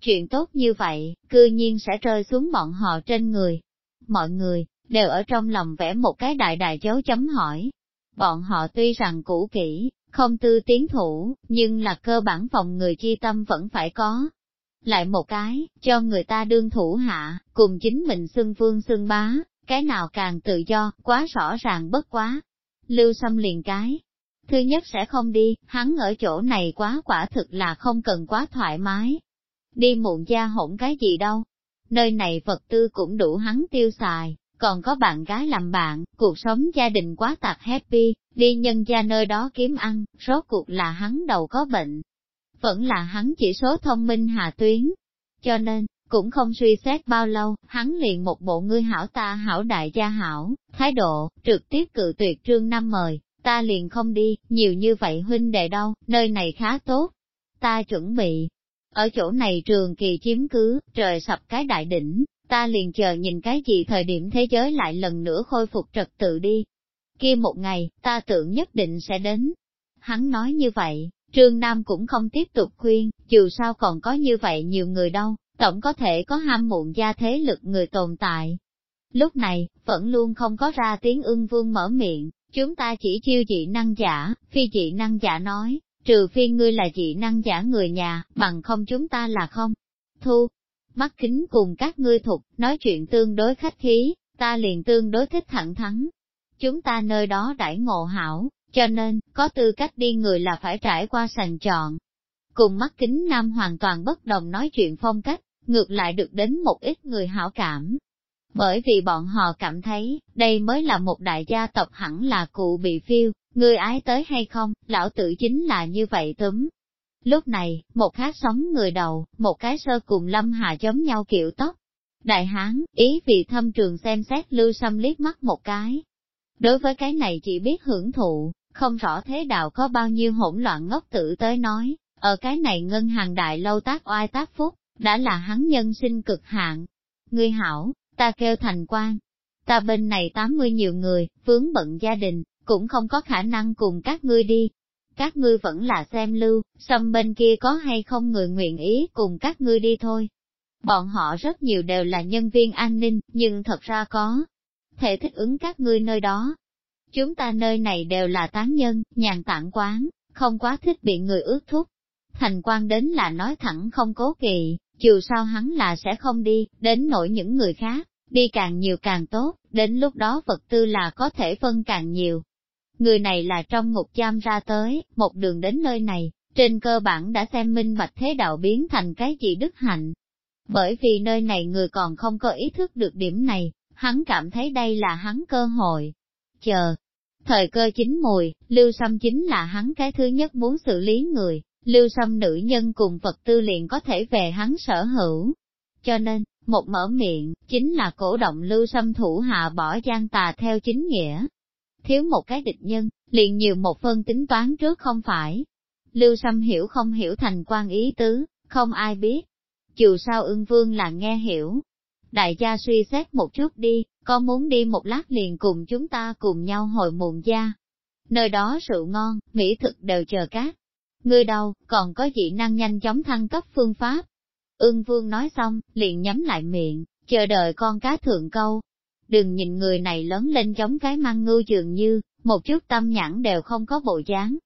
Chuyện tốt như vậy, cư nhiên sẽ rơi xuống bọn họ trên người. Mọi người, đều ở trong lòng vẽ một cái đại đại dấu chấm hỏi. Bọn họ tuy rằng cũ kỹ, không tư tiến thủ, nhưng là cơ bản phòng người chi tâm vẫn phải có. Lại một cái, cho người ta đương thủ hạ, cùng chính mình xưng vương xưng bá, cái nào càng tự do, quá rõ ràng bất quá. Lưu xâm liền cái. Thứ nhất sẽ không đi, hắn ở chỗ này quá quả thực là không cần quá thoải mái. Đi muộn gia hỗn cái gì đâu. Nơi này vật tư cũng đủ hắn tiêu xài, còn có bạn gái làm bạn, cuộc sống gia đình quá tạc happy, đi nhân gia nơi đó kiếm ăn, rốt cuộc là hắn đầu có bệnh. Vẫn là hắn chỉ số thông minh hà tuyến. Cho nên, cũng không suy xét bao lâu, hắn liền một bộ ngươi hảo ta hảo đại gia hảo, thái độ, trực tiếp cự tuyệt trương năm mời, ta liền không đi, nhiều như vậy huynh đệ đâu, nơi này khá tốt. Ta chuẩn bị, ở chỗ này trường kỳ chiếm cứ, trời sập cái đại đỉnh, ta liền chờ nhìn cái gì thời điểm thế giới lại lần nữa khôi phục trật tự đi. Kia một ngày, ta tưởng nhất định sẽ đến. Hắn nói như vậy, Trương Nam cũng không tiếp tục khuyên, dù sao còn có như vậy nhiều người đâu, tổng có thể có ham muộn gia thế lực người tồn tại. Lúc này, vẫn luôn không có ra tiếng ưng vương mở miệng, chúng ta chỉ chiêu dị năng giả, phi dị năng giả nói, trừ phi ngươi là dị năng giả người nhà, bằng không chúng ta là không. Thu, mắt kính cùng các ngươi thục, nói chuyện tương đối khách khí, ta liền tương đối thích thẳng thắn. Chúng ta nơi đó đãi ngộ hảo, cho nên, có tư cách đi người là phải trải qua sành chọn. Cùng mắt kính nam hoàn toàn bất đồng nói chuyện phong cách, ngược lại được đến một ít người hảo cảm. Bởi vì bọn họ cảm thấy, đây mới là một đại gia tộc hẳn là cụ bị phiêu, người ái tới hay không, lão tử chính là như vậy túm. Lúc này, một khác sóng người đầu, một cái sơ cùng lâm hà giống nhau kiểu tóc. Đại hán, ý vì thâm trường xem xét lưu xâm liếc mắt một cái. Đối với cái này chỉ biết hưởng thụ, không rõ thế đạo có bao nhiêu hỗn loạn ngốc tử tới nói, ở cái này ngân hàng đại lâu tác oai tác phúc, đã là hắn nhân sinh cực hạn. Ngươi hảo, ta kêu thành quan, ta bên này 80 nhiều người, vướng bận gia đình, cũng không có khả năng cùng các ngươi đi. Các ngươi vẫn là xem lưu, xâm bên kia có hay không người nguyện ý cùng các ngươi đi thôi. Bọn họ rất nhiều đều là nhân viên an ninh, nhưng thật ra có thể thích ứng các ngươi nơi đó. Chúng ta nơi này đều là tán nhân, nhàn tản quán, không quá thích bị người ước thúc. Thành quan đến là nói thẳng không cố kỵ, dù sao hắn là sẽ không đi, đến nổi những người khác, đi càng nhiều càng tốt, đến lúc đó vật tư là có thể phân càng nhiều. Người này là trong ngục giam ra tới, một đường đến nơi này, trên cơ bản đã xem minh bạch thế đạo biến thành cái gì đức hạnh. Bởi vì nơi này người còn không có ý thức được điểm này, hắn cảm thấy đây là hắn cơ hội. Chờ, thời cơ chính mùi, lưu xâm chính là hắn cái thứ nhất muốn xử lý người, lưu xâm nữ nhân cùng vật tư liền có thể về hắn sở hữu. Cho nên, một mở miệng, chính là cổ động lưu xâm thủ hạ bỏ gian tà theo chính nghĩa. Thiếu một cái địch nhân, liền nhiều một phân tính toán trước không phải. Lưu xâm hiểu không hiểu thành quan ý tứ, không ai biết. Dù sao ưng vương là nghe hiểu. Đại gia suy xét một chút đi, có muốn đi một lát liền cùng chúng ta cùng nhau hồi muộn gia. Nơi đó rượu ngon, mỹ thực đều chờ các. Ngươi đâu, còn có dị năng nhanh chóng thăng cấp phương pháp. Ưng vương nói xong, liền nhắm lại miệng, chờ đợi con cá thượng câu. Đừng nhìn người này lớn lên giống cái mang ngưu dường như, một chút tâm nhãn đều không có bộ dáng.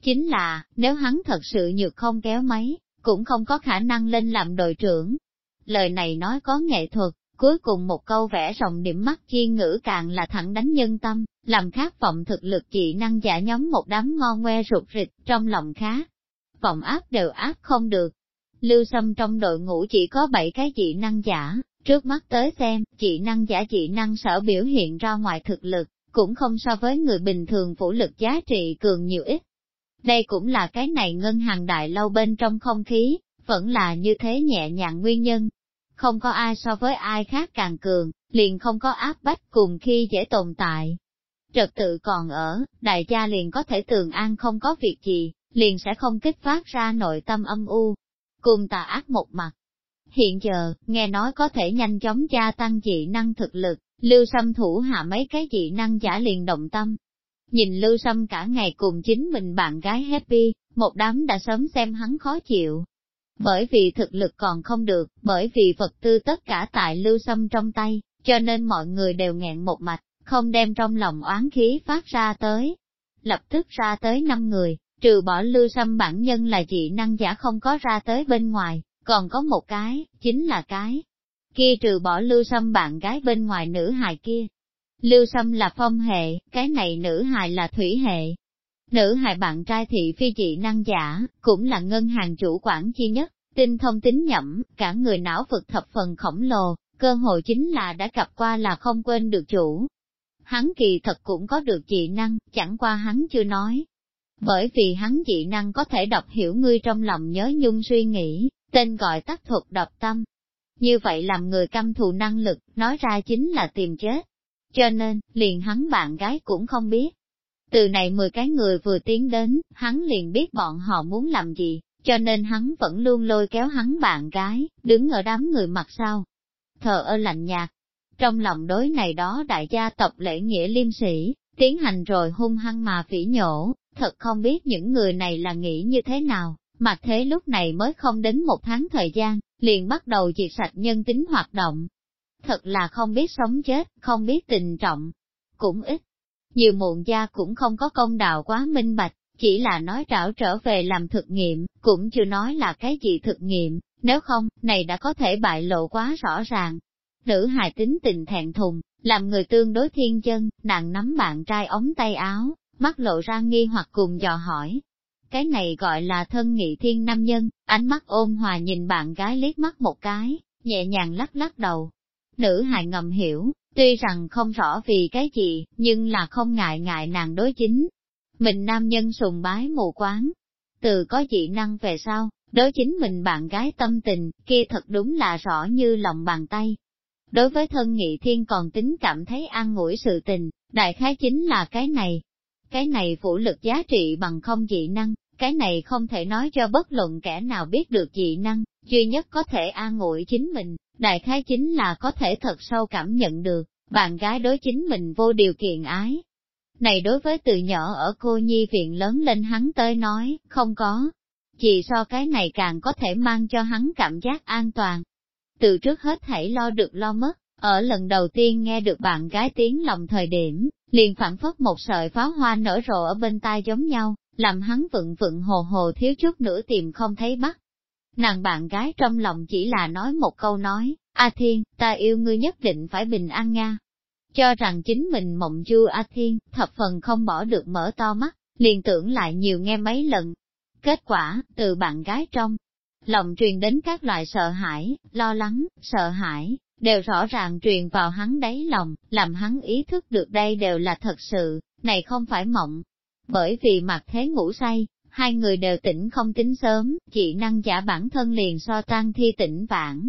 Chính là, nếu hắn thật sự nhược không kéo máy, cũng không có khả năng lên làm đội trưởng. Lời này nói có nghệ thuật, cuối cùng một câu vẽ rộng điểm mắt chi ngữ càng là thẳng đánh nhân tâm, làm khát vọng thực lực chị năng giả nhóm một đám ngon ngoe rụt rịch trong lòng khá. Vọng áp đều áp không được. Lưu Sâm trong đội ngũ chỉ có 7 cái chị năng giả, trước mắt tới xem, chị năng giả chị năng sở biểu hiện ra ngoài thực lực, cũng không so với người bình thường vũ lực giá trị cường nhiều ít. Đây cũng là cái này ngân hàng đại lâu bên trong không khí, vẫn là như thế nhẹ nhàng nguyên nhân. Không có ai so với ai khác càng cường, liền không có áp bách cùng khi dễ tồn tại. Trật tự còn ở, đại gia liền có thể tường an không có việc gì, liền sẽ không kích phát ra nội tâm âm u, cùng tà ác một mặt. Hiện giờ, nghe nói có thể nhanh chóng gia tăng dị năng thực lực, Lưu Sâm thủ hạ mấy cái dị năng giả liền động tâm. Nhìn Lưu Sâm cả ngày cùng chính mình bạn gái happy, một đám đã sớm xem hắn khó chịu. Bởi vì thực lực còn không được, bởi vì vật tư tất cả tại Lưu xâm trong tay, cho nên mọi người đều nghẹn một mạch, không đem trong lòng oán khí phát ra tới. Lập tức ra tới năm người, trừ bỏ Lưu xâm bản nhân là dị năng giả không có ra tới bên ngoài, còn có một cái, chính là cái kia trừ bỏ lưu xâm bạn gái bên ngoài nữ hài kia. Lưu xâm là phong hệ, cái này nữ hài là thủy hệ. Nữ hài bạn trai thị phi dị năng giả, cũng là ngân hàng chủ quản chi nhất, tinh thông tính nhẩm, cả người não vực thập phần khổng lồ, cơ hội chính là đã gặp qua là không quên được chủ. Hắn kỳ thật cũng có được dị năng, chẳng qua hắn chưa nói. Bởi vì hắn dị năng có thể đọc hiểu ngươi trong lòng nhớ nhung suy nghĩ, tên gọi tác thuật đọc tâm, như vậy làm người căm thù năng lực, nói ra chính là tìm chết. Cho nên, liền hắn bạn gái cũng không biết. Từ này 10 cái người vừa tiến đến, hắn liền biết bọn họ muốn làm gì, cho nên hắn vẫn luôn lôi kéo hắn bạn gái, đứng ở đám người mặt sau. Thờ ơ lạnh nhạt, trong lòng đối này đó đại gia tộc lễ nghĩa liêm sĩ, tiến hành rồi hung hăng mà phỉ nhổ, thật không biết những người này là nghĩ như thế nào, mà thế lúc này mới không đến một tháng thời gian, liền bắt đầu diệt sạch nhân tính hoạt động. Thật là không biết sống chết, không biết tình trọng, cũng ít. Nhiều muộn gia cũng không có công đạo quá minh bạch, chỉ là nói trảo trở về làm thực nghiệm, cũng chưa nói là cái gì thực nghiệm, nếu không, này đã có thể bại lộ quá rõ ràng. Nữ hài tính tình thẹn thùng, làm người tương đối thiên chân, nàng nắm bạn trai ống tay áo, mắt lộ ra nghi hoặc cùng dò hỏi, cái này gọi là thân nghị thiên nam nhân, ánh mắt ôn hòa nhìn bạn gái liếc mắt một cái, nhẹ nhàng lắc lắc đầu. Nữ hài ngầm hiểu, tuy rằng không rõ vì cái gì, nhưng là không ngại ngại nàng đối chính. Mình nam nhân sùng bái mù quáng, từ có dị năng về sau, đối chính mình bạn gái tâm tình, kia thật đúng là rõ như lòng bàn tay. Đối với thân nghị thiên còn tính cảm thấy an ngủi sự tình, đại khái chính là cái này. Cái này vũ lực giá trị bằng không dị năng, cái này không thể nói cho bất luận kẻ nào biết được dị năng, duy nhất có thể an ủi chính mình, đại khái chính là có thể thật sâu cảm nhận được, bạn gái đối chính mình vô điều kiện ái. Này đối với từ nhỏ ở cô nhi viện lớn lên hắn tới nói, không có. Chỉ so cái này càng có thể mang cho hắn cảm giác an toàn. Từ trước hết hãy lo được lo mất, ở lần đầu tiên nghe được bạn gái tiếng lòng thời điểm, liền phản phất một sợi pháo hoa nở rộ ở bên tai giống nhau, làm hắn vựng vựng hồ hồ thiếu chút nữa tìm không thấy bắt. Nàng bạn gái trong lòng chỉ là nói một câu nói, A Thiên, ta yêu ngươi nhất định phải bình an nga. cho rằng chính mình mộng du A Thiên, thập phần không bỏ được mở to mắt, liền tưởng lại nhiều nghe mấy lần. Kết quả, từ bạn gái trong, lòng truyền đến các loại sợ hãi, lo lắng, sợ hãi, đều rõ ràng truyền vào hắn đáy lòng, làm hắn ý thức được đây đều là thật sự, này không phải mộng. Bởi vì mặt thế ngủ say, hai người đều tỉnh không tính sớm, chị năng giả bản thân liền so tan thi tỉnh vãn.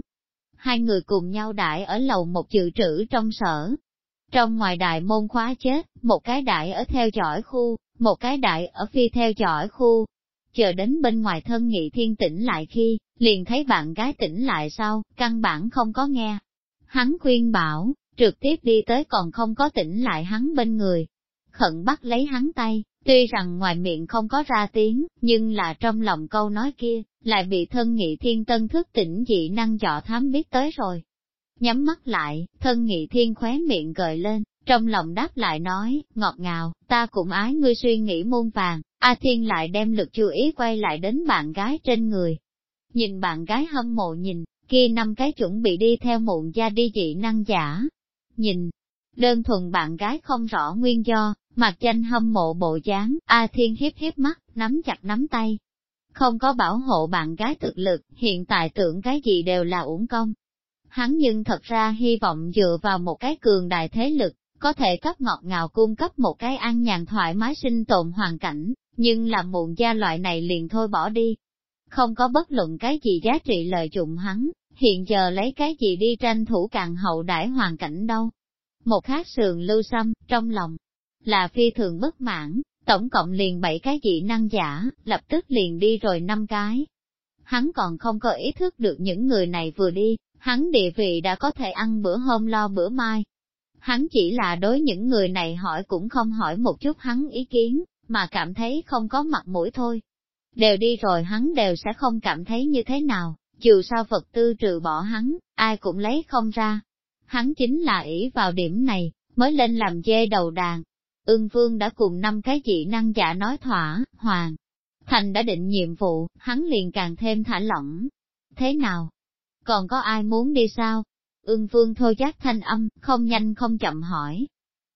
Hai người cùng nhau đại ở lầu một dự trữ trong sở. Trong ngoài đại môn khóa chết, một cái đại ở theo dõi khu, một cái đại ở phi theo dõi khu. Chờ đến bên ngoài thân nghị thiên tỉnh lại khi, liền thấy bạn gái tỉnh lại sau, căn bản không có nghe. Hắn khuyên bảo, trực tiếp đi tới còn không có tỉnh lại hắn bên người. Khẩn bắt lấy hắn tay, tuy rằng ngoài miệng không có ra tiếng, nhưng là trong lòng câu nói kia, lại bị thân nghị thiên tân thức tỉnh dị năng dọ thám biết tới rồi. Nhắm mắt lại, thân nghị thiên khóe miệng gợi lên, trong lòng đáp lại nói, ngọt ngào, ta cũng ái ngươi suy nghĩ muôn vàng, A Thiên lại đem lực chú ý quay lại đến bạn gái trên người. Nhìn bạn gái hâm mộ nhìn, kia năm cái chuẩn bị đi theo muộn gia đi dị năng giả. Nhìn, đơn thuần bạn gái không rõ nguyên do, mặt danh hâm mộ bộ dáng, A Thiên hiếp hiếp mắt, nắm chặt nắm tay. Không có bảo hộ bạn gái thực lực, hiện tại tưởng cái gì đều là uổng công. Hắn nhưng thật ra hy vọng dựa vào một cái cường đại thế lực, có thể cấp ngọt ngào cung cấp một cái an nhàn thoải mái sinh tồn hoàn cảnh, nhưng làm muộn gia loại này liền thôi bỏ đi. Không có bất luận cái gì giá trị lợi dụng hắn, hiện giờ lấy cái gì đi tranh thủ càng hậu đãi hoàn cảnh đâu. Một khác sườn lưu xăm, trong lòng, là phi thường bất mãn, tổng cộng liền bảy cái dị năng giả, lập tức liền đi rồi năm cái. Hắn còn không có ý thức được những người này vừa đi, hắn địa vị đã có thể ăn bữa hôm lo bữa mai, hắn chỉ là đối những người này hỏi cũng không hỏi một chút hắn ý kiến, mà cảm thấy không có mặt mũi thôi. Đều đi rồi hắn đều sẽ không cảm thấy như thế nào, dù sao vật tư trừ bỏ hắn, ai cũng lấy không ra. Hắn chính là ỷ vào điểm này, mới lên làm dê đầu đàn. Ưng vương đã cùng năm cái dị năng giả nói thỏa, hoàng. Thành đã định nhiệm vụ, hắn liền càng thêm thả lỏng. Thế nào? Còn có ai muốn đi sao? Ưng vương thôi giác thanh âm, không nhanh không chậm hỏi.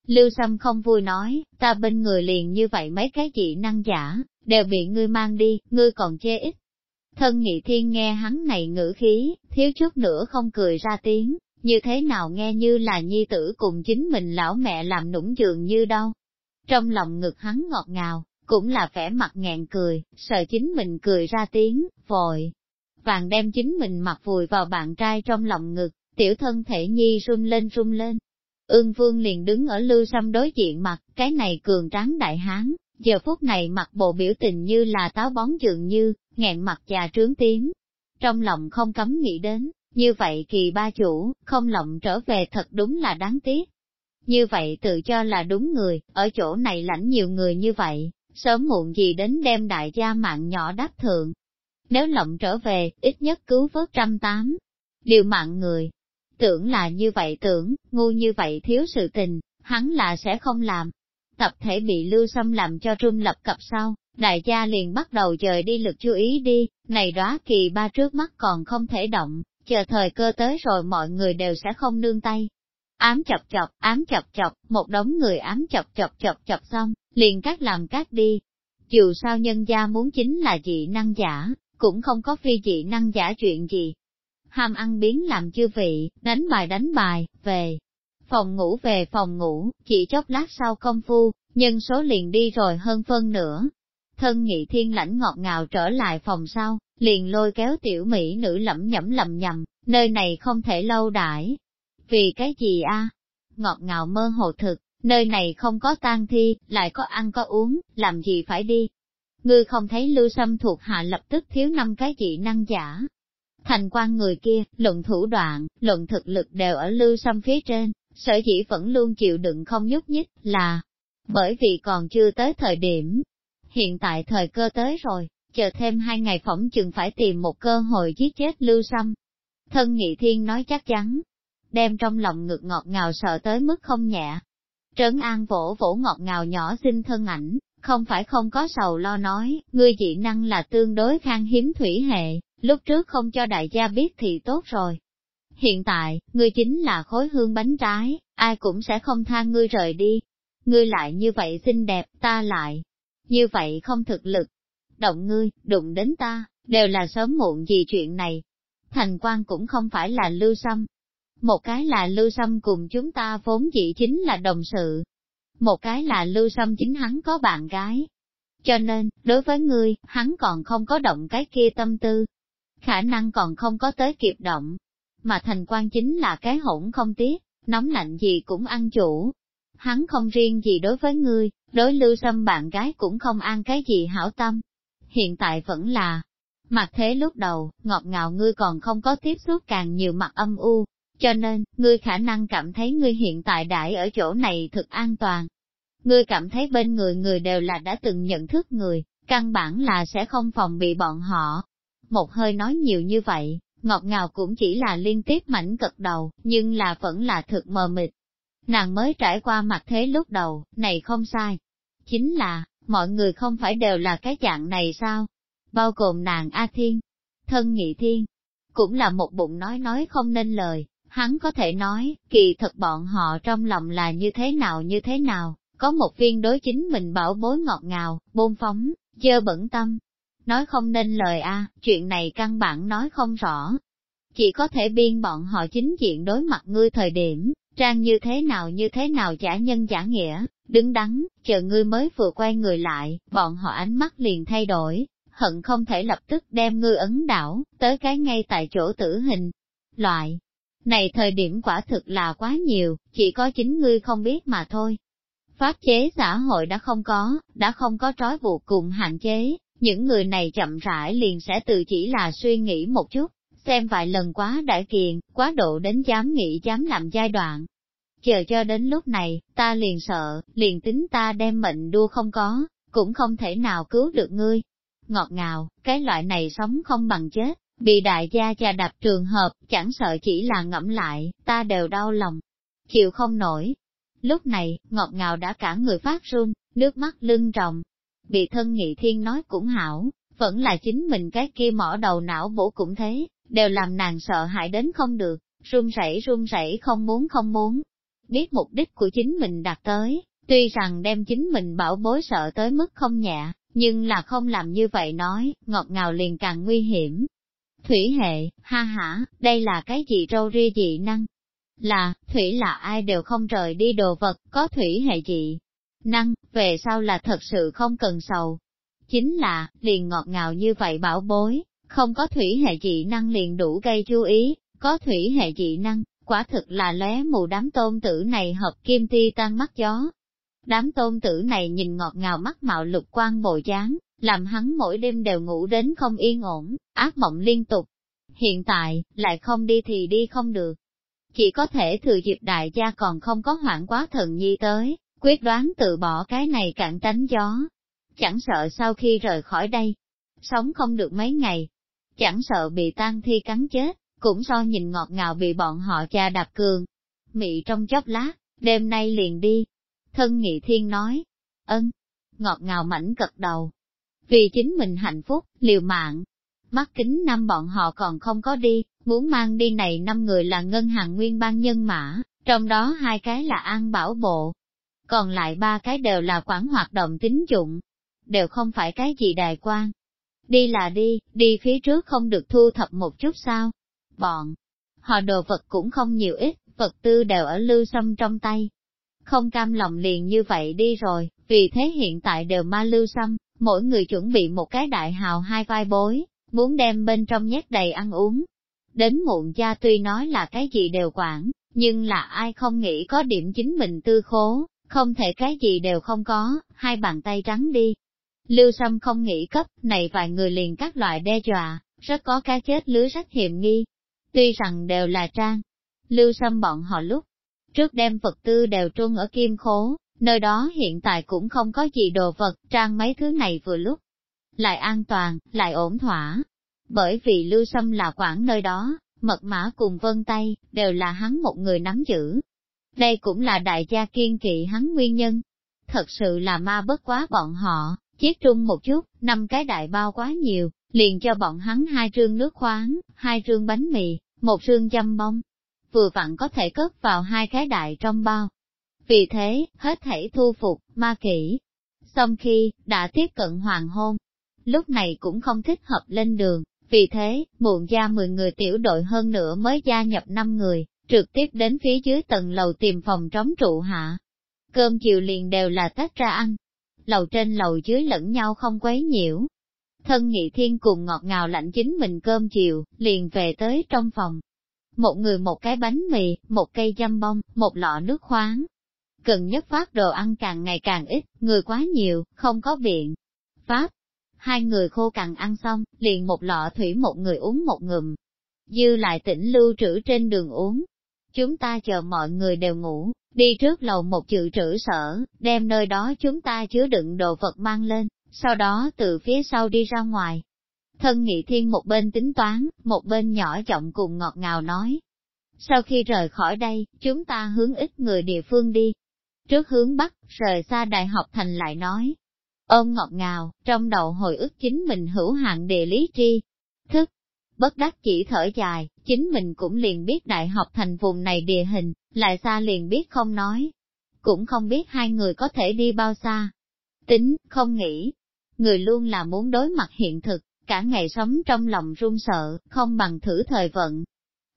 Lưu Sâm không vui nói, ta bên người liền như vậy mấy cái dị năng giả, đều bị ngươi mang đi, ngươi còn chê ít. Thân nghị thiên nghe hắn này ngữ khí, thiếu chút nữa không cười ra tiếng, như thế nào nghe như là nhi tử cùng chính mình lão mẹ làm nũng dường như đâu. Trong lòng ngực hắn ngọt ngào, cũng là vẻ mặt ngẹn cười, sợ chính mình cười ra tiếng, vội. Vàng đem chính mình mặc vùi vào bạn trai trong lòng ngực, tiểu thân thể nhi run lên run lên. Ương vương liền đứng ở lưu xăm đối diện mặt, cái này cường tráng đại hán, giờ phút này mặt bộ biểu tình như là táo bón dường như, nghẹn mặt già trướng tím. Trong lòng không cấm nghĩ đến, như vậy kỳ ba chủ, không lộng trở về thật đúng là đáng tiếc. Như vậy tự cho là đúng người, ở chỗ này lãnh nhiều người như vậy, sớm muộn gì đến đem đại gia mạng nhỏ đáp thượng. Nếu lộng trở về, ít nhất cứu vớt trăm tám, điều mạng người, Tưởng là như vậy tưởng, ngu như vậy thiếu sự tình, hắn là sẽ không làm. Tập thể bị lưu xâm làm cho trung lập cập sau, đại gia liền bắt đầu dời đi lực chú ý đi, này đó kỳ ba trước mắt còn không thể động, chờ thời cơ tới rồi mọi người đều sẽ không nương tay. Ám chọc chọc, ám chọc chọc, một đống người ám chọc chọc chọc chọc xong, liền cắt làm cắt đi. Dù sao nhân gia muốn chính là dị năng giả, cũng không có phi dị năng giả chuyện gì, ham ăn biến làm chư vị, đánh bài đánh bài, về. Phòng ngủ về phòng ngủ, chỉ chốc lát sau công phu, nhân số liền đi rồi hơn phân nữa. Thân nghị thiên lãnh ngọt ngào trở lại phòng sau, liền lôi kéo tiểu mỹ nữ lẩm nhẩm lầm nhầm, nơi này không thể lâu đãi. Vì cái gì a? Ngọt ngào mơ hồ thực, nơi này không có tang thi, lại có ăn có uống, làm gì phải đi. Ngươi không thấy lưu sâm thuộc hạ lập tức thiếu năm cái dị năng giả, Thành quan người kia, luận thủ đoạn, luận thực lực đều ở lưu sâm phía trên, sở dĩ vẫn luôn chịu đựng không nhúc nhích, là bởi vì còn chưa tới thời điểm. Hiện tại thời cơ tới rồi, chờ thêm hai ngày phỏng chừng phải tìm một cơ hội giết chết lưu sâm Thân nghị thiên nói chắc chắn, đem trong lòng ngực ngọt ngào sợ tới mức không nhẹ. Trấn an vỗ vỗ ngọt ngào nhỏ xinh thân ảnh, không phải không có sầu lo nói, ngươi dị năng là tương đối khang hiếm thủy hệ, lúc trước không cho đại gia biết thì tốt rồi. Hiện tại, ngươi chính là khối hương bánh trái, ai cũng sẽ không tha ngươi rời đi. Ngươi lại như vậy xinh đẹp, ta lại. Như vậy không thực lực. Động ngươi, đụng đến ta, đều là sớm muộn gì chuyện này. Thành quan cũng không phải là lưu xâm. Một cái là lưu xâm cùng chúng ta vốn dĩ chính là đồng sự. Một cái là lưu xâm chính hắn có bạn gái. Cho nên, đối với ngươi, hắn còn không có động cái kia tâm tư. Khả năng còn không có tới kịp động. Mà thành quan chính là cái hỗn không tiếc, nóng lạnh gì cũng ăn chủ. Hắn không riêng gì đối với ngươi, đối lưu xâm bạn gái cũng không ăn cái gì hảo tâm. Hiện tại vẫn là, Mặt thế lúc đầu, ngọt ngào ngươi còn không có tiếp xúc càng nhiều mặt âm u, cho nên, ngươi khả năng cảm thấy ngươi hiện tại đại ở chỗ này thực an toàn. Ngươi cảm thấy bên người người đều là đã từng nhận thức người, căn bản là sẽ không phòng bị bọn họ. Một hơi nói nhiều như vậy, ngọt ngào cũng chỉ là liên tiếp mảnh cật đầu, nhưng là vẫn là thực mờ mịt. Nàng mới trải qua mặt thế lúc đầu, này không sai. Chính là, mọi người không phải đều là cái dạng này sao? bao gồm nàng A Thiên, thân nghị thiên, cũng là một bụng nói nói không nên lời, hắn có thể nói, kỳ thật bọn họ trong lòng là như thế nào như thế nào, có một viên đối chính mình bảo bối ngọt ngào, bôn phóng, dơ bẩn tâm. Nói không nên lời a chuyện này căn bản nói không rõ. Chỉ có thể biên bọn họ chính diện đối mặt ngươi thời điểm, trang như thế nào như thế nào giả nhân giả nghĩa, đứng đắn, chờ ngươi mới vừa quay người lại, bọn họ ánh mắt liền thay đổi, hận không thể lập tức đem ngươi ấn đảo, tới cái ngay tại chỗ tử hình. Loại này thời điểm quả thực là quá nhiều, chỉ có chính ngươi không biết mà thôi. Pháp chế xã hội đã không có, đã không có trói buộc cùng hạn chế, những người này chậm rãi liền sẽ tự chỉ là suy nghĩ một chút, xem vài lần quá đại kiện, quá độ đến dám nghĩ dám làm giai đoạn. Chờ cho đến lúc này, ta liền sợ, liền tính ta đem mệnh đua không có, cũng không thể nào cứu được ngươi, ngọt ngào, cái loại này sống không bằng chết, bị đại gia trà đập trường hợp, chẳng sợ chỉ là ngẫm lại, ta đều đau lòng, chịu không nổi. Lúc này, ngọt ngào đã cả người phát run, nước mắt lưng tròng, bị thân nghị thiên nói cũng hảo, vẫn là chính mình cái kia mỏ đầu não bổ cũng thế, đều làm nàng sợ hãi đến không được, run rẩy run rẩy không muốn không muốn. Biết mục đích của chính mình đạt tới, tuy rằng đem chính mình bảo bối sợ tới mức không nhẹ, nhưng là không làm như vậy nói, ngọt ngào liền càng nguy hiểm. Thủy hệ, ha ha, đây là cái gì râu ria dị năng? Là, thủy là ai đều không rời đi đồ vật, có thủy hệ dị năng, về sau là thật sự không cần sầu. Chính là, liền ngọt ngào như vậy bảo bối, không có thủy hệ dị năng liền đủ gây chú ý, có thủy hệ dị năng, quả thực là lóe mù đám tôn tử này hợp kim ti tan mắt gió, Đám tôn tử này nhìn ngọt ngào mắt mạo lục quan bồi dáng, làm hắn mỗi đêm đều ngủ đến không yên ổn, ác mộng liên tục. Hiện tại, lại không đi thì đi không được. Chỉ có thể thừa dịp đại gia còn không có hoảng quá thần nhi tới, quyết đoán từ bỏ cái này cạn tránh gió. Chẳng sợ sau khi rời khỏi đây, sống không được mấy ngày, chẳng sợ bị tan thi cắn chết, cũng so nhìn ngọt ngào bị bọn họ cha đạp cường. Mị trong chốc lát, đêm nay liền đi, Thân nghị thiên nói, ân, ngọt ngào mảnh cật đầu. Vì chính mình hạnh phúc, liều mạng. Mắt kính năm bọn họ còn không có đi, muốn mang đi này năm người là ngân hàng nguyên ban nhân mã, trong đó hai cái là an bảo bộ. Còn lại ba cái đều là quản hoạt động tín dụng, đều không phải cái gì đài quan. Đi là đi, đi phía trước không được thu thập một chút sao. Bọn, họ đồ vật cũng không nhiều ít, vật tư đều ở lưu xâm trong tay, không cam lòng liền như vậy đi rồi, vì thế hiện tại đều ma lưu xăm, mỗi người chuẩn bị một cái đại hào hai vai bối, muốn đem bên trong nhét đầy ăn uống. Đến muộn cha tuy nói là cái gì đều quản, nhưng là ai không nghĩ có điểm chính mình tư khố, không thể cái gì đều không có, hai bàn tay trắng đi. Lưu Sâm không nghĩ cấp, này vài người liền các loại đe dọa, rất có cá chết lưới rất hiểm nghi. Tuy rằng đều là trang, Lưu Sâm bọn họ lúc trước đem vật tư đều trôn ở kim khố, nơi đó hiện tại cũng không có gì đồ vật, trang mấy thứ này vừa lúc, lại an toàn, lại ổn thỏa. Bởi vì lưu sâm là quản nơi đó, mật mã cùng vân tay, đều là hắn một người nắm giữ. Đây cũng là đại gia kiên kỵ hắn nguyên nhân. Thật sự là ma bất quá bọn họ, chiếc trung một chút, năm cái đại bao quá nhiều, liền cho bọn hắn hai trương nước khoáng, hai trương bánh mì, một trương chăm bông, vừa vặn có thể cất vào hai cái đại trong bao. Vì thế, hết thảy thu phục, ma kỷ, Xong khi, đã tiếp cận hoàng hôn, lúc này cũng không thích hợp lên đường, vì thế, muộn ra 10 người tiểu đội hơn nữa mới gia nhập 5 người, trực tiếp đến phía dưới tầng lầu tìm phòng trống trụ hạ. Cơm chiều liền đều là tách ra ăn. Lầu trên lầu dưới lẫn nhau không quấy nhiễu. Thân nghị thiên cùng ngọt ngào lạnh chính mình cơm chiều, liền về tới trong phòng. Một người một cái bánh mì, một cây dăm bông, một lọ nước khoáng. Cần nhất phát đồ ăn càng ngày càng ít, người quá nhiều, không có biện. Pháp, hai người khô cằn ăn xong, liền một lọ thủy một người uống một ngụm. Dư lại tỉnh lưu trữ trên đường uống. Chúng ta chờ mọi người đều ngủ, đi trước lầu một chữ trữ sở, đem nơi đó chúng ta chứa đựng đồ vật mang lên, sau đó từ phía sau đi ra ngoài. Thân nghị thiên một bên tính toán, một bên nhỏ giọng cùng ngọt ngào nói. Sau khi rời khỏi đây, chúng ta hướng ít người địa phương đi. Trước hướng Bắc, rời xa đại học thành lại nói, ôm ngọt ngào, trong đầu hồi ức chính mình hữu hạn địa lý tri. Thức, bất đắc chỉ thở dài, chính mình cũng liền biết đại học thành vùng này địa hình, lại xa liền biết không nói. Cũng không biết hai người có thể đi bao xa. Tính, không nghĩ. Người luôn là muốn đối mặt hiện thực, cả ngày sống trong lòng run sợ, không bằng thử thời vận.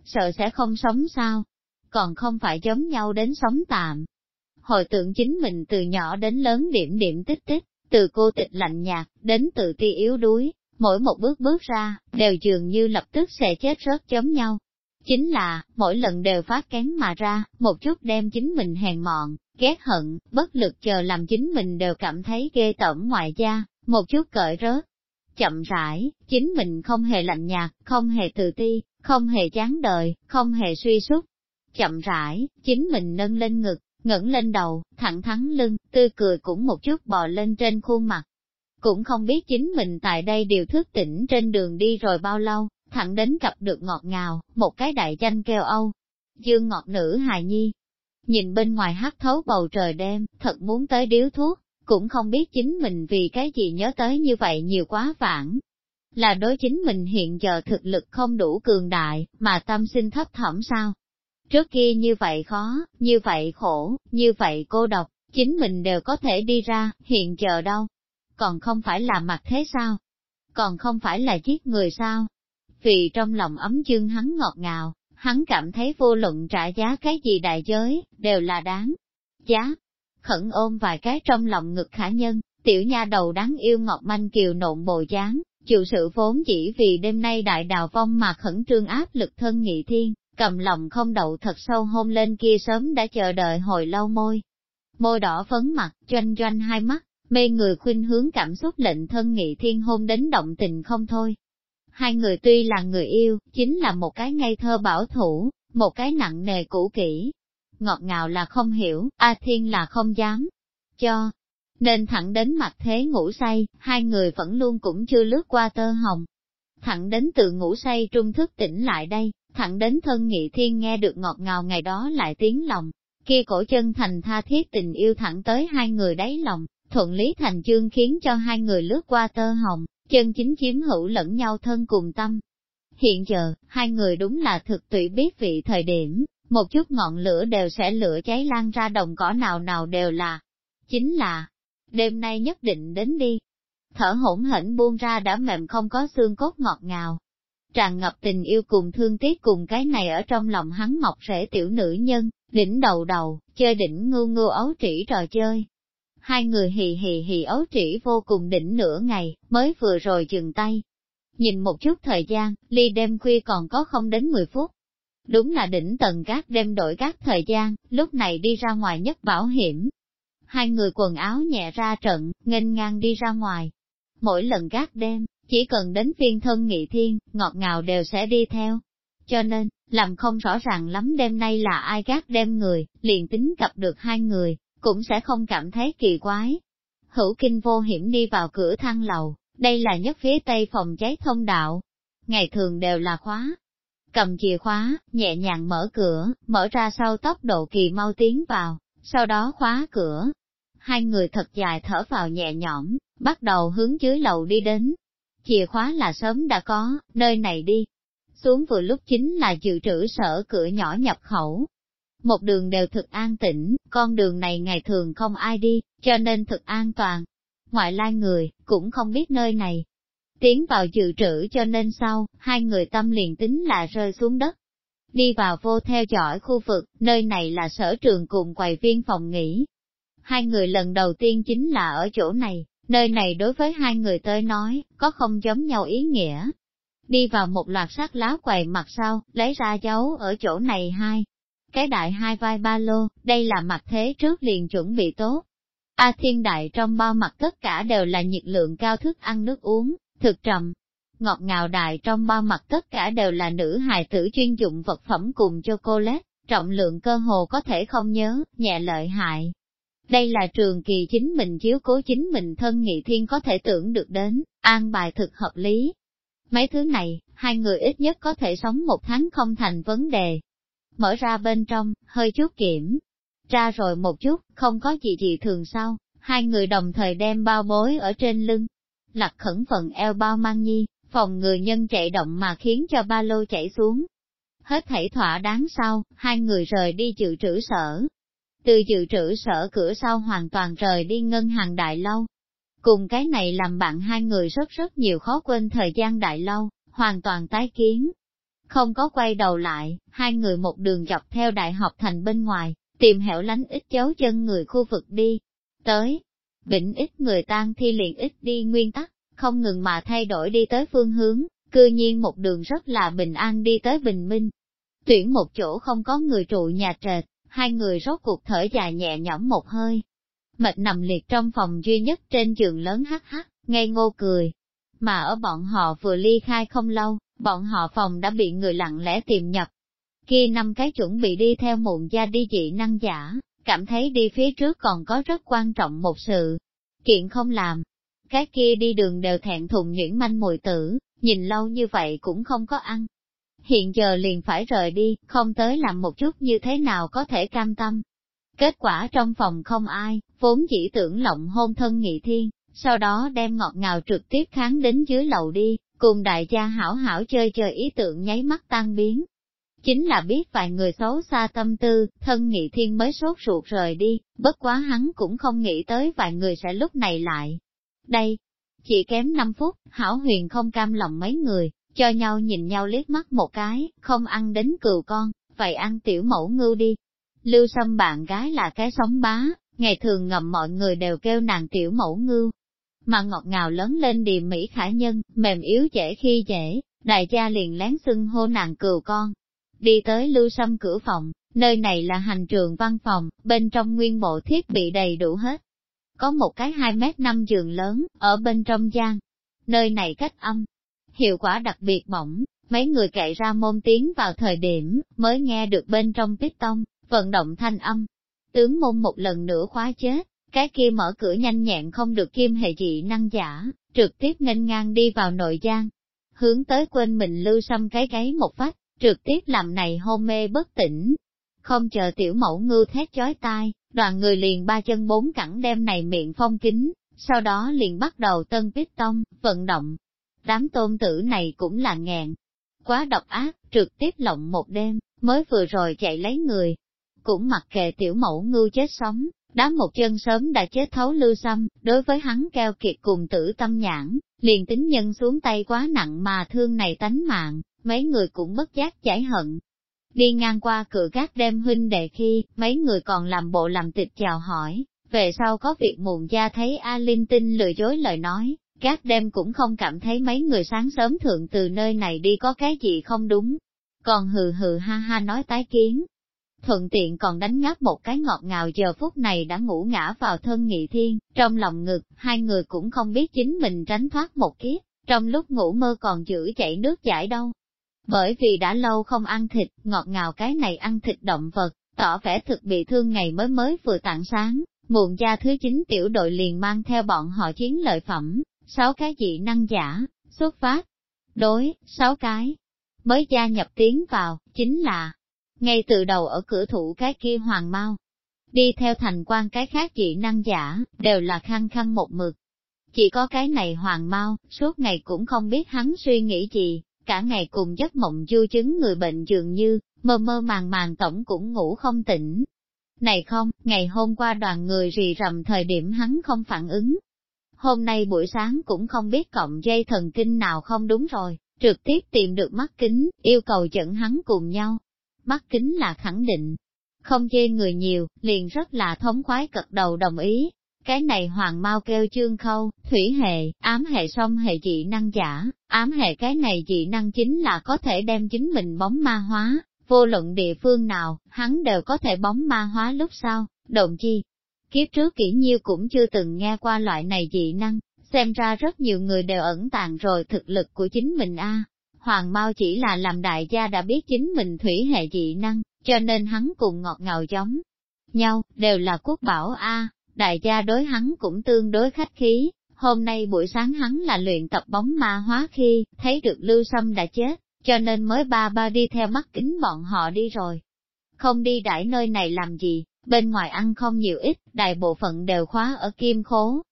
Sợ sẽ không sống sao? Còn không phải giống nhau đến sống tạm. Hồi tưởng chính mình từ nhỏ đến lớn điểm điểm tích tích, từ cô tịch lạnh nhạt, đến tự ti yếu đuối, mỗi một bước bước ra, đều dường như lập tức sẽ chết rớt giống nhau. Chính là, mỗi lần đều phát kén mà ra, một chút đem chính mình hèn mọn, ghét hận, bất lực chờ làm chính mình đều cảm thấy ghê tởm ngoại gia, một chút cởi rớt. Chậm rãi, chính mình không hề lạnh nhạt, không hề tự ti, không hề chán đời, không hề suy sút. Chậm rãi, chính mình nâng lên ngực, ngẩng lên đầu, thẳng thắn lưng, tươi cười cũng một chút bò lên trên khuôn mặt. Cũng không biết chính mình tại đây điều thức tỉnh trên đường đi rồi bao lâu, thẳng đến gặp được ngọt ngào, một cái đại danh kêu Âu. Dương ngọt nữ hài nhi. Nhìn bên ngoài hát thấu bầu trời đêm, thật muốn tới điếu thuốc, cũng không biết chính mình vì cái gì nhớ tới như vậy nhiều quá vãng. Là đối chính mình hiện giờ thực lực không đủ cường đại, mà tâm sinh thấp thỏm sao? Trước kia như vậy khó, như vậy khổ, như vậy cô độc, chính mình đều có thể đi ra, hiện giờ đâu? Còn không phải là mặt thế sao? Còn không phải là giết người sao? Vì trong lòng ấm chương hắn ngọt ngào, hắn cảm thấy vô luận trả giá cái gì đại giới, đều là đáng. Giá, khẩn ôm vài cái trong lòng ngực khả nhân, tiểu nha đầu đáng yêu ngọt manh kiều nộn bồ dáng, chịu sự vốn chỉ vì đêm nay đại đào vong mà khẩn trương áp lực thân nghị thiên, cầm lòng không đậu thật sâu hôn lên kia sớm đã chờ đợi hồi lâu môi. Môi đỏ phấn mặt, doanh doanh hai mắt, mê người khuynh hướng cảm xúc lệnh thân nghị thiên hôn đến động tình không thôi. Hai người tuy là người yêu, chính là một cái ngây thơ bảo thủ, một cái nặng nề cũ kỹ. Ngọt ngào là không hiểu, A Thiên là không dám. Cho, nên thẳng đến mặt thế ngủ say, hai người vẫn luôn cũng chưa lướt qua tơ hồng. Thẳng đến từ ngủ say trung thức tỉnh lại đây, thẳng đến thân nghị thiên nghe được ngọt ngào ngày đó lại tiếng lòng, kia cổ chân thành tha thiết tình yêu thẳng tới hai người đáy lòng, thuận lý thành chương khiến cho hai người lướt qua tơ hồng, chân chính chiếm hữu lẫn nhau thân cùng tâm. Hiện giờ, hai người đúng là thực tụy biết vị thời điểm, một chút ngọn lửa đều sẽ lửa cháy lan ra đồng cỏ nào nào đều là. Chính là, đêm nay nhất định đến đi. Thở hỗn hển buông ra đã mềm không có xương cốt ngọt ngào, tràn ngập tình yêu cùng thương tiếc cùng cái này ở trong lòng hắn mọc rễ tiểu nữ nhân, đỉnh đầu đầu, chơi đỉnh ngưu ngưu ấu trĩ trò chơi. Hai người hì hì hì ấu trĩ vô cùng đỉnh nửa ngày, mới vừa rồi dừng tay. Nhìn một chút thời gian, ly đêm khuya còn có không đến 10 phút. Đúng là đỉnh tầng gác đêm đổi gác thời gian, lúc này đi ra ngoài nhất bảo hiểm. Hai người quần áo nhẹ ra trận, nghênh ngang đi ra ngoài. Mỗi lần gác đêm, chỉ cần đến phiên thân nghị thiên, ngọt ngào đều sẽ đi theo. Cho nên, làm không rõ ràng lắm đêm nay là ai gác đêm người, liền tính gặp được hai người, cũng sẽ không cảm thấy kỳ quái. Hữu kinh vô hiểm đi vào cửa thang lầu, đây là nhất phía tây phòng cháy thông đạo. Ngày thường đều là khóa. Cầm chìa khóa, nhẹ nhàng mở cửa, mở ra sau tốc độ kỳ mau tiến vào, sau đó khóa cửa. Hai người thật dài thở vào nhẹ nhõm, bắt đầu hướng dưới lầu đi đến, chìa khóa là sớm đã có, nơi này đi. xuống vừa lúc chính là dự trữ sở cửa nhỏ nhập khẩu. Một đường đều thực an tĩnh, con đường này ngày thường không ai đi, cho nên thực an toàn. Ngoại lai người, cũng không biết nơi này. Tiến vào dự trữ cho nên sau, hai người tâm liền tính là rơi xuống đất. Đi vào vô theo dõi khu vực, nơi này là sở trường cùng quầy viên phòng nghỉ. Hai người lần đầu tiên chính là ở chỗ này, nơi này đối với hai người tới nói, có không giống nhau ý nghĩa. Đi vào một loạt sát lá quầy mặt sau, lấy ra dấu ở chỗ này hai. Cái đại hai vai ba lô, đây là mặt thế trước liền chuẩn bị tốt. A thiên đại trong bao mặt tất cả đều là nhiệt lượng cao thức ăn nước uống, thực trầm. Ngọt ngào đại trong bao mặt tất cả đều là nữ hài tử chuyên dụng vật phẩm cùng chocolate, trọng lượng cơ hồ có thể không nhớ, nhẹ lợi hại. Đây là trường kỳ chính mình chiếu cố chính mình thân nghị thiên có thể tưởng được đến, an bài thực hợp lý. Mấy thứ này, hai người ít nhất có thể sống một tháng không thành vấn đề. Mở ra bên trong, hơi chút kiểm. Ra rồi một chút, không có gì gì thường sau, hai người đồng thời đem bao bối ở trên lưng. Lặt khẩn phần eo bao mang nhi, phòng người nhân chạy động mà khiến cho ba lô chảy xuống. Hết thảy thỏa đáng sau, hai người rời đi dự trữ sở, từ dự trữ sở cửa sau hoàn toàn rời đi ngân hàng đại lâu. Cùng cái này làm bạn hai người rất rất nhiều khó quên thời gian đại lâu, hoàn toàn tái kiến. Không có quay đầu lại, hai người một đường dọc theo đại học thành bên ngoài, tìm hẻo lánh ít dấu chân người khu vực đi. Tới, vĩnh ít người tan thi liền ít đi nguyên tắc, không ngừng mà thay đổi đi tới phương hướng, cư nhiên một đường rất là bình an đi tới bình minh. Tuyển một chỗ không có người trụ nhà trệt, hai người rốt cuộc thở dài nhẹ nhõm một hơi. Mệt nằm liệt trong phòng duy nhất trên giường lớn hắc hắc, ngây ngô cười. Mà ở bọn họ vừa ly khai không lâu, bọn họ phòng đã bị người lặng lẽ tìm nhập. Kia năm cái chuẩn bị đi theo muộn gia đi dị năng giả, cảm thấy đi phía trước còn có rất quan trọng một sự. Kiện không làm. Cái kia đi đường đều thẹn thùng nhuyễn manh mùi tử, nhìn lâu như vậy cũng không có ăn, hiện giờ liền phải rời đi, không tới làm một chút như thế nào có thể cam tâm. Kết quả trong phòng không ai, vốn chỉ tưởng lộng hôn thân nghị thiên, sau đó đem ngọt ngào trực tiếp kháng đến dưới lầu đi, cùng đại gia hảo hảo chơi chơi ý tưởng nháy mắt tan biến. Chính là biết vài người xấu xa tâm tư, thân nghị thiên mới sốt ruột rời đi, bất quá hắn cũng không nghĩ tới vài người sẽ lúc này lại. Đây, chỉ kém 5 phút, hảo huyền không cam lòng mấy người, cho nhau nhìn nhau liếc mắt một cái, không ăn đến cừu con, vậy ăn tiểu mẫu ngưu đi. Lưu Sâm bạn gái là cái sống bá, ngày thường ngầm mọi người đều kêu nàng tiểu mẫu ngưu. Mà ngọt ngào lớn lên điềm mỹ khả nhân, mềm yếu dễ khi dễ, đại gia liền lén xưng hô nàng cừu con. Đi tới Lưu Sâm cửa phòng, nơi này là hành trường văn phòng, bên trong nguyên bộ thiết bị đầy đủ hết. Có một cái 2 mét 5 giường lớn, ở bên trong gian. Nơi này cách âm, hiệu quả đặc biệt bổng, mấy người cậy ra môn tiến vào thời điểm, mới nghe được bên trong tích tông, vận động thanh âm. Tướng môn một lần nữa khóa chết, cái kia mở cửa nhanh nhẹn không được kim hệ dị năng giả, trực tiếp nghênh ngang đi vào nội gian. Hướng tới quên mình lưu xăm cái gáy một vách, trực tiếp làm này hôn mê bất tỉnh. Không chờ tiểu mẫu ngư thét chói tai, đoàn người liền ba chân bốn cẳng đem này miệng phong kính, sau đó liền bắt đầu tân pít tông, vận động, đám tôn tử này cũng là ngẹn. Quá độc ác, trực tiếp lộng một đêm, mới vừa rồi chạy lấy người. Cũng mặc kệ tiểu mẫu ngưu chết sống, đám một chân sớm đã chết thấu lưu xâm, đối với hắn keo kiệt cùng tử tâm nhãn, liền tính nhân xuống tay quá nặng mà thương này tánh mạng, mấy người cũng bất giác giải hận. Đi ngang qua cửa gác đêm huynh đệ khi, mấy người còn làm bộ làm tịch chào hỏi, về sau có việc muộn gia thấy A Linh Tinh lừa dối lời nói, các đêm cũng không cảm thấy mấy người sáng sớm thượng từ nơi này đi có cái gì không đúng. Còn hừ hừ ha ha nói tái kiến. Thuận tiện còn đánh ngáp một cái ngọt ngào giờ phút này đã ngủ ngã vào thân nghị thiên, trong lòng ngực, hai người cũng không biết chính mình tránh thoát một kiếp, trong lúc ngủ mơ còn giữ chảy nước chảy đâu. Bởi vì đã lâu không ăn thịt, ngọt ngào cái này ăn thịt động vật, tỏ vẻ thực bị thương ngày mới mới vừa tặng sáng, muộn gia thứ chín tiểu đội liền mang theo bọn họ chiến lợi phẩm, sáu cái dị năng giả, xuất phát. Đối, sáu cái. Mới gia nhập tiến vào, chính là, ngay từ đầu ở cửa thủ cái kia hoàng mau. Đi theo thành quan cái khác dị năng giả, đều là khăng khăng một mực. Chỉ có cái này hoàng mau, suốt ngày cũng không biết hắn suy nghĩ gì, cả ngày cùng giấc mộng du chứng người bệnh dường như, mơ mơ màng màng tổng cũng ngủ không tỉnh. Này không, ngày hôm qua đoàn người rì rầm thời điểm hắn không phản ứng. Hôm nay buổi sáng cũng không biết cộng dây thần kinh nào không đúng rồi, trực tiếp tìm được mắt kính, yêu cầu dẫn hắn cùng nhau. Mắt kính là khẳng định, không chê người nhiều, liền rất là thống khoái cật đầu đồng ý. Cái này hoàng mau kêu chương khâu, thủy hệ, ám hệ song hệ dị năng giả, ám hệ cái này dị năng chính là có thể đem chính mình bóng ma hóa, vô luận địa phương nào, hắn đều có thể bóng ma hóa lúc sau, động chi. Kiếp trước kỹ nhiêu cũng chưa từng nghe qua loại này dị năng, xem ra rất nhiều người đều ẩn tàng rồi thực lực của chính mình a. Hoàng Mao chỉ là làm đại gia đã biết chính mình thủy hệ dị năng, cho nên hắn cùng ngọt ngào giống nhau, đều là quốc bảo A, đại gia đối hắn cũng tương đối khách khí. Hôm nay buổi sáng hắn là luyện tập bóng ma hóa khi, thấy được Lưu Sâm đã chết, cho nên mới ba ba đi theo mắt kính bọn họ đi rồi. Không đi đãi nơi này làm gì, bên ngoài ăn không nhiều ít, đại bộ phận đều khóa ở kim khố.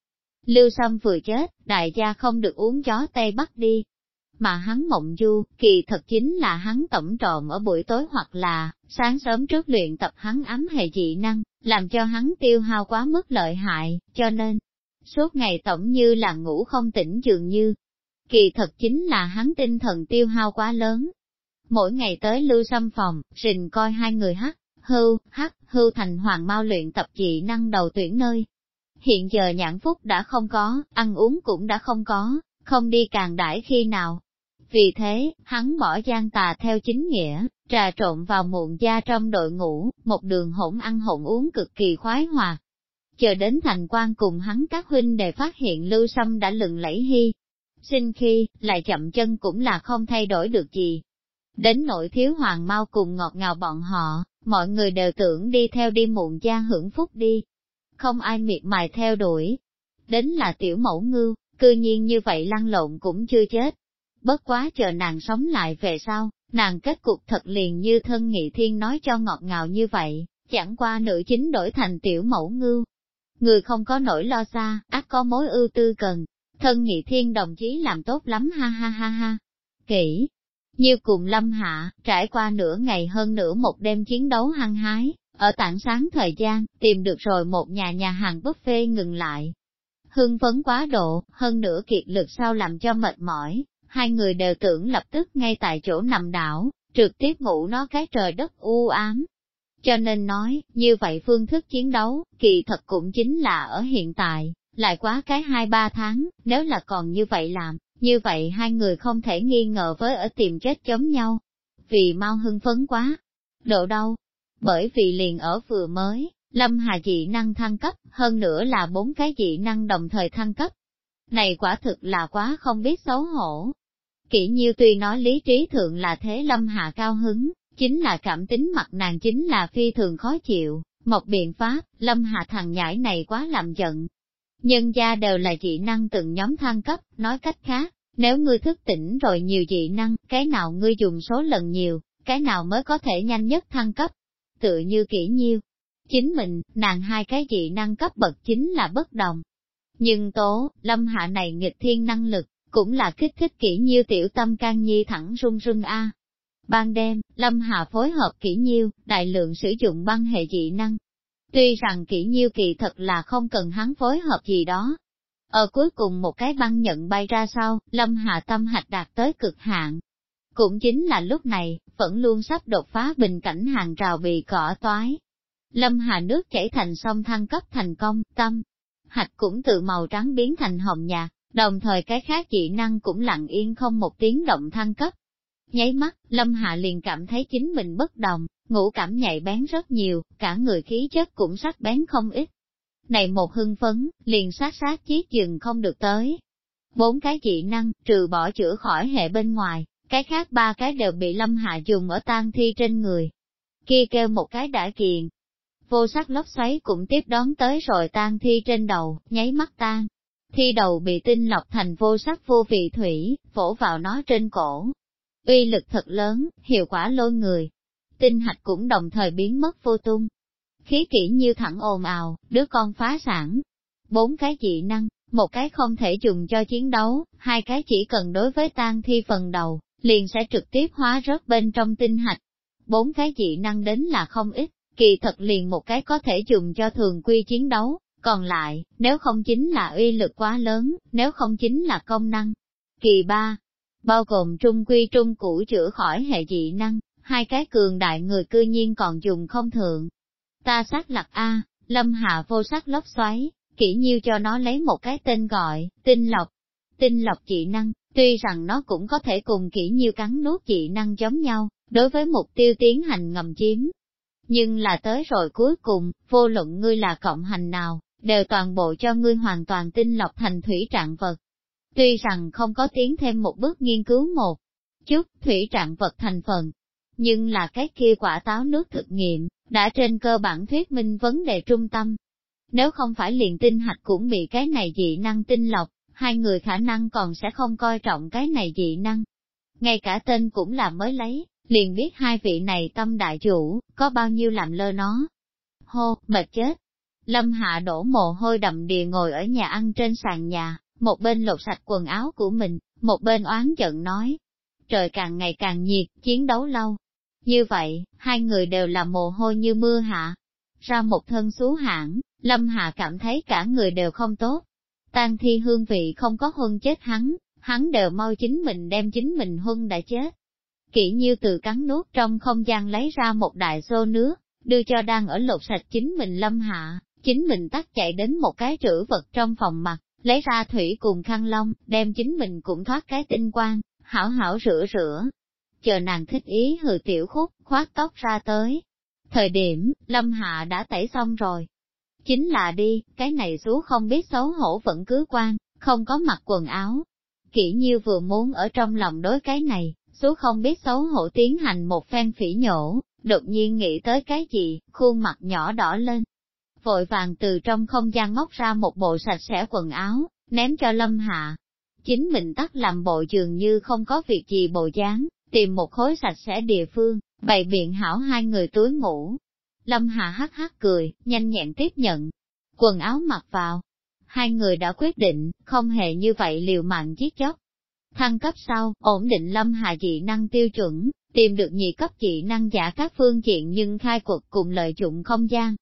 Lưu Sâm vừa chết, đại gia không được uống chó Tây Bắc đi, mà hắn mộng du, kỳ thật chính là hắn tổng trộm ở buổi tối hoặc là, sáng sớm trước luyện tập hắn ấm hệ dị năng, làm cho hắn tiêu hao quá mức lợi hại, cho nên, suốt ngày tổng như là ngủ không tỉnh dường như. Kỳ thật chính là hắn tinh thần tiêu hao quá lớn. Mỗi ngày tới lưu xâm phòng, rình coi hai người hắc, hưu, hắc, hưu thành hoàng mau luyện tập dị năng đầu tuyển nơi. Hiện giờ nhãn phúc đã không có, ăn uống cũng đã không có, không đi càng đãi khi nào, vì thế, hắn bỏ gian tà theo chính nghĩa, trà trộn vào muộn gia trong đội ngũ, một đường hỗn ăn hỗn uống cực kỳ khoái hòa. Chờ đến thành quan cùng hắn các huynh để phát hiện lưu sâm đã lừng lẫy hy. Sinh khi, lại chậm chân cũng là không thay đổi được gì. Đến nội thiếu hoàng mau cùng ngọt ngào bọn họ, mọi người đều tưởng đi theo đi muộn gia hưởng phúc đi. Không ai miệt mài theo đuổi. Đến là tiểu mẫu ngưu, cư nhiên như vậy lăn lộn cũng chưa chết, bất quá chờ nàng sống lại về sau, nàng kết cục thật liền như thân nghị thiên nói cho ngọt ngào như vậy, chẳng qua nữ chính đổi thành tiểu mẫu ngưu. Người không có nỗi lo xa, ác có mối ưu tư cần, thân nghị thiên đồng chí làm tốt lắm ha ha ha ha. Kỹ, như cùng lâm hạ, trải qua nửa ngày hơn nửa một đêm chiến đấu hăng hái, ở tảng sáng thời gian, tìm được rồi một nhà nhà hàng buffet ngừng lại. Hưng phấn quá độ, hơn nửa kiệt lực sau làm cho mệt mỏi, hai người đều tưởng lập tức ngay tại chỗ nằm đảo, trực tiếp ngủ nó cái trời đất u ám. Cho nên nói, như vậy phương thức chiến đấu, kỳ thật cũng chính là ở hiện tại, lại quá cái hai ba tháng, nếu là còn như vậy làm, như vậy hai người không thể nghi ngờ với ở tìm chết chống nhau. Vì mau hưng phấn quá. Độ đâu? Bởi vì liền ở vừa mới, Lâm Hà dị năng thăng cấp, hơn nữa là bốn cái dị năng đồng thời thăng cấp. Này quả thực là quá không biết xấu hổ. Kỷ nhiêu tuy nói lý trí thượng là thế lâm hà cao hứng, chính là cảm tính mặt nàng chính là phi thường khó chịu, một biện pháp, lâm hà thằng nhãi này quá làm giận. Nhân gia đều là dị năng từng nhóm thăng cấp, nói cách khác, nếu ngươi thức tỉnh rồi nhiều dị năng, cái nào ngươi dùng số lần nhiều, cái nào mới có thể nhanh nhất thăng cấp. Tự như kỹ nhiêu. Chính mình, nàng hai cái dị năng cấp bậc chính là bất đồng. Nhưng tố, lâm hạ này nghịch thiên năng lực, cũng là kích thích kỹ nhiêu tiểu tâm can nhi thẳng run run a. Ban đêm, Lâm Hà phối hợp kỹ nhiêu, đại lượng sử dụng băng hệ dị năng. Tuy rằng kỹ nhiêu kỳ thật là không cần hắn phối hợp gì đó. Ở cuối cùng một cái băng nhận bay ra sau, Lâm Hà tâm hạch đạt tới cực hạn. Cũng chính là lúc này, vẫn luôn sắp đột phá bình cảnh hàng rào bị cỏ toái. Lâm Hà nước chảy thành sông thăng cấp thành công, tâm, hạch cũng từ màu trắng biến thành hồng nhạt, Đồng thời cái khác dị năng cũng lặng yên không một tiếng động thăng cấp. Nháy mắt, Lâm Hạ liền cảm thấy chính mình bất đồng, ngũ cảm nhạy bén rất nhiều, cả người khí chất cũng sắc bén không ít. Này một hưng phấn, liền sát sát chiếc dừng không được tới. Bốn cái dị năng, trừ bỏ chữa khỏi hệ bên ngoài, cái khác ba cái đều bị Lâm Hạ dùng ở tang thi trên người. Kia kêu một cái đã kiện Vô sắc lốc xoáy cũng tiếp đón tới rồi tang thi trên đầu, nháy mắt tan, thi đầu bị tinh lọc thành vô sắc vô vị thủy, phổ vào nó trên cổ. Uy lực thật lớn, hiệu quả lôi người. Tinh hạch cũng đồng thời biến mất vô tung. Khí kỹ như thẳng ồn ào, đứa con phá sản. Bốn cái dị năng, một cái không thể dùng cho chiến đấu, hai cái chỉ cần đối với tan thi phần đầu, liền sẽ trực tiếp hóa rớt bên trong tinh hạch. Bốn cái dị năng đến là không ít, kỳ thật liền một cái có thể dùng cho thường quy chiến đấu, còn lại, nếu không chính là uy lực quá lớn, nếu không chính là công năng. Kỳ ba, bao gồm trung quy trung cũ chữa khỏi hệ dị năng, hai cái cường đại người cư nhiên còn dùng không thượng. Ta sát lạc A, lâm hạ vô sắc lốc xoáy, kỹ nhiêu cho nó lấy một cái tên gọi, tinh lọc. Tinh lọc dị năng, tuy rằng nó cũng có thể cùng kỹ nhiêu cắn nuốt dị năng giống nhau, đối với mục tiêu tiến hành ngầm chiếm. Nhưng là tới rồi cuối cùng, vô luận ngươi là cộng hành nào, đều toàn bộ cho ngươi hoàn toàn tinh lọc thành thủy trạng vật. Tuy rằng không có tiến thêm một bước nghiên cứu một chút thủy trạng vật thành phần, nhưng là cái kia quả táo nước thực nghiệm, đã trên cơ bản thuyết minh vấn đề trung tâm. Nếu không phải liền tinh hạch cũng bị cái này dị năng tinh lọc, hai người khả năng còn sẽ không coi trọng cái này dị năng. Ngay cả tên cũng là mới lấy, liền biết hai vị này tâm đại chủ, có bao nhiêu làm lơ nó. Hô, mệt chết. Lâm Hạ đổ mồ hôi đậm đìa ngồi ở nhà ăn trên sàn nhà, một bên lột sạch quần áo của mình, một bên oán giận nói. Trời càng ngày càng nhiệt, chiến đấu lâu, như vậy, hai người đều là mồ hôi như mưa hạ. Ra một thân xú hãng, Lâm Hạ cảm thấy cả người đều không tốt. Tang thi hương vị không có huân chết hắn, hắn đều mau chính mình đem chính mình huân đã chết. Kỷ nhiêu từ cắn nuốt trong không gian lấy ra một đại xô nước, đưa cho đang ở lột sạch chính mình Lâm Hạ, chính mình tắt chạy đến một cái trữ vật trong phòng mặt, lấy ra thủy cùng khăn lông, đem chính mình cũng thoát cái tinh quang, hảo hảo rửa rửa, chờ nàng thích ý hừ tiểu khúc, khoát tóc ra tới. Thời điểm, Lâm Hạ đã tẩy xong rồi. Chính là đi, cái này xú không biết xấu hổ vẫn cứ quan, không có mặc quần áo. Kỷ nhiêu vừa muốn ở trong lòng đối cái này, xú không biết xấu hổ tiến hành một phen phỉ nhổ, đột nhiên nghĩ tới cái gì, khuôn mặt nhỏ đỏ lên. Vội vàng từ trong không gian móc ra một bộ sạch sẽ quần áo, ném cho Lâm Hạ. Chính mình tắt làm bộ dường như không có việc gì bộ dáng, tìm một khối sạch sẽ địa phương, bày biện hảo hai người túi ngủ. Lâm Hạ hắc hắc cười, nhanh nhẹn tiếp nhận, quần áo mặc vào. Hai người đã quyết định, không hề như vậy liều mạng giết chóc. Thăng cấp sau, ổn định Lâm Hạ dị năng tiêu chuẩn, tìm được nhị cấp dị năng giả các phương diện nhưng khai quật cùng lợi dụng không gian.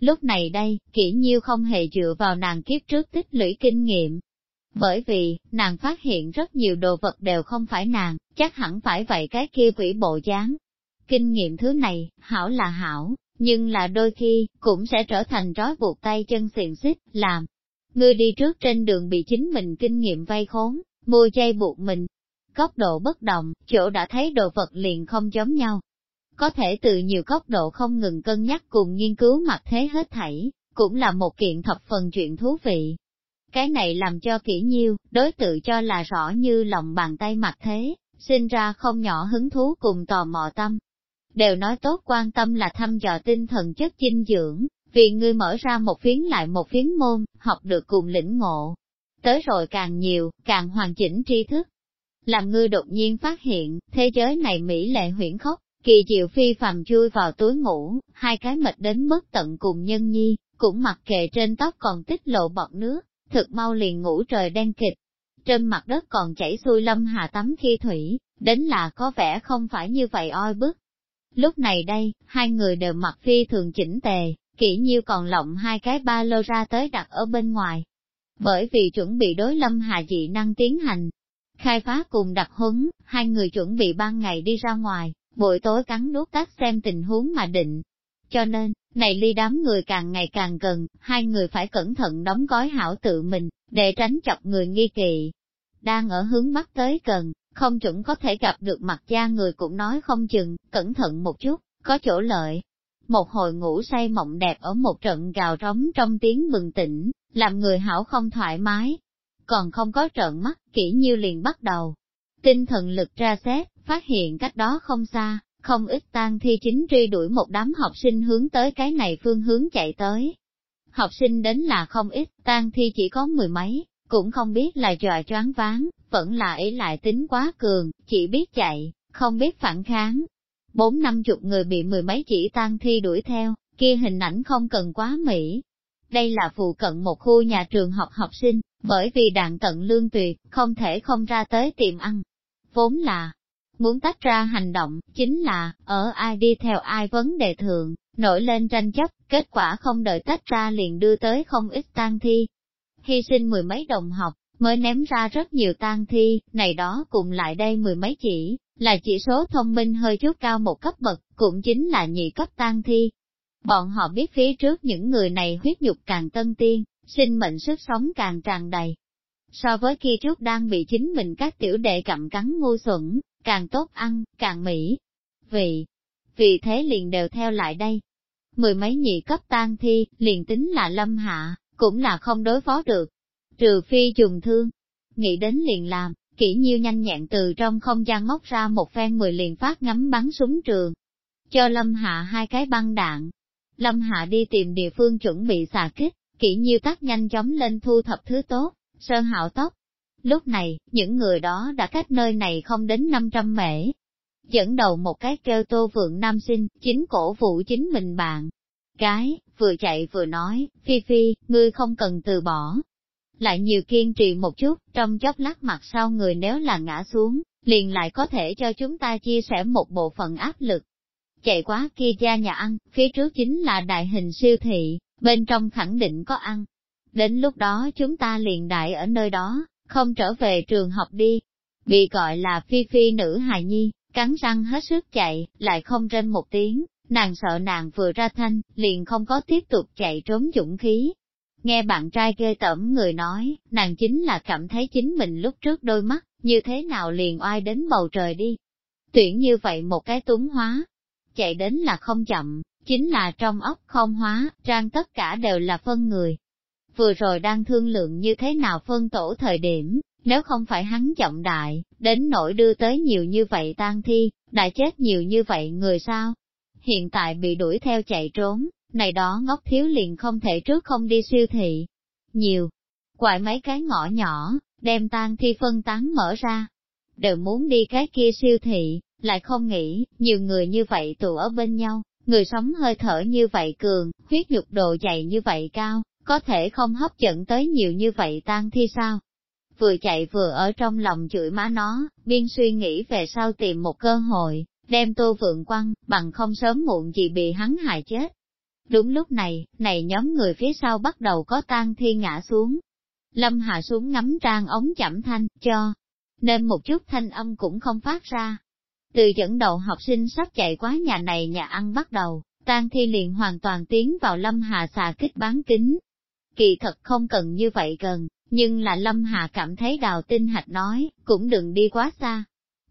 Lúc này đây, kỹ nhiêu không hề dựa vào nàng kiếp trước tích lũy kinh nghiệm, bởi vì, nàng phát hiện rất nhiều đồ vật đều không phải nàng, chắc hẳn phải vậy cái kia quỷ bộ dáng. Kinh nghiệm thứ này, hảo là hảo, nhưng là đôi khi, cũng sẽ trở thành trói buộc tay chân xiềng xích, làm. Ngươi đi trước trên đường bị chính mình kinh nghiệm vay khốn, mua dây buộc mình. Góc độ bất đồng, chỗ đã thấy đồ vật liền không giống nhau. Có thể từ nhiều góc độ không ngừng cân nhắc cùng nghiên cứu mặt thế hết thảy, cũng là một kiện thập phần chuyện thú vị. Cái này làm cho kỹ nhiêu, đối tự cho là rõ như lòng bàn tay mặt thế, sinh ra không nhỏ hứng thú cùng tò mò tâm. Đều nói tốt quan tâm là thăm dò tinh thần chất dinh dưỡng, vì ngươi mở ra một phiến lại một phiến môn, học được cùng lĩnh ngộ. Tới rồi càng nhiều, càng hoàn chỉnh tri thức. Làm ngươi đột nhiên phát hiện, thế giới này mỹ lệ huyễn khốc, kỳ diệu phi phàm chui vào túi ngủ, hai cái mệt đến mức tận cùng nhân nhi, cũng mặc kệ trên tóc còn tích lộ bọt nước, thực mau liền ngủ trời đen kịch. Trên mặt đất còn chảy xuôi lâm hà tắm khi thủy, đến là có vẻ không phải như vậy oi bức. Lúc này đây, hai người đều mặc phi thường chỉnh tề, kỹ nhiêu còn lộng hai cái ba lô ra tới đặt ở bên ngoài. Bởi vì chuẩn bị đối lâm hà dị năng tiến hành, khai phá cùng đặt huấn, hai người chuẩn bị ban ngày đi ra ngoài, buổi tối cắn nút tắt xem tình huống mà định. Cho nên, này ly đám người càng ngày càng gần, hai người phải cẩn thận đóng gói hảo tự mình, để tránh chọc người nghi kỳ. Đang ở hướng mắt tới gần, không chuẩn có thể gặp được mặt cha người cũng nói không chừng, cẩn thận một chút, có chỗ lợi. Một hồi ngủ say mộng đẹp ở một trận gào rống trong tiếng bừng tỉnh, làm người hảo không thoải mái. Còn không có trợn mắt, kỹ như liền bắt đầu. Tinh thần lực ra xét, phát hiện cách đó không xa, không ít tang thi chính truy đuổi một đám học sinh hướng tới cái này phương hướng chạy tới. Học sinh đến là không ít, tang thi chỉ có mười mấy, cũng không biết là trò choáng váng, vẫn là ý lại tính quá cường, chỉ biết chạy, không biết phản kháng. Bốn năm chục người bị mười mấy chỉ tang thi đuổi theo, kia hình ảnh không cần quá mỹ. Đây là phụ cận một khu nhà trường học học sinh, bởi vì đạn tận lương tuyệt, không thể không ra tới tiệm ăn. Vốn là, Muốn tách ra hành động, chính là, ở ai đi theo ai vấn đề thường, nổi lên tranh chấp, kết quả không đợi tách ra liền đưa tới không ít tang thi. Hy sinh mười mấy đồng học, mới ném ra rất nhiều tang thi, này đó cùng lại đây mười mấy chỉ, là chỉ số thông minh hơi chút cao một cấp bậc, cũng chính là nhị cấp tang thi. Bọn họ biết phía trước những người này huyết nhục càng tân tiên, sinh mệnh sức sống càng tràn đầy. So với khi trước đang bị chính mình các tiểu đệ cặm cắn ngu xuẩn, càng tốt ăn, càng mỹ. Vì, vì thế liền đều theo lại đây. Mười mấy nhị cấp tan thi, liền tính là lâm hạ, cũng là không đối phó được. Trừ phi dùng thương. Nghĩ đến liền làm, kỹ nhiêu nhanh nhẹn từ trong không gian móc ra một phen mười liền phát ngắm bắn súng trường. Cho lâm hạ hai cái băng đạn. Lâm hạ đi tìm địa phương chuẩn bị xà kích, kỹ nhiêu tắt nhanh chóng lên thu thập thứ tốt, sơn hạo tóc, Lúc này, những người đó đã cách nơi này không đến 500 mễ. Dẫn đầu một cái kêu tô vượng nam sinh, chính cổ vụ chính mình bạn. Cái, vừa chạy vừa nói, Phi Phi, ngươi không cần từ bỏ. Lại nhiều kiên trì một chút, trong chốc lát mặt sau người nếu là ngã xuống, liền lại có thể cho chúng ta chia sẻ một bộ phận áp lực. Chạy quá kia ra nhà ăn, phía trước chính là đại hình siêu thị, bên trong khẳng định có ăn. Đến lúc đó chúng ta liền đại ở nơi đó, không trở về trường học đi. Bị gọi là phi phi nữ hài nhi, cắn răng hết sức chạy, lại không trên một tiếng, nàng sợ nàng vừa ra thanh, liền không có tiếp tục chạy trốn dũng khí. Nghe bạn trai ghê tởm người nói, nàng chính là cảm thấy chính mình lúc trước đôi mắt, như thế nào liền oai đến bầu trời đi. Tuyển như vậy một cái túng hóa, chạy đến là không chậm, chính là trong ốc không hóa, trang tất cả đều là phân người, vừa rồi đang thương lượng như thế nào phân tổ thời điểm, nếu không phải hắn chậm đại, đến nỗi đưa tới nhiều như vậy tang thi, đã chết nhiều như vậy người sao? Hiện tại bị đuổi theo chạy trốn, này đó ngốc thiếu liền không thể trước không đi siêu thị. Nhiều, quại mấy cái ngõ nhỏ, đem tang thi phân tán mở ra. Đều muốn đi cái kia siêu thị, lại không nghĩ, nhiều người như vậy tụ ở bên nhau, người sống hơi thở như vậy cường, huyết nhục độ dày như vậy cao, có thể không hấp dẫn tới nhiều như vậy tan thi sao? Vừa chạy vừa ở trong lòng chửi má nó, biên suy nghĩ về sau tìm một cơ hội, đem tô vượng quăng, bằng không sớm muộn gì bị hắn hại chết. Đúng lúc này, này nhóm người phía sau bắt đầu có tan thi ngã xuống. Lâm hạ xuống ngắm trang ống chẩm thanh, cho, nên một chút thanh âm cũng không phát ra. Từ dẫn đầu học sinh sắp chạy quá nhà này nhà ăn bắt đầu, tan thi liền hoàn toàn tiến vào lâm hà xà kích bán kính, kỳ thật không cần như vậy gần, nhưng là Lâm Hà cảm thấy đào tinh hạch nói, cũng đừng đi quá xa.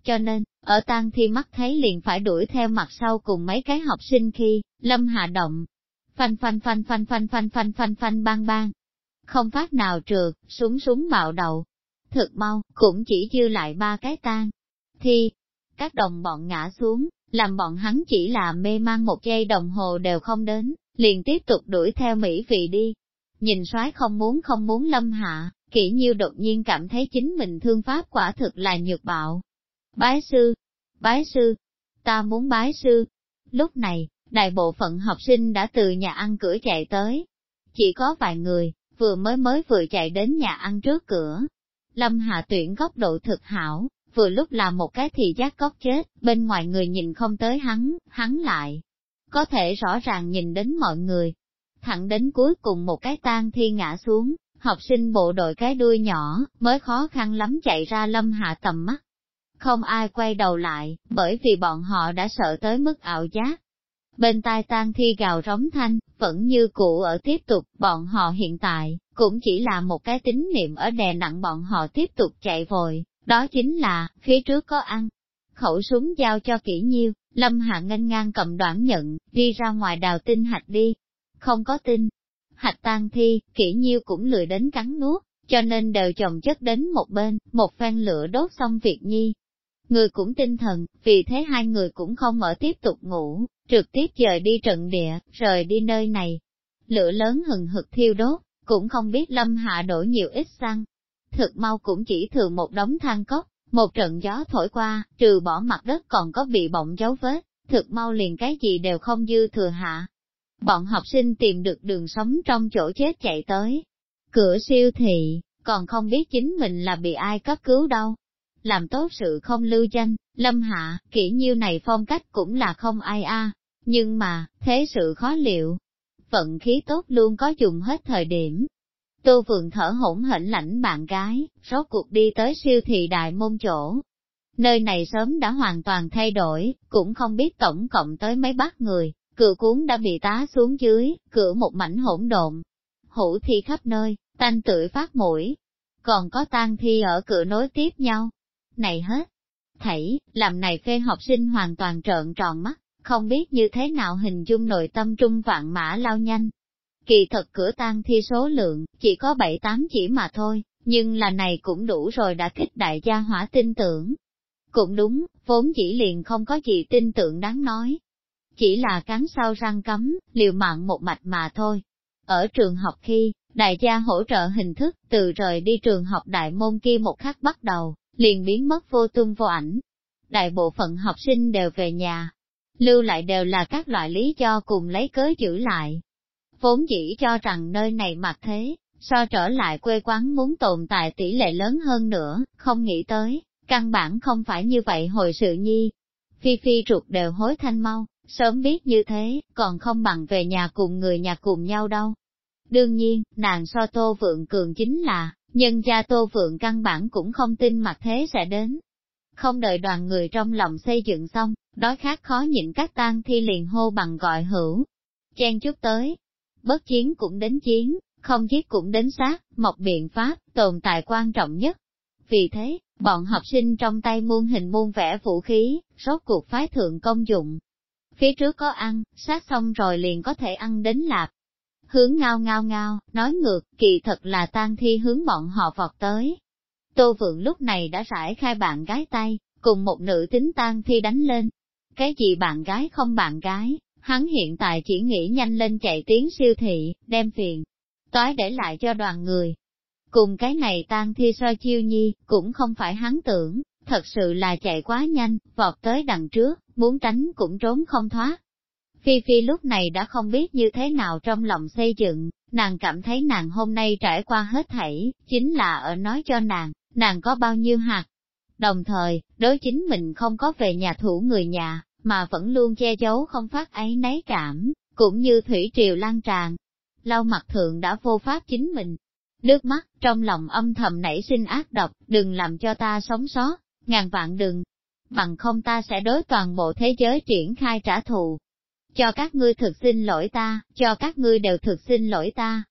Cho nên, ở tang thi mắt thấy liền phải đuổi theo mặt sau cùng mấy cái học sinh khi, Lâm Hà động. Phanh phanh phanh phanh phanh phanh phanh phanh phanh bang bang. Không phát nào trượt, súng súng bạo đầu. Thực mau, cũng chỉ dư lại ba cái tang. Thi, các đồng bọn ngã xuống, làm bọn hắn chỉ là mê mang một giây đồng hồ đều không đến, liền tiếp tục đuổi theo Mỹ vị đi, Nhìn soái không muốn không muốn lâm hạ, kỹ nhiêu đột nhiên cảm thấy chính mình thương pháp quả thực là nhược bạo. Bái sư, bái sư, ta muốn bái sư. Lúc này, đại bộ phận học sinh đã từ nhà ăn cửa chạy tới. Chỉ có vài người, vừa mới mới vừa chạy đến nhà ăn trước cửa. Lâm Hạ tuyển góc độ thực hảo, vừa lúc là một cái thì giác cóc chết, bên ngoài người nhìn không tới hắn, hắn lại. Có thể rõ ràng nhìn đến mọi người, thẳng đến cuối cùng một cái tang thi ngã xuống, học sinh bộ đội cái đuôi nhỏ, mới khó khăn lắm chạy ra lâm hạ tầm mắt. Không ai quay đầu lại, bởi vì bọn họ đã sợ tới mức ảo giác. Bên tai tang thi gào rống thanh, vẫn như cũ ở tiếp tục, bọn họ hiện tại, cũng chỉ là một cái tín niệm ở đè nặng bọn họ tiếp tục chạy vội, đó chính là, phía trước có ăn. Khẩu súng giao cho kỹ nhiêu, lâm hạ nganh ngang cầm đoạn nhận, đi ra ngoài đào tinh hạch đi, không có tin. Hạch tan thi, kỹ nhiêu cũng lười đến cắn nuốt, cho nên đều chồng chất đến một bên, một phen lửa đốt xong việc nhi. Người cũng tinh thần, vì thế hai người cũng không ở tiếp tục ngủ, trực tiếp dời đi trận địa, rời đi nơi này. Lửa lớn hừng hực thiêu đốt, cũng không biết lâm hạ đổ nhiều ít xăng. Thực mau cũng chỉ thừa một đống than cốc, một trận gió thổi qua, trừ bỏ mặt đất còn có bị bọng dấu vết, thực mau liền cái gì đều không dư thừa hạ. Bọn học sinh tìm được đường sống trong chỗ chết chạy tới. Cửa siêu thị, còn không biết chính mình là bị ai cấp cứu đâu. làm tốt sự không lưu danh, lâm hạ, kỹ nhiêu này phong cách cũng là không ai a nhưng mà, thế sự khó liệu. Vận khí tốt luôn có dùng hết thời điểm. Tô Phượng thở hổn hển lãnh bạn gái, rốt cuộc đi tới siêu thị đại môn chỗ. Nơi này sớm đã hoàn toàn thay đổi, cũng không biết tổng cộng tới mấy bát người, cửa cuốn đã bị tá xuống dưới, cửa một mảnh hỗn độn. Hủ thi khắp nơi, tanh tưởi phát mũi. Còn có tang thi ở cửa nối tiếp nhau. Này hết! Thảy, làm này phê học sinh hoàn toàn trợn tròn mắt không biết như thế nào hình dung nội tâm trung vạn mã lao nhanh. Kỳ thật cửa tang thi số lượng, chỉ có bảy tám chỉ mà thôi, nhưng là này cũng đủ rồi đã kích đại gia hỏa tin tưởng. Cũng đúng, vốn chỉ liền không có gì tin tưởng đáng nói. Chỉ là cắn sau răng cấm, liều mạng một mạch mà thôi. Ở trường học khi, đại gia hỗ trợ hình thức, từ rời đi trường học đại môn kia một khắc bắt đầu, liền biến mất vô tung vô ảnh. Đại bộ phận học sinh đều về nhà, lưu lại đều là các loại lý do cùng lấy cớ giữ lại. Vốn chỉ cho rằng nơi này mặc thế, so trở lại quê quán muốn tồn tại tỷ lệ lớn hơn nữa, không nghĩ tới, căn bản không phải như vậy hồi sự nhi. Phi Phi ruột đều hối thanh mau, sớm biết như thế, còn không bằng về nhà cùng người nhà cùng nhau đâu. Đương nhiên, nàng so Tô Vượng Cường chính là, nhân gia Tô Vượng căn bản cũng không tin mặt thế sẽ đến. Không đợi đoàn người trong lòng xây dựng xong, đói khát khó nhịn các tang thi liền hô bằng gọi hữu. Chen chút tới, bất chiến cũng đến chiến, không giết cũng đến sát, một biện pháp, tồn tại quan trọng nhất. Vì thế, bọn học sinh trong tay muôn hình muôn vẻ vũ khí, rốt cuộc phái thượng công dụng. Phía trước có ăn, sát xong rồi liền có thể ăn đến lạp. Hướng ngao ngao ngao, nói ngược, kỳ thật là tan thi hướng bọn họ vọt tới. Tô Vượng lúc này đã rải khai bạn gái tay, cùng một nữ tính tan thi đánh lên, cái gì bạn gái không bạn gái, hắn hiện tại chỉ nghĩ nhanh lên chạy tiến siêu thị, đem phiền, toái để lại cho đoàn người. Cùng cái này tan thi so chiêu nhi, cũng không phải hắn tưởng, thật sự là chạy quá nhanh, vọt tới đằng trước, muốn tránh cũng trốn không thoát. Phi Phi lúc này đã không biết như thế nào trong lòng xây dựng, nàng cảm thấy nàng hôm nay trải qua hết thảy, chính là ở nói cho nàng, nàng có bao nhiêu hạt. Đồng thời, đối chính mình không có về nhà thủ người nhà, mà vẫn luôn che giấu không phát ấy nấy cảm, cũng như thủy triều lan tràn. Lau mặt thượng đã vô pháp chính mình. Nước mắt, trong lòng âm thầm nảy sinh ác độc, đừng làm cho ta sống sót, ngàn vạn đừng. Bằng không ta sẽ đối toàn bộ thế giới triển khai trả thù. Cho các ngươi thực xin lỗi ta, cho các ngươi đều thực xin lỗi ta.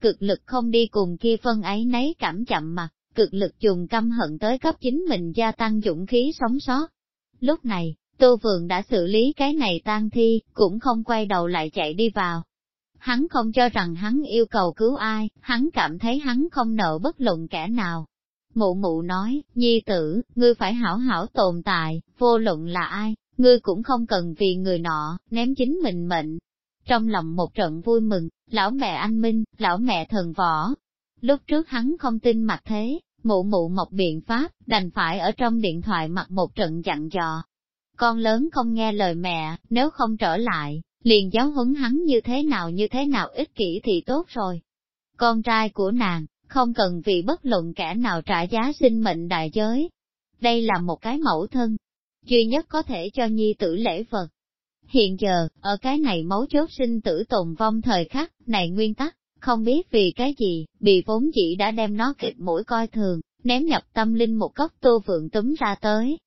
Cực lực không đi cùng kia phân ấy nấy cảm chậm mặt, cực lực dùng căm hận tới cấp chính mình gia tăng dũng khí sống sót. Lúc này, Tô Vượng đã xử lý cái này tan thi, cũng không quay đầu lại chạy đi vào. Hắn không cho rằng hắn yêu cầu cứu ai, hắn cảm thấy hắn không nợ bất luận kẻ nào. Mụ mụ nói, nhi tử, ngươi phải hảo hảo tồn tại, vô luận là ai, ngươi cũng không cần vì người nọ, ném chính mình mệnh. Trong lòng một trận vui mừng, lão mẹ anh Minh, lão mẹ thần võ. Lúc trước hắn không tin mặt thế, mụ mụ một biện pháp, đành phải ở trong điện thoại mặc một trận dặn dò, con lớn không nghe lời mẹ, nếu không trở lại, liền giáo huấn hắn như thế nào như thế nào ích kỷ thì tốt rồi. Con trai của nàng, không cần vì bất luận kẻ nào trả giá sinh mệnh đại giới. Đây là một cái mẫu thân, duy nhất có thể cho nhi tử lễ vật. Hiện giờ, ở cái này mấu chốt sinh tử tồn vong thời khắc, này nguyên tắc, không biết vì cái gì, bị vốn chỉ đã đem nó kịch mũi coi thường, ném nhập tâm linh một góc tô vượng túm ra tới,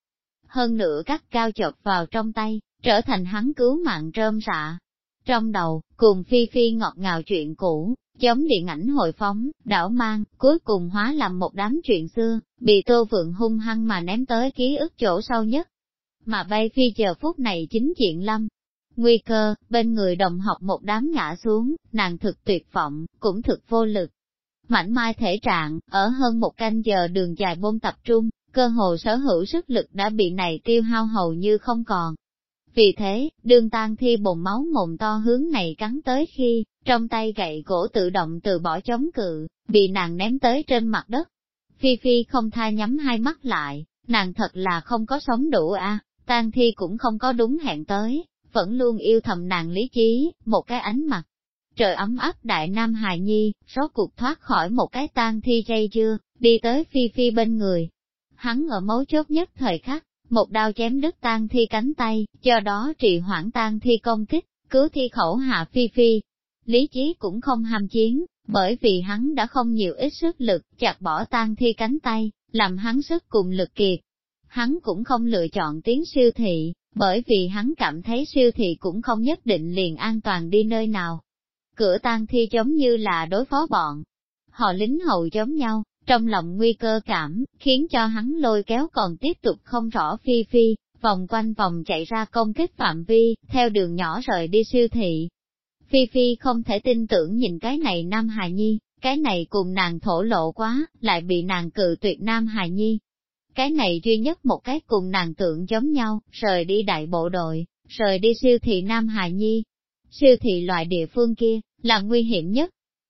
hơn nữa cắt cao chọc vào trong tay, trở thành hắn cứu mạng rơm rạ. Trong đầu, cùng phi phi ngọt ngào chuyện cũ, giống điện ảnh hồi phóng, đảo mang, cuối cùng hóa làm một đám chuyện xưa, bị tô vượng hung hăng mà ném tới ký ức chỗ sâu nhất. Mà bay phi giờ phút này chính chuyện lâm. Nguy cơ, bên người đồng học một đám ngã xuống, nàng thực tuyệt vọng, cũng thực vô lực. Mảnh mai thể trạng, ở hơn một canh giờ đường dài bôn tập trung, cơ hồ sở hữu sức lực đã bị này tiêu hao hầu như không còn. Vì thế, đương tan thi bồn máu mồm to hướng này cắn tới khi, trong tay gậy gỗ tự động từ bỏ chống cự, bị nàng ném tới trên mặt đất. Phi Phi không tha nhắm hai mắt lại, nàng thật là không có sống đủ a à, tan thi cũng không có đúng hẹn tới, vẫn luôn yêu thầm nàng lý trí, một cái ánh mặt. Trời ấm áp đại nam hài nhi, rốt cuộc thoát khỏi một cái tan thi dây dưa, đi tới Phi Phi bên người, hắn ở mấu chốt nhất thời khắc, một đao chém đứt tan thi cánh tay, do đó trì hoãn tan thi công kích, cứu thi khẩu hạ phi phi. Lý trí cũng không ham chiến, bởi vì hắn đã không nhiều ít sức lực, chặt bỏ tan thi cánh tay, làm hắn sức cùng lực kiệt. Hắn cũng không lựa chọn tiếng siêu thị, bởi vì hắn cảm thấy siêu thị cũng không nhất định liền an toàn đi nơi nào. Cửa tan thi giống như là đối phó bọn. Họ lính hầu giống nhau, trong lòng nguy cơ cảm, khiến cho hắn lôi kéo còn tiếp tục không rõ phi phi, vòng quanh vòng chạy ra công kích phạm vi, theo đường nhỏ rời đi siêu thị. Phi Phi không thể tin tưởng nhìn cái này Nam Hài Nhi, cái này cùng nàng thổ lộ quá, lại bị nàng cự tuyệt Nam Hài Nhi. Cái này duy nhất một cái cùng nàng tượng giống nhau, rời đi đại bộ đội, rời đi siêu thị Nam Hài Nhi. Siêu thị loại địa phương kia, là nguy hiểm nhất.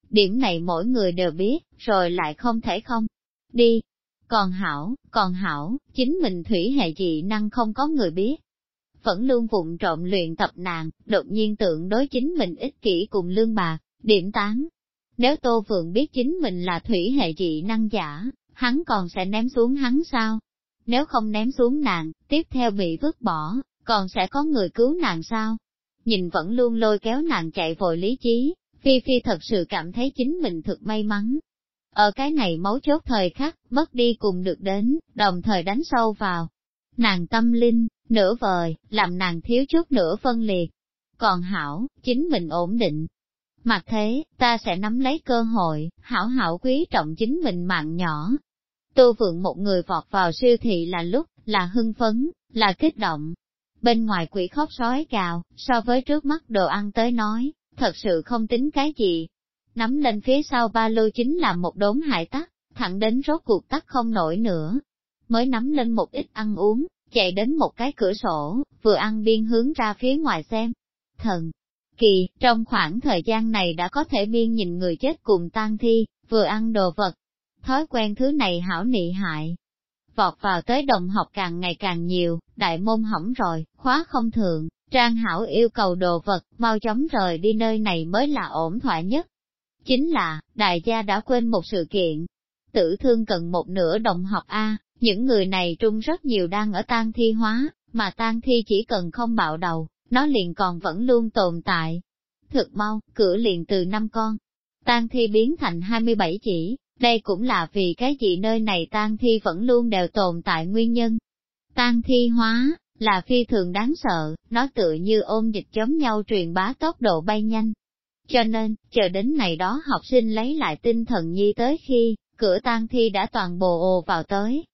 Điểm này mỗi người đều biết, rồi lại không thể không. Đi. Còn hảo, còn hảo, chính mình thủy hệ dị năng không có người biết. Vẫn luôn vụng trộm luyện tập nàng, đột nhiên tượng đối chính mình ích kỷ cùng lương bạc, điểm tán, nếu Tô Phượng biết chính mình là thủy hệ dị năng giả, hắn còn sẽ ném xuống hắn sao? Nếu không ném xuống nàng, tiếp theo bị vứt bỏ, còn sẽ có người cứu nàng sao? Nhìn vẫn luôn lôi kéo nàng chạy vội lý trí, Phi Phi thật sự cảm thấy chính mình thực may mắn. Ở cái này mấu chốt thời khắc, mất đi cùng được đến, đồng thời đánh sâu vào. Nàng tâm linh, nửa vời, làm nàng thiếu chút nửa phân liệt. Còn hảo, chính mình ổn định, Mặt thế, ta sẽ nắm lấy cơ hội, hảo hảo quý trọng chính mình mạng nhỏ. Tô vượng một người vọt vào siêu thị là lúc, là hưng phấn, là kích động. Bên ngoài quỷ khóc sói gào, so với trước mắt đồ ăn tới nói, thật sự không tính cái gì. Nắm lên phía sau ba lô chính là một đốn hại tắc, thẳng đến rốt cuộc tắt không nổi nữa. Mới nắm lên một ít ăn uống, chạy đến một cái cửa sổ, vừa ăn biên hướng ra phía ngoài xem. Thần, kỳ, trong khoảng thời gian này đã có thể biên nhìn người chết cùng tang thi, vừa ăn đồ vật. Thói quen thứ này hảo nị hại. Vọt vào tới đồng học càng ngày càng nhiều, đại môn hỏng rồi, khóa không thường, trang hảo yêu cầu đồ vật, mau chóng rời đi nơi này mới là ổn thỏa nhất. Chính là, đại gia đã quên một sự kiện. Tử thương cần một nửa đồng học A, những người này trung rất nhiều đang ở tang thi hóa, mà tang thi chỉ cần không bạo đầu, nó liền còn vẫn luôn tồn tại. Thực mau, cửa liền từ năm con, tan thi biến thành 27 chỉ, đây cũng là vì cái gì nơi này tan thi vẫn luôn đều tồn tại nguyên nhân. Tan thi hóa, là phi thường đáng sợ, nó tựa như ôm dịch chống nhau truyền bá tốc độ bay nhanh. Cho nên, chờ đến ngày đó học sinh lấy lại tinh thần nhi tới khi, cửa tang thi đã toàn bộ ồ vào tới.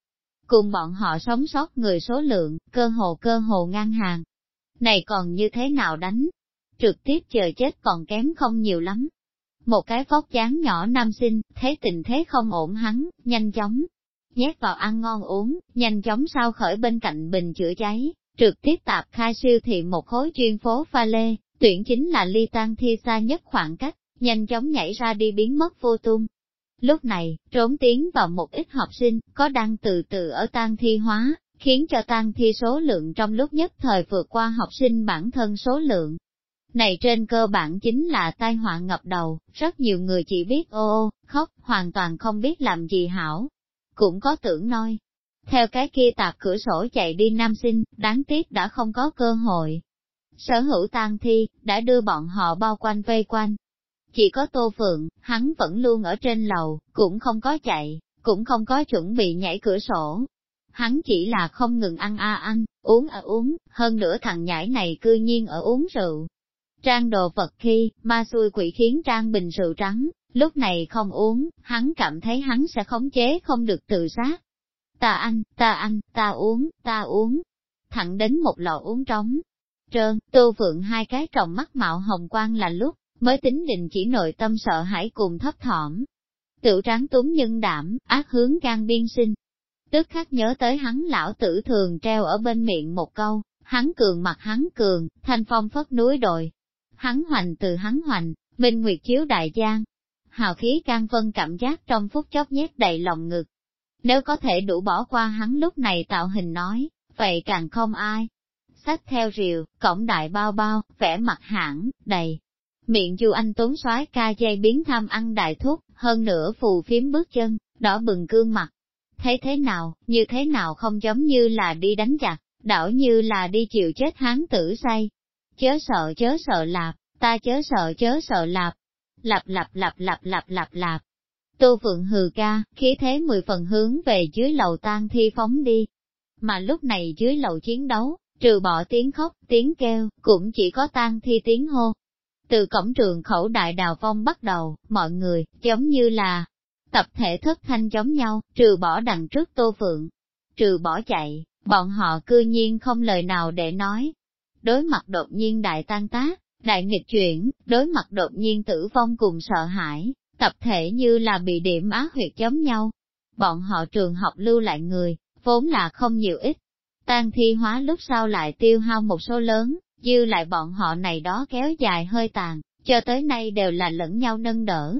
Cùng bọn họ sống sót người số lượng, cơ hồ cơ hồ ngang hàng, này còn như thế nào đánh? Trực tiếp chờ chết còn kém không nhiều lắm. Một cái vóc chán nhỏ nam sinh, thấy tình thế không ổn hắn, nhanh chóng, nhét vào ăn ngon uống, nhanh chóng sao khởi bên cạnh bình chữa cháy, trực tiếp tạp khai siêu thị một khối chuyên phố pha lê, tuyển chính là ly tan thi xa nhất khoảng cách, nhanh chóng nhảy ra đi biến mất vô tung. Lúc này, trốn tiến vào một ít học sinh, có đang từ từ ở tan thi hóa, khiến cho tan thi số lượng trong lúc nhất thời vượt qua học sinh bản thân số lượng. Này trên cơ bản chính là tai họa ngập đầu, rất nhiều người chỉ biết ô ô, khóc, hoàn toàn không biết làm gì hảo. Cũng có tưởng nói, theo cái kia tạp cửa sổ chạy đi nam sinh, đáng tiếc đã không có cơ hội. Sở hữu tang thi, đã đưa bọn họ bao quanh vây quanh. Chỉ có Tô Phượng, hắn vẫn luôn ở trên lầu, cũng không có chạy, cũng không có chuẩn bị nhảy cửa sổ, hắn chỉ là không ngừng ăn a ăn, uống à uống, hơn nữa thằng nhãi này cư nhiên ở uống rượu. Trang đồ vật khi, ma xui quỷ khiến Trang bình rượu trắng, lúc này không uống, hắn cảm thấy hắn sẽ khống chế không được tự sát. Ta ăn, ta ăn, ta uống, ta uống, thẳng đến một lọ uống trống. Trơn, tô vượng hai cái tròng mắt mạo hồng quang là lúc, mới tính định chỉ nội tâm sợ hãi cùng thấp thỏm. Tự tráng túng nhân đảm, ác hướng gan biên sinh, tức khắc nhớ tới hắn lão tử thường treo ở bên miệng một câu, hắn cường mặt hắn cường, thanh phong phất núi đồi. Hắn hoành từ hắn hoành, minh nguyệt chiếu đại giang. Hào khí can vân cảm giác trong phút chốc nhét đầy lòng ngực. Nếu có thể đủ bỏ qua hắn lúc này tạo hình nói, vậy càng không ai. Sách theo rìu, cổng đại bao bao, vẽ mặt hãng, đầy. Miệng du anh tốn soái ca dây biến tham ăn đại thuốc, hơn nữa phù phím bước chân, đỏ bừng cương mặt, thấy thế nào, như thế nào không giống như là đi đánh giặc, đảo như là đi chịu chết hán tử say. Chớ sợ chớ sợ lạp, ta chớ sợ chớ sợ lạp, lặp lặp lặp lặp lặp lặp lặp. Tô Phượng hừ ca, khí thế mười phần hướng về dưới lầu tan thi phóng đi. Mà lúc này dưới lầu chiến đấu, trừ bỏ tiếng khóc, tiếng kêu, cũng chỉ có tan thi tiếng hô. Từ cổng trường khẩu đại đào phong bắt đầu, mọi người, giống như là tập thể thất thanh giống nhau, trừ bỏ đằng trước Tô Phượng. Trừ bỏ chạy, bọn họ cư nhiên không lời nào để nói. Đối mặt đột nhiên đại tan tác, đại nghịch chuyển, đối mặt đột nhiên tử vong cùng sợ hãi, tập thể như là bị điểm á huyệt giống nhau. Bọn họ trường học lưu lại người, vốn là không nhiều ít. Tan thi hóa lúc sau lại tiêu hao một số lớn, dư lại bọn họ này đó kéo dài hơi tàn, cho tới nay đều là lẫn nhau nâng đỡ.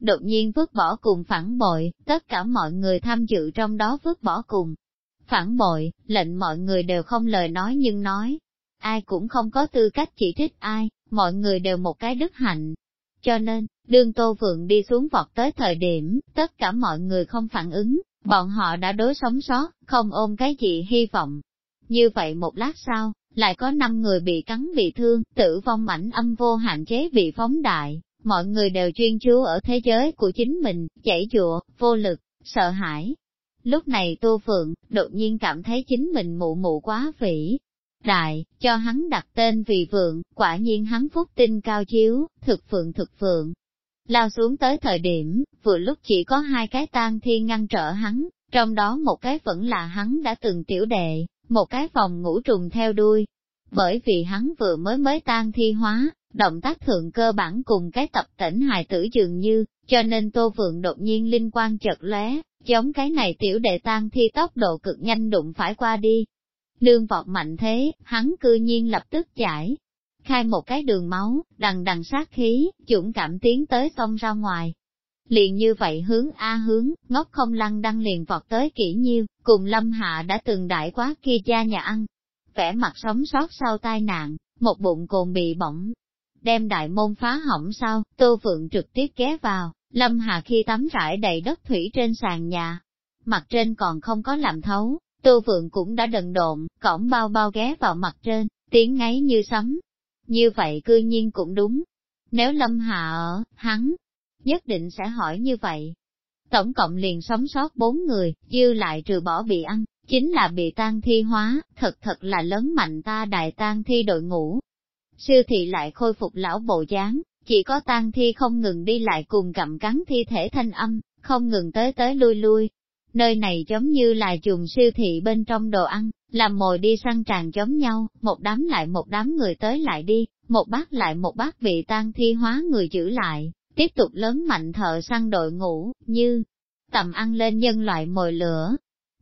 Đột nhiên vứt bỏ cùng phản bội, tất cả mọi người tham dự trong đó vứt bỏ cùng. Phản bội, lệnh mọi người đều không lời nói nhưng nói. Ai cũng không có tư cách chỉ trích ai, mọi người đều một cái đức hạnh. Cho nên, đương Tô Phượng đi xuống vọt tới thời điểm, tất cả mọi người không phản ứng, bọn họ đã đối sống sót, không ôm cái gì hy vọng. Như vậy một lát sau, lại có năm người bị cắn bị thương, tử vong mảnh âm vô hạn chế bị phóng đại, mọi người đều chuyên chú ở thế giới của chính mình, chảy chùa, vô lực, sợ hãi. Lúc này Tô Phượng, đột nhiên cảm thấy chính mình mụ mụ quá vĩ, đại, cho hắn đặt tên vì vượng, quả nhiên hắn phúc tinh cao chiếu, thực phượng thực phượng. Lao xuống tới thời điểm, vừa lúc chỉ có hai cái tang thi ngăn trở hắn, trong đó một cái vẫn là hắn đã từng tiểu đệ, một cái phòng ngủ trùng theo đuôi. Bởi vì hắn vừa mới mới tan thi hóa, động tác thượng cơ bản cùng cái tập tỉnh hài tử dường như, cho nên Tô Vượng đột nhiên linh quan chợt lóe, giống cái này tiểu đệ tan thi tốc độ cực nhanh đụng phải qua đi, Nương vọt mạnh thế, hắn cư nhiên lập tức giải. Khai một cái đường máu, đằng đằng sát khí, dũng cảm tiến tới sông ra ngoài. Liền như vậy hướng A hướng, ngốc không lăng đăng liền vọt tới kỹ nhiêu, cùng Lâm Hạ đã từng đại quá kia cha nhà ăn. Vẻ mặt sống sót sau tai nạn, một bụng cồn bị bỏng. Đem đại môn phá hỏng sau, Tô Phượng trực tiếp ghé vào, Lâm Hạ khi tắm rải đầy đất thủy trên sàn nhà. Mặt trên còn không có làm thấu, Tô Phượng cũng đã đần độn, cõng bao bao ghé vào mặt trên, tiếng ngáy như sấm. Như vậy cư nhiên cũng đúng. Nếu Lâm Hạ ở, hắn, nhất định sẽ hỏi như vậy. Tổng cộng liền sống sót bốn người, dư lại trừ bỏ bị ăn, chính là bị tan thi hóa, thật thật là lớn mạnh ta đại tan thi đội ngũ. Siêu thị lại khôi phục lão bộ dáng, chỉ có tan thi không ngừng đi lại cùng cầm cắn thi thể thanh âm, không ngừng tới tới lui lui, Nơi này giống như là chuồng siêu thị bên trong đồ ăn, làm mồi đi săn tràn giống nhau, một đám lại một đám người tới lại đi, một bát lại một bát bị tan thi hóa người giữ lại, tiếp tục lớn mạnh thợ săn đội ngũ, như tầm ăn lên nhân loại mồi lửa.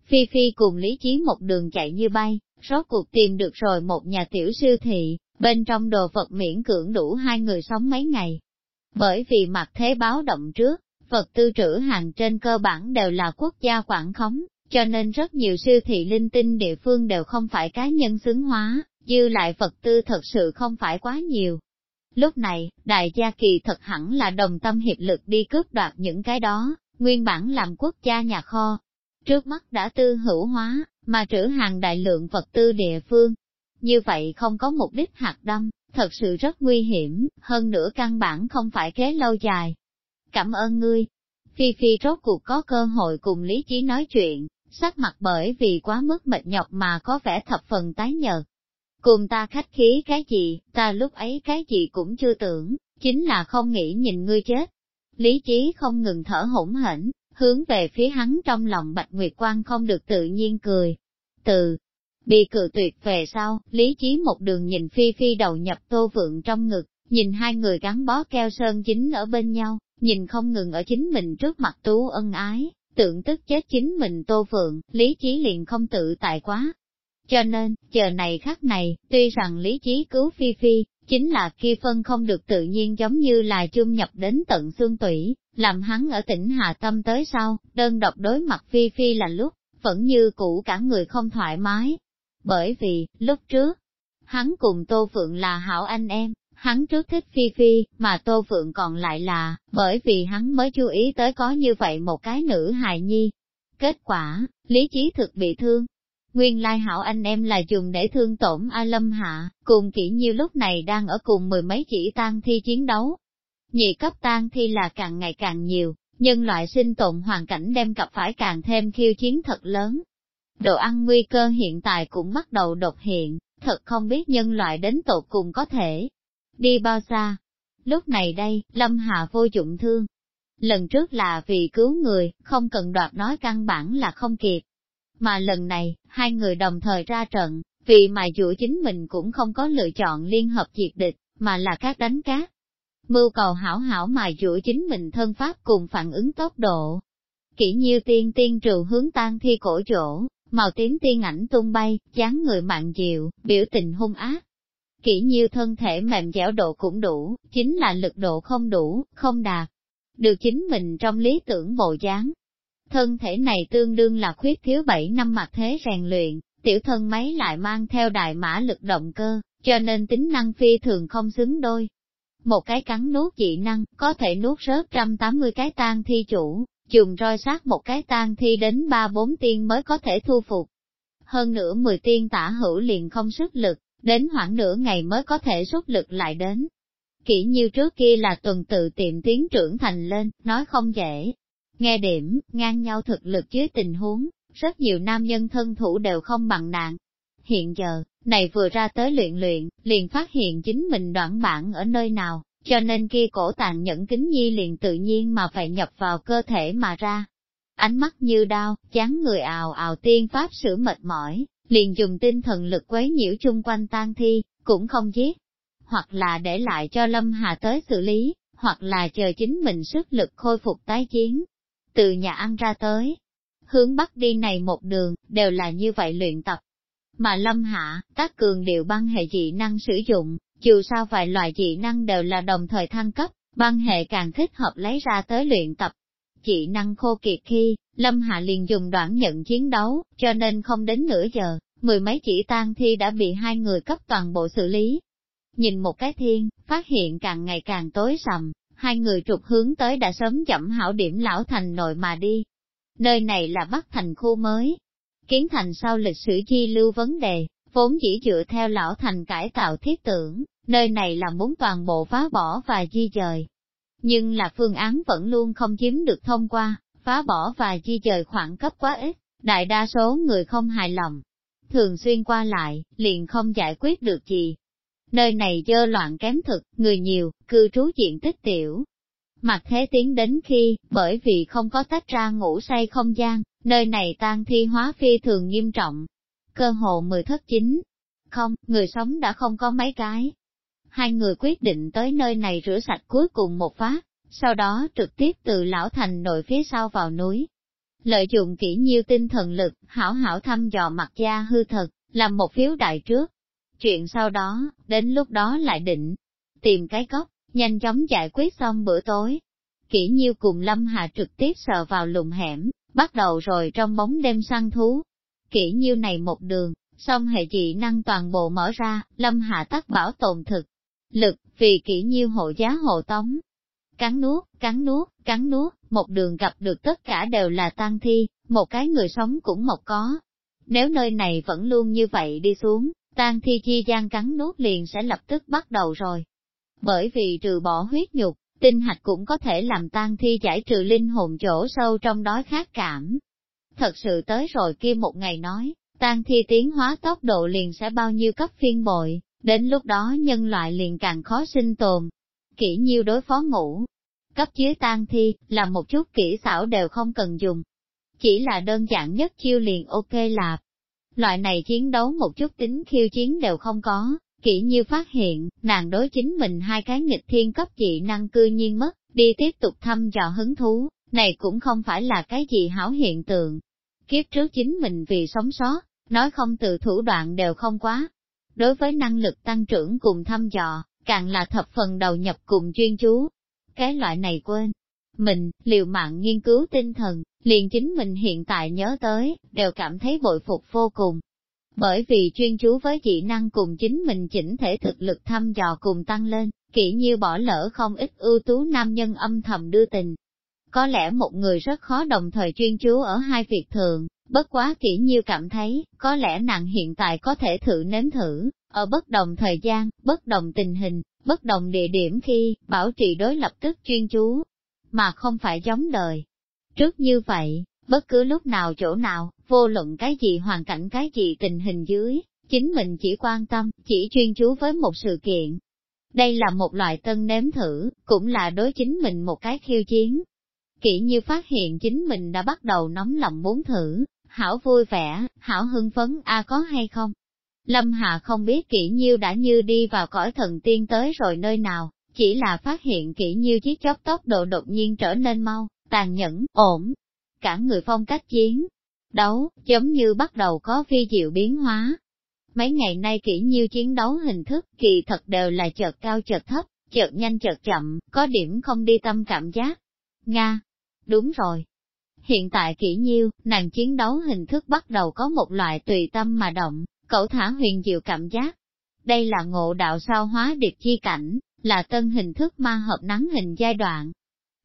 Phi Phi cùng Lý Chí một đường chạy như bay, rốt cuộc tìm được rồi một nhà tiểu siêu thị, bên trong đồ vật miễn cưỡng đủ hai người sống mấy ngày. Bởi vì mặt thế báo động trước, vật tư trữ hàng trên cơ bản đều là quốc gia quản khống, cho nên rất nhiều siêu thị linh tinh địa phương đều không phải cá nhân xứng hóa, dư lại vật tư thật sự không phải quá nhiều. Lúc này, đại gia kỳ thật hẳn là đồng tâm hiệp lực đi cướp đoạt những cái đó, nguyên bản làm quốc gia nhà kho. Trước mắt đã tư hữu hóa, mà trữ hàng đại lượng vật tư địa phương. Như vậy không có mục đích hạt đâm, thật sự rất nguy hiểm, hơn nữa căn bản không phải kế lâu dài, Cảm ơn ngươi. Phi Phi rốt cuộc có cơ hội cùng Lý Chí nói chuyện, sắc mặt bởi vì quá mức mệt nhọc mà có vẻ thập phần tái nhợt. Cùng ta khách khí cái gì, ta lúc ấy cái gì cũng chưa tưởng, chính là không nghĩ nhìn ngươi chết. Lý Chí không ngừng thở hổn hển, hướng về phía hắn trong lòng Bạch Nguyệt Quan không được tự nhiên cười. Từ bị cự tuyệt về sau, Lý Chí một đường nhìn Phi Phi đầu nhập tô vượng trong ngực, nhìn hai người gắn bó keo sơn chính ở bên nhau, nhìn không ngừng ở chính mình trước mặt tú ân ái, tượng tức chết chính mình tô phượng, lý trí liền không tự tại quá. Cho nên, chờ này khắc này, tuy rằng lý trí cứu Phi Phi, chính là kia phân không được tự nhiên giống như là chung nhập đến tận xương tủy, làm hắn ở tỉnh Hà Tâm tới sau, đơn độc đối mặt Phi Phi là lúc, vẫn như cũ cả người không thoải mái. Bởi vì, lúc trước, hắn cùng Tô Phượng là hảo anh em, hắn trước thích Phi Phi, mà Tô Phượng còn lại là, bởi vì hắn mới chú ý tới có như vậy một cái nữ hài nhi. Kết quả, lý trí thực bị thương. Nguyên lai hảo anh em là dùng để thương tổn A Lâm Hạ, cùng kỹ nhiêu lúc này đang ở cùng mười mấy chỉ tan thi chiến đấu. Nhị cấp tan thi là càng ngày càng nhiều, nhân loại sinh tồn hoàn cảnh đem gặp phải càng thêm khiêu chiến thật lớn. Đồ ăn nguy cơ hiện tại cũng bắt đầu đột hiện, thật không biết nhân loại đến tột cùng có thể đi bao xa. Lúc này đây, Lâm Hạ vô dụng thương. Lần trước là vì cứu người, không cần đoạt nói căn bản là không kịp. Mà lần này, hai người đồng thời ra trận, vì mà dù chính mình cũng không có lựa chọn liên hợp diệt địch, mà là các đánh cát. Mưu cầu hảo hảo mài dũa chính mình thân pháp cùng phản ứng tốc độ. Kỷ nhiêu tiên tiên trừ hướng tan thi cổ chỗ, màu tím tiên ảnh tung bay, dáng người mạng diệu, biểu tình hung ác. Kỹ nhiêu thân thể mềm dẻo độ cũng đủ, chính là lực độ không đủ, không đạt. Được chính mình trong lý tưởng bộ dáng. Thân thể này tương đương là khuyết thiếu 7 năm mặt thế rèn luyện, tiểu thân máy lại mang theo đại mã lực động cơ, cho nên tính năng phi thường không xứng đôi. Một cái cắn nuốt dị năng, có thể nuốt rớt trăm tám mươi cái tan thi chủ, dùng roi sát một cái tan thi đến ba bốn tiên mới có thể thu phục. Hơn nữa mười tiên tả hữu liền không sức lực, đến khoảng nửa ngày mới có thể rút lực lại đến. Kỹ như trước kia là tuần tự tiệm tiến trưởng thành lên, nói không dễ. Nghe điểm, ngang nhau thực lực dưới tình huống, rất nhiều nam nhân thân thủ đều không bằng nạn. Hiện giờ, này vừa ra tới luyện luyện, liền phát hiện chính mình đoạn bản ở nơi nào, cho nên kia cổ tàn nhẫn kính nhi liền tự nhiên mà phải nhập vào cơ thể mà ra. Ánh mắt như đau, chán người ào ào tiên pháp sử mệt mỏi, liền dùng tinh thần lực quấy nhiễu chung quanh tan thi, cũng không giết. Hoặc là để lại cho Lâm Hà tới xử lý, hoặc là chờ chính mình sức lực khôi phục tái chiến. Từ nhà ăn ra tới, hướng bắc đi này một đường, đều là như vậy luyện tập. Mà Lâm Hạ, các cường điệu băng hệ dị năng sử dụng, dù sao vài loại dị năng đều là đồng thời thăng cấp, băng hệ càng thích hợp lấy ra tới luyện tập. Dị năng khô kiệt khi, Lâm Hạ liền dùng đoạn nhận chiến đấu, cho nên không đến nửa giờ, mười mấy chỉ tan thi đã bị hai người cấp toàn bộ xử lý. Nhìn một cái thiên, phát hiện càng ngày càng tối sầm, hai người trục hướng tới đã sớm chậm hảo điểm lão thành nội mà đi. Nơi này là Bắc Thành khu mới. Kiến thành sau lịch sử chi lưu vấn đề, vốn chỉ dựa theo lão thành cải tạo thiết tưởng, nơi này là muốn toàn bộ phá bỏ và di dời. Nhưng là phương án vẫn luôn không chiếm được thông qua, phá bỏ và di dời khoảng cấp quá ít, đại đa số người không hài lòng. Thường xuyên qua lại, liền không giải quyết được gì. Nơi này dơ loạn kém thực, người nhiều, cư trú diện tích tiểu. Mặt thế tiến đến khi, bởi vì không có tách ra ngủ say không gian, nơi này tan thi hóa phi thường nghiêm trọng, cơ hồ mười thất chính. Không, người sống đã không có mấy cái. Hai người quyết định tới nơi này rửa sạch cuối cùng một phát, sau đó trực tiếp từ lão thành nội phía sau vào núi. Lợi dụng kỹ nhiêu tinh thần lực, hảo hảo thăm dò mặt da hư thật, làm một phiếu đại trước. Chuyện sau đó, đến lúc đó lại định, tìm cái góc, nhanh chóng giải quyết xong bữa tối. Kỹ nhiêu cùng Lâm Hà trực tiếp sờ vào lùng hẻm, bắt đầu rồi trong bóng đêm săn thú, kỹ nhiêu này một đường, xong hệ dị năng toàn bộ mở ra, lâm hạ tắc bảo tồn thực. Lực, vì kỹ nhiêu hộ giá hộ tống. Cắn nuốt, cắn nuốt, cắn nuốt, một đường gặp được tất cả đều là tan thi, một cái người sống cũng một có. Nếu nơi này vẫn luôn như vậy đi xuống, tan thi chi gian cắn nuốt liền sẽ lập tức bắt đầu rồi. Bởi vì trừ bỏ huyết nhục, tinh hạch cũng có thể làm tan thi giải trừ linh hồn chỗ sâu trong đói khát cảm thật sự tới rồi kia một ngày nói, tan thi tiến hóa tốc độ liền sẽ bao nhiêu cấp phiên bội, đến lúc đó nhân loại liền càng khó sinh tồn. Kỹ nhiêu đối phó ngủ, cấp dưới tan thi, là một chút kỹ xảo đều không cần dùng. Chỉ là đơn giản nhất chiêu liền ok lạp. Loại này chiến đấu một chút tính khiêu chiến đều không có, kỹ nhiêu phát hiện, nàng đối chính mình hai cái nghịch thiên cấp dị năng cư nhiên mất, đi tiếp tục thăm dò hứng thú, này cũng không phải là cái gì hảo hiện tượng. Kiếp trước chính mình vì sống sót, nói không từ thủ đoạn đều không quá. Đối với năng lực tăng trưởng cùng thăm dò, càng là thập phần đầu nhập cùng chuyên chú. Cái loại này quên. Mình, liều mạng nghiên cứu tinh thần, liền chính mình hiện tại nhớ tới, đều cảm thấy bội phục vô cùng. Bởi vì chuyên chú với dị năng cùng chính mình chỉnh thể thực lực thăm dò cùng tăng lên, kỹ như bỏ lỡ không ít ưu tú nam nhân âm thầm đưa tình. Có lẽ một người rất khó đồng thời chuyên chú ở hai việc thường, bất quá kỹ nhiêu cảm thấy, có lẽ nàng hiện tại có thể thử nếm thử, ở bất đồng thời gian, bất đồng tình hình, bất đồng địa điểm khi, bảo trì đối lập tức chuyên chú, mà không phải giống đời. Trước như vậy, bất cứ lúc nào chỗ nào, vô luận cái gì hoàn cảnh cái gì tình hình dưới, chính mình chỉ quan tâm, chỉ chuyên chú với một sự kiện. Đây là một loại tân nếm thử, cũng là đối chính mình một cái khiêu chiến. Kỹ như phát hiện chính mình đã bắt đầu nóng lòng muốn thử, hảo vui vẻ, hảo hưng phấn a có hay không? Lâm Hạ không biết kỹ nhiêu đã như đi vào cõi thần tiên tới rồi nơi nào, chỉ là phát hiện kỹ nhiêu chiếc chóp tốc độ đột nhiên trở nên mau, tàn nhẫn, ổn. Cả người phong cách chiến, đấu, giống như bắt đầu có phi diệu biến hóa. Mấy ngày nay kỹ nhiêu chiến đấu hình thức kỳ thật đều là chợt cao chợt thấp, chợt nhanh chợt chậm, có điểm không đi tâm cảm giác. Nga, đúng rồi. Hiện tại kỹ nhiêu, nàng chiến đấu hình thức bắt đầu có một loại tùy tâm mà động, cậu thả huyền diệu cảm giác. Đây là ngộ đạo sao hóa điệp chi cảnh, là tân hình thức ma hợp nắng hình giai đoạn.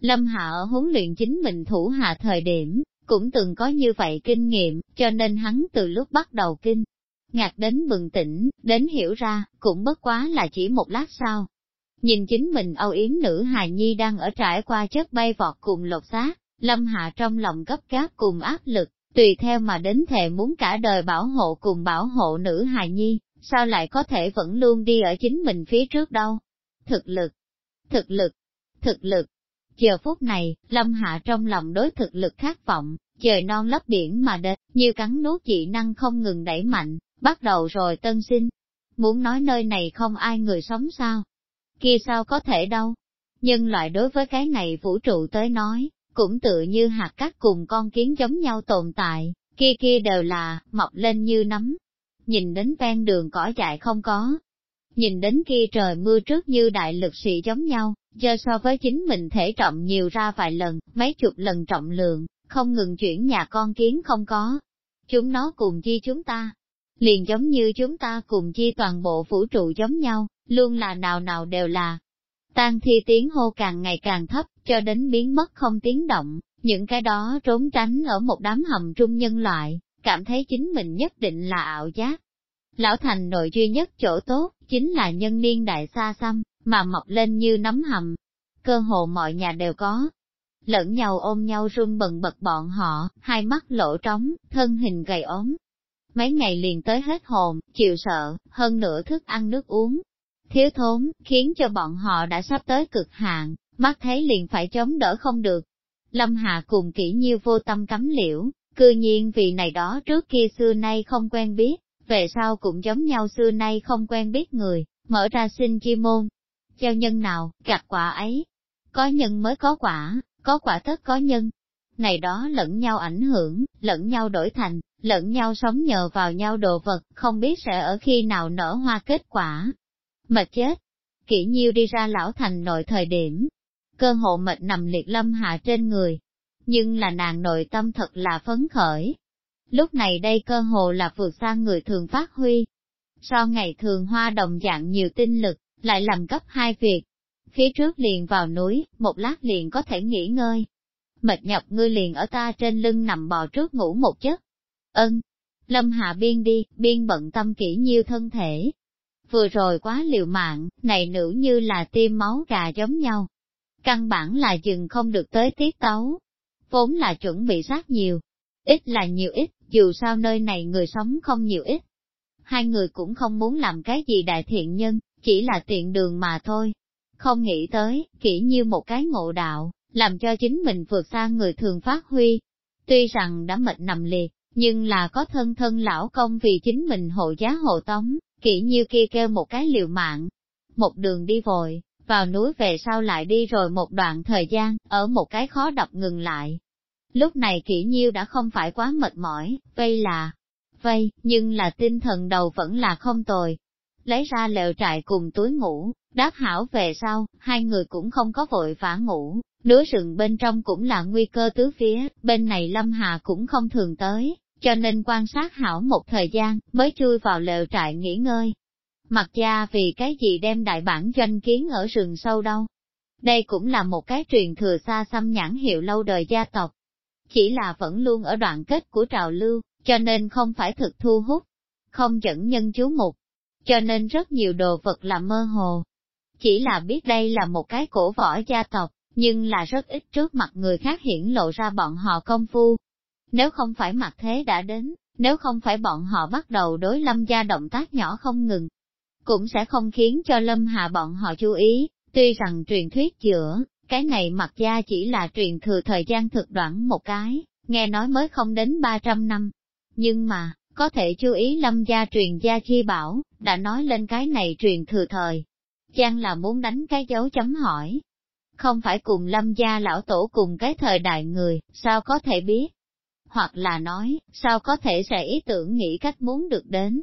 Lâm Hạ ở huấn luyện chính mình thủ hạ thời điểm, cũng từng có như vậy kinh nghiệm, cho nên hắn từ lúc bắt đầu kinh. Ngạc đến bừng tỉnh, đến hiểu ra, cũng bất quá là chỉ một lát sau. Nhìn chính mình âu yếm nữ hài nhi đang ở trải qua chất bay vọt cùng lột xác, lâm hạ trong lòng gấp gáp cùng áp lực, tùy theo mà đến thề muốn cả đời bảo hộ cùng bảo hộ nữ hài nhi, sao lại có thể vẫn luôn đi ở chính mình phía trước đâu. Thực lực, thực lực, thực lực. Giờ phút này, Lâm Hạ trong lòng đối thực lực khát vọng, trời non lấp biển mà đến, như cắn nuốt dị năng không ngừng đẩy mạnh, bắt đầu rồi tân sinh. Muốn nói nơi này không ai người sống sao? Kia sao có thể đâu? Nhưng loại đối với cái này vũ trụ tới nói, cũng tự như hạt cát cùng con kiến giống nhau tồn tại, kia kia đều là, mọc lên như nấm. Nhìn đến ven đường cỏ dại không có, nhìn đến kia trời mưa trước như đại lực sĩ giống nhau, do so với chính mình thể trọng nhiều ra vài lần, mấy chục lần trọng lượng, không ngừng chuyển nhà con kiến không có. Chúng nó cùng chi chúng ta, liền giống như chúng ta cùng chi toàn bộ vũ trụ giống nhau, luôn là nào nào đều là. Tan thi tiếng hô càng ngày càng thấp, cho đến biến mất không tiếng động, những cái đó trốn tránh ở một đám hầm trung nhân loại, cảm thấy chính mình nhất định là ảo giác. Lão thành nội duy nhất chỗ tốt, chính là nhân niên đại xa xăm, mà mọc lên như nấm hầm. Cơ hồ mọi nhà đều có. Lẫn nhau ôm nhau run bần bật bọn họ, hai mắt lỗ trống, thân hình gầy ốm. Mấy ngày liền tới hết hồn, chịu sợ, hơn nữa thức ăn nước uống. Thiếu thốn, khiến cho bọn họ đã sắp tới cực hạn, mắt thấy liền phải chống đỡ không được. Lâm hạ cùng kỹ nhiêu vô tâm cấm liễu, cư nhiên vì này đó trước kia xưa nay không quen biết, về sau cũng giống nhau xưa nay không quen biết người, mở ra sinh chi môn. Gieo nhân nào, gặt quả ấy. Có nhân mới có quả, có quả tất có nhân. Này đó lẫn nhau ảnh hưởng, lẫn nhau đổi thành, lẫn nhau sống nhờ vào nhau đồ vật, không biết sẽ ở khi nào nở hoa kết quả. Mệt chết. Kỷ nhiêu đi ra lão thành nội thời điểm, cơ hộ mệt nằm liệt lâm hạ trên người. Nhưng là nàng nội tâm thật là phấn khởi. Lúc này đây cơ hồ là vượt xa người thường phát huy. So ngày thường hoa đồng dạng nhiều tinh lực, lại làm cấp hai việc. Phía trước liền vào núi, một lát liền có thể nghỉ ngơi. Mệt nhọc ngươi liền ở ta trên lưng nằm bò trước ngủ một giấc. Ân, Lâm Hạ biên đi, biên bận tâm kỹ nhiêu thân thể. Vừa rồi quá liều mạng, này nữ như là tiêm máu gà giống nhau, căn bản là dừng không được tới tiết tấu. Vốn là chuẩn bị sát nhiều, ít là nhiều ít, dù sao nơi này người sống không nhiều ít. Hai người cũng không muốn làm cái gì đại thiện nhân, chỉ là tiện đường mà thôi. Không nghĩ tới, kỹ như một cái ngộ đạo, làm cho chính mình vượt xa người thường phát huy. Tuy rằng đã mệt nằm liệt, nhưng là có thân thân lão công vì chính mình hộ giá hộ tống, kỹ như kia kêu một cái liều mạng. Một đường đi vội, vào núi về sau lại đi rồi một đoạn thời gian, ở một cái khó đọc ngừng lại. Lúc này kỹ nhiêu đã không phải quá mệt mỏi, vây là vây, nhưng là tinh thần đầu vẫn là không tồi. Lấy ra lều trại cùng túi ngủ, đáp hảo về sau, hai người cũng không có vội vã ngủ, núi rừng bên trong cũng là nguy cơ tứ phía, bên này Lâm Hà cũng không thường tới, cho nên quan sát hảo một thời gian, mới chui vào lều trại nghỉ ngơi. Mặt gia vì cái gì đem đại bản doanh kiến ở rừng sâu đâu. Đây cũng là một cái truyền thừa xa xăm nhãn hiệu lâu đời gia tộc. Chỉ là vẫn luôn ở đoạn kết của trào lưu, cho nên không phải thực thu hút, không dẫn nhân chú mục, cho nên rất nhiều đồ vật là mơ hồ. Chỉ là biết đây là một cái cổ võ gia tộc, nhưng là rất ít trước mặt người khác hiển lộ ra bọn họ công phu. Nếu không phải mặt thế đã đến, nếu không phải bọn họ bắt đầu đối lâm gia động tác nhỏ không ngừng, cũng sẽ không khiến cho lâm hạ bọn họ chú ý, tuy rằng truyền thuyết giữa, cái này mặt gia chỉ là truyền thừa thời gian thực đoạn một cái, nghe nói mới không đến 300 năm. Nhưng mà, có thể chú ý lâm gia truyền gia chi bảo, đã nói lên cái này truyền thừa thời. Giang là muốn đánh cái dấu chấm hỏi. Không phải cùng lâm gia lão tổ cùng cái thời đại người, sao có thể biết? Hoặc là nói, sao có thể sẽ ý tưởng nghĩ cách muốn được đến?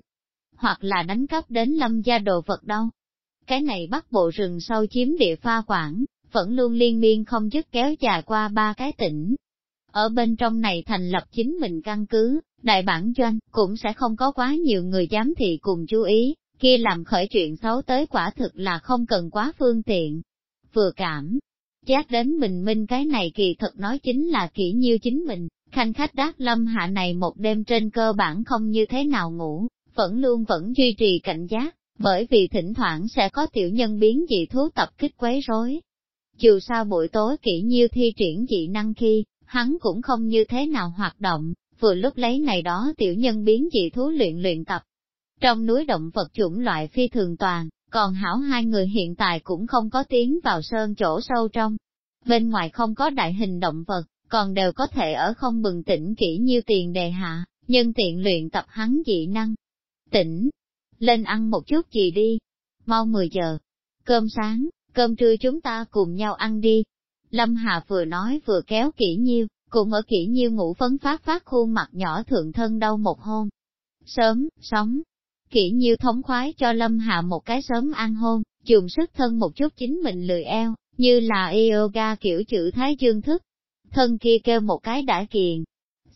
Hoặc là đánh cắp đến lâm gia đồ vật đâu? Cái này bắt bộ rừng sâu chiếm địa pha quảng, vẫn luôn liên miên không dứt kéo dài qua ba cái tỉnh. Ở bên trong này thành lập chính mình căn cứ, đại bản doanh, cũng sẽ không có quá nhiều người giám thị cùng chú ý, kia làm khởi chuyện xấu tới quả thực là không cần quá phương tiện. Vừa cảm, giác đến mình minh cái này kỳ thật nói chính là kỹ nhiêu chính mình, khanh khách đáp lâm hạ này một đêm trên cơ bản không như thế nào ngủ, vẫn luôn vẫn duy trì cảnh giác, bởi vì thỉnh thoảng sẽ có tiểu nhân biến dị thú tập kích quấy rối. Dù sao buổi tối kỹ nhiêu thi triển dị năng khi, hắn cũng không như thế nào hoạt động, vừa lúc lấy này đó tiểu nhân biến dị thú luyện luyện tập. Trong núi động vật chủng loại phi thường toàn, còn hảo hai người hiện tại cũng không có tiến vào sơn chỗ sâu trong. Bên ngoài không có đại hình động vật, còn đều có thể ở không bừng tỉnh kỹ nhiêu tiền đề hạ, nhân tiện luyện tập hắn dị năng. Tỉnh, lên ăn một chút gì đi, mau 10 giờ, cơm sáng, cơm trưa chúng ta cùng nhau ăn đi. Lâm Hà vừa nói vừa kéo kỹ nhiêu, cùng ở kỹ nhiêu ngủ phấn phát phát khuôn mặt nhỏ thượng thân đau một hôn. Sớm, sống. Kỹ nhiêu thống khoái cho Lâm Hạ một cái sớm ăn hôn, dùng sức thân một chút chính mình lười eo, như là yoga kiểu chữ thái dương thức. Thân kia kêu một cái đã kiền.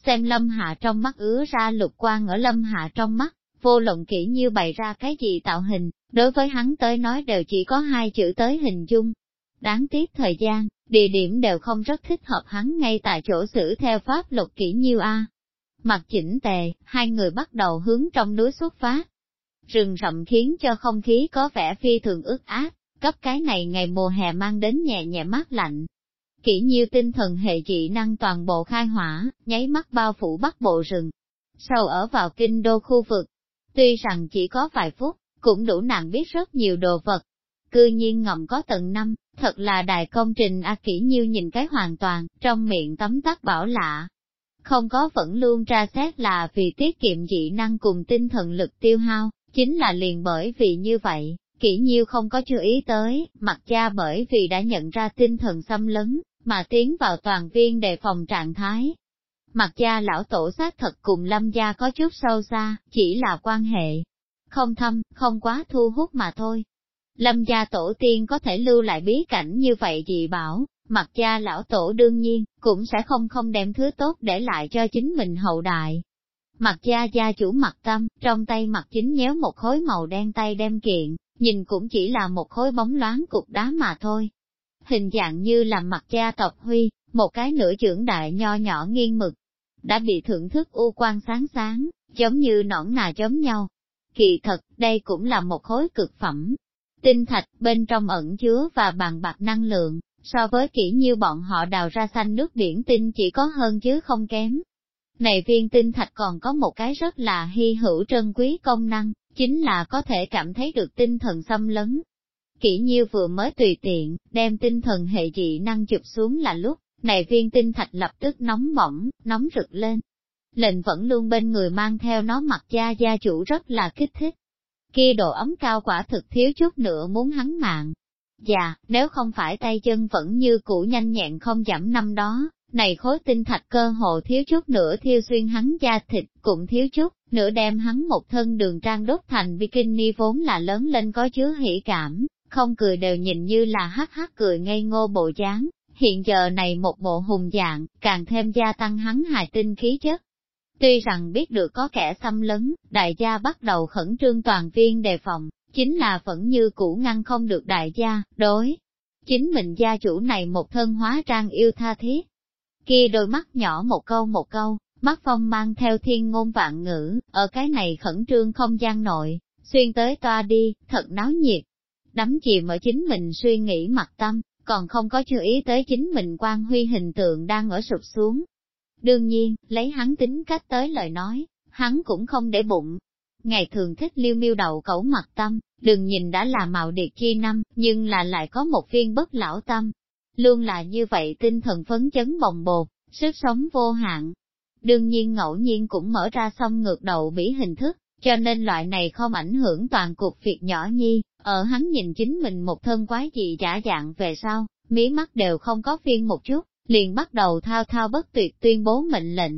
Xem Lâm Hạ trong mắt ứa ra lục quang ở Lâm Hạ trong mắt, vô luận kỹ như bày ra cái gì tạo hình, đối với hắn tới nói đều chỉ có hai chữ tới hình dung. Đáng tiếc thời gian, địa điểm đều không rất thích hợp hắn ngay tại chỗ xử theo pháp luật kỹ nhiêu a. Mặt chỉnh tề, hai người bắt đầu hướng trong núi xuất phát. Rừng rậm khiến cho không khí có vẻ phi thường ướt át, cấp cái này ngày mùa hè mang đến nhẹ nhẹ mát lạnh. Kỹ nhiêu tinh thần hệ dị năng toàn bộ khai hỏa, nháy mắt bao phủ bắc bộ rừng. Sâu ở vào kinh đô khu vực. Tuy rằng chỉ có vài phút, cũng đủ nàng biết rất nhiều đồ vật. Cư nhiên ngậm có tận năm, thật là đại công trình A Kỷ Nhiêu nhìn cái hoàn toàn, trong miệng tấm tắc bảo lạ. Không có vẫn luôn tra xét là vì tiết kiệm dị năng cùng tinh thần lực tiêu hao, chính là liền bởi vì như vậy, Kỷ Nhiêu không có chú ý tới, mặt cha bởi vì đã nhận ra tinh thần xâm lấn, mà tiến vào toàn viên đề phòng trạng thái. Mặt gia lão tổ xác thật cùng lâm gia có chút sâu xa, chỉ là quan hệ. Không thâm, không quá thu hút mà thôi. Lâm gia tổ tiên có thể lưu lại bí cảnh như vậy gì bảo, mặt gia lão tổ đương nhiên, cũng sẽ không không đem thứ tốt để lại cho chính mình hậu đại. Mặt gia gia chủ mặt tâm, trong tay mặt chính nhéo một khối màu đen tay đem kiện, nhìn cũng chỉ là một khối bóng loáng cục đá mà thôi. Hình dạng như là mặt gia tộc huy, một cái nửa trưởng đại nho nhỏ nghiêng mực, đã bị thưởng thức u quan sáng sáng, giống như nõn nà giống nhau. Kỳ thật, đây cũng là một khối cực phẩm, Tinh thạch bên trong ẩn chứa và bàn bạc năng lượng, so với kỹ như bọn họ đào ra xanh nước biển tinh chỉ có hơn chứ không kém. Này viên tinh thạch còn có một cái rất là hy hữu trân quý công năng, chính là có thể cảm thấy được tinh thần xâm lấn. Kỹ nhiêu vừa mới tùy tiện, đem tinh thần hệ dị năng chụp xuống là lúc, này viên tinh thạch lập tức nóng bỏng, nóng rực lên. Lệnh vẫn luôn bên người mang theo nó mặt gia gia chủ rất là kích thích kia độ ấm cao quả thực thiếu chút nữa muốn hắn mạng. Dạ, nếu không phải tay chân vẫn như cũ nhanh nhẹn không giảm năm đó, này khối tinh thạch cơ hồ thiếu chút nữa thiêu xuyên hắn da thịt, cũng thiếu chút, nữa đem hắn một thân đường trang đốt thành bikini vốn là lớn lên có chứa hỉ cảm, không cười đều nhìn như là hắc hắc cười ngây ngô bộ dáng. Hiện giờ này một bộ hùng dạng, càng thêm gia tăng hắn hài tinh khí chất, Tuy rằng biết được có kẻ xâm lấn, đại gia bắt đầu khẩn trương toàn viên đề phòng, chính là vẫn như cũ ngăn không được đại gia, đối. chính mình gia chủ này một thân hóa trang yêu tha thiết. Kia đôi mắt nhỏ một câu một câu, mắt phong mang theo thiên ngôn vạn ngữ, ở cái này khẩn trương không gian nội, xuyên tới toa đi, thật náo nhiệt. Đắm chìm ở chính mình suy nghĩ mặt tâm, còn không có chú ý tới chính mình quan huy hình tượng đang ở sụp xuống. Đương nhiên, lấy hắn tính cách tới lời nói, hắn cũng không để bụng. Ngày thường thích liêu miêu đầu cẩu mặt tâm, đừng nhìn đã là mạo điệt chi năm, nhưng là lại có một viên bất lão tâm. Luôn là như vậy tinh thần phấn chấn bồng bột, sức sống vô hạn. Đương nhiên ngẫu nhiên cũng mở ra xong ngược đầu bỉ hình thức, cho nên loại này không ảnh hưởng toàn cục việc nhỏ nhi, ở hắn nhìn chính mình một thân quái dị giả dạng về sau, mí mắt đều không có phiên một chút, liền bắt đầu thao thao bất tuyệt tuyên bố mệnh lệnh.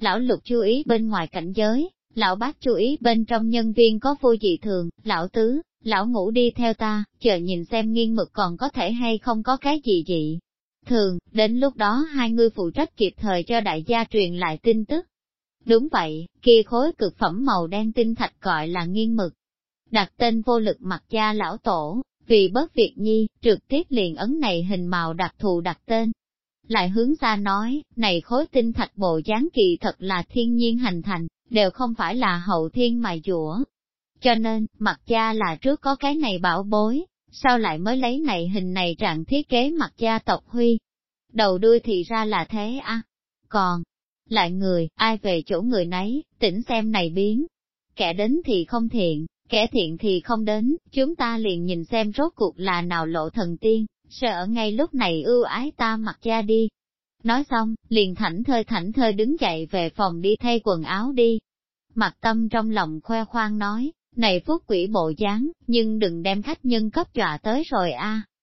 Lão lục chú ý bên ngoài cảnh giới, lão bác chú ý bên trong nhân viên có vô dị thường, lão tứ, lão ngủ đi theo ta, chờ nhìn xem nghiêng mực còn có thể hay không có cái gì dị. Thường, đến lúc đó hai người phụ trách kịp thời cho đại gia truyền lại tin tức. Đúng vậy, kia khối cực phẩm màu đen tinh thạch gọi là nghiêng mực. Đặt tên vô lực mặt gia lão tổ, vì bớt việc nhi, trực tiếp liền ấn này hình màu đặc thù đặt tên. Lại hướng ra nói, này khối tinh thạch bộ dáng kỳ thật là thiên nhiên hành thành, đều không phải là hậu thiên mài dũa. Cho nên, mặt cha là trước có cái này bảo bối, sau lại mới lấy này hình này trạng thiết kế mặt cha tộc huy. Đầu đuôi thì ra là thế à. Còn, lại người, ai về chỗ người nấy, tỉnh xem này biến. Kẻ đến thì không thiện, kẻ thiện thì không đến, chúng ta liền nhìn xem rốt cuộc là nào lộ thần tiên, sợ ngay lúc này ưu ái ta mặc cha đi. Nói xong, liền thảnh thơi thảnh thơi đứng dậy về phòng đi thay quần áo đi. Mặt tâm trong lòng khoe khoang nói, này phúc quỷ bộ dáng, nhưng đừng đem khách nhân cấp dọa tới rồi a.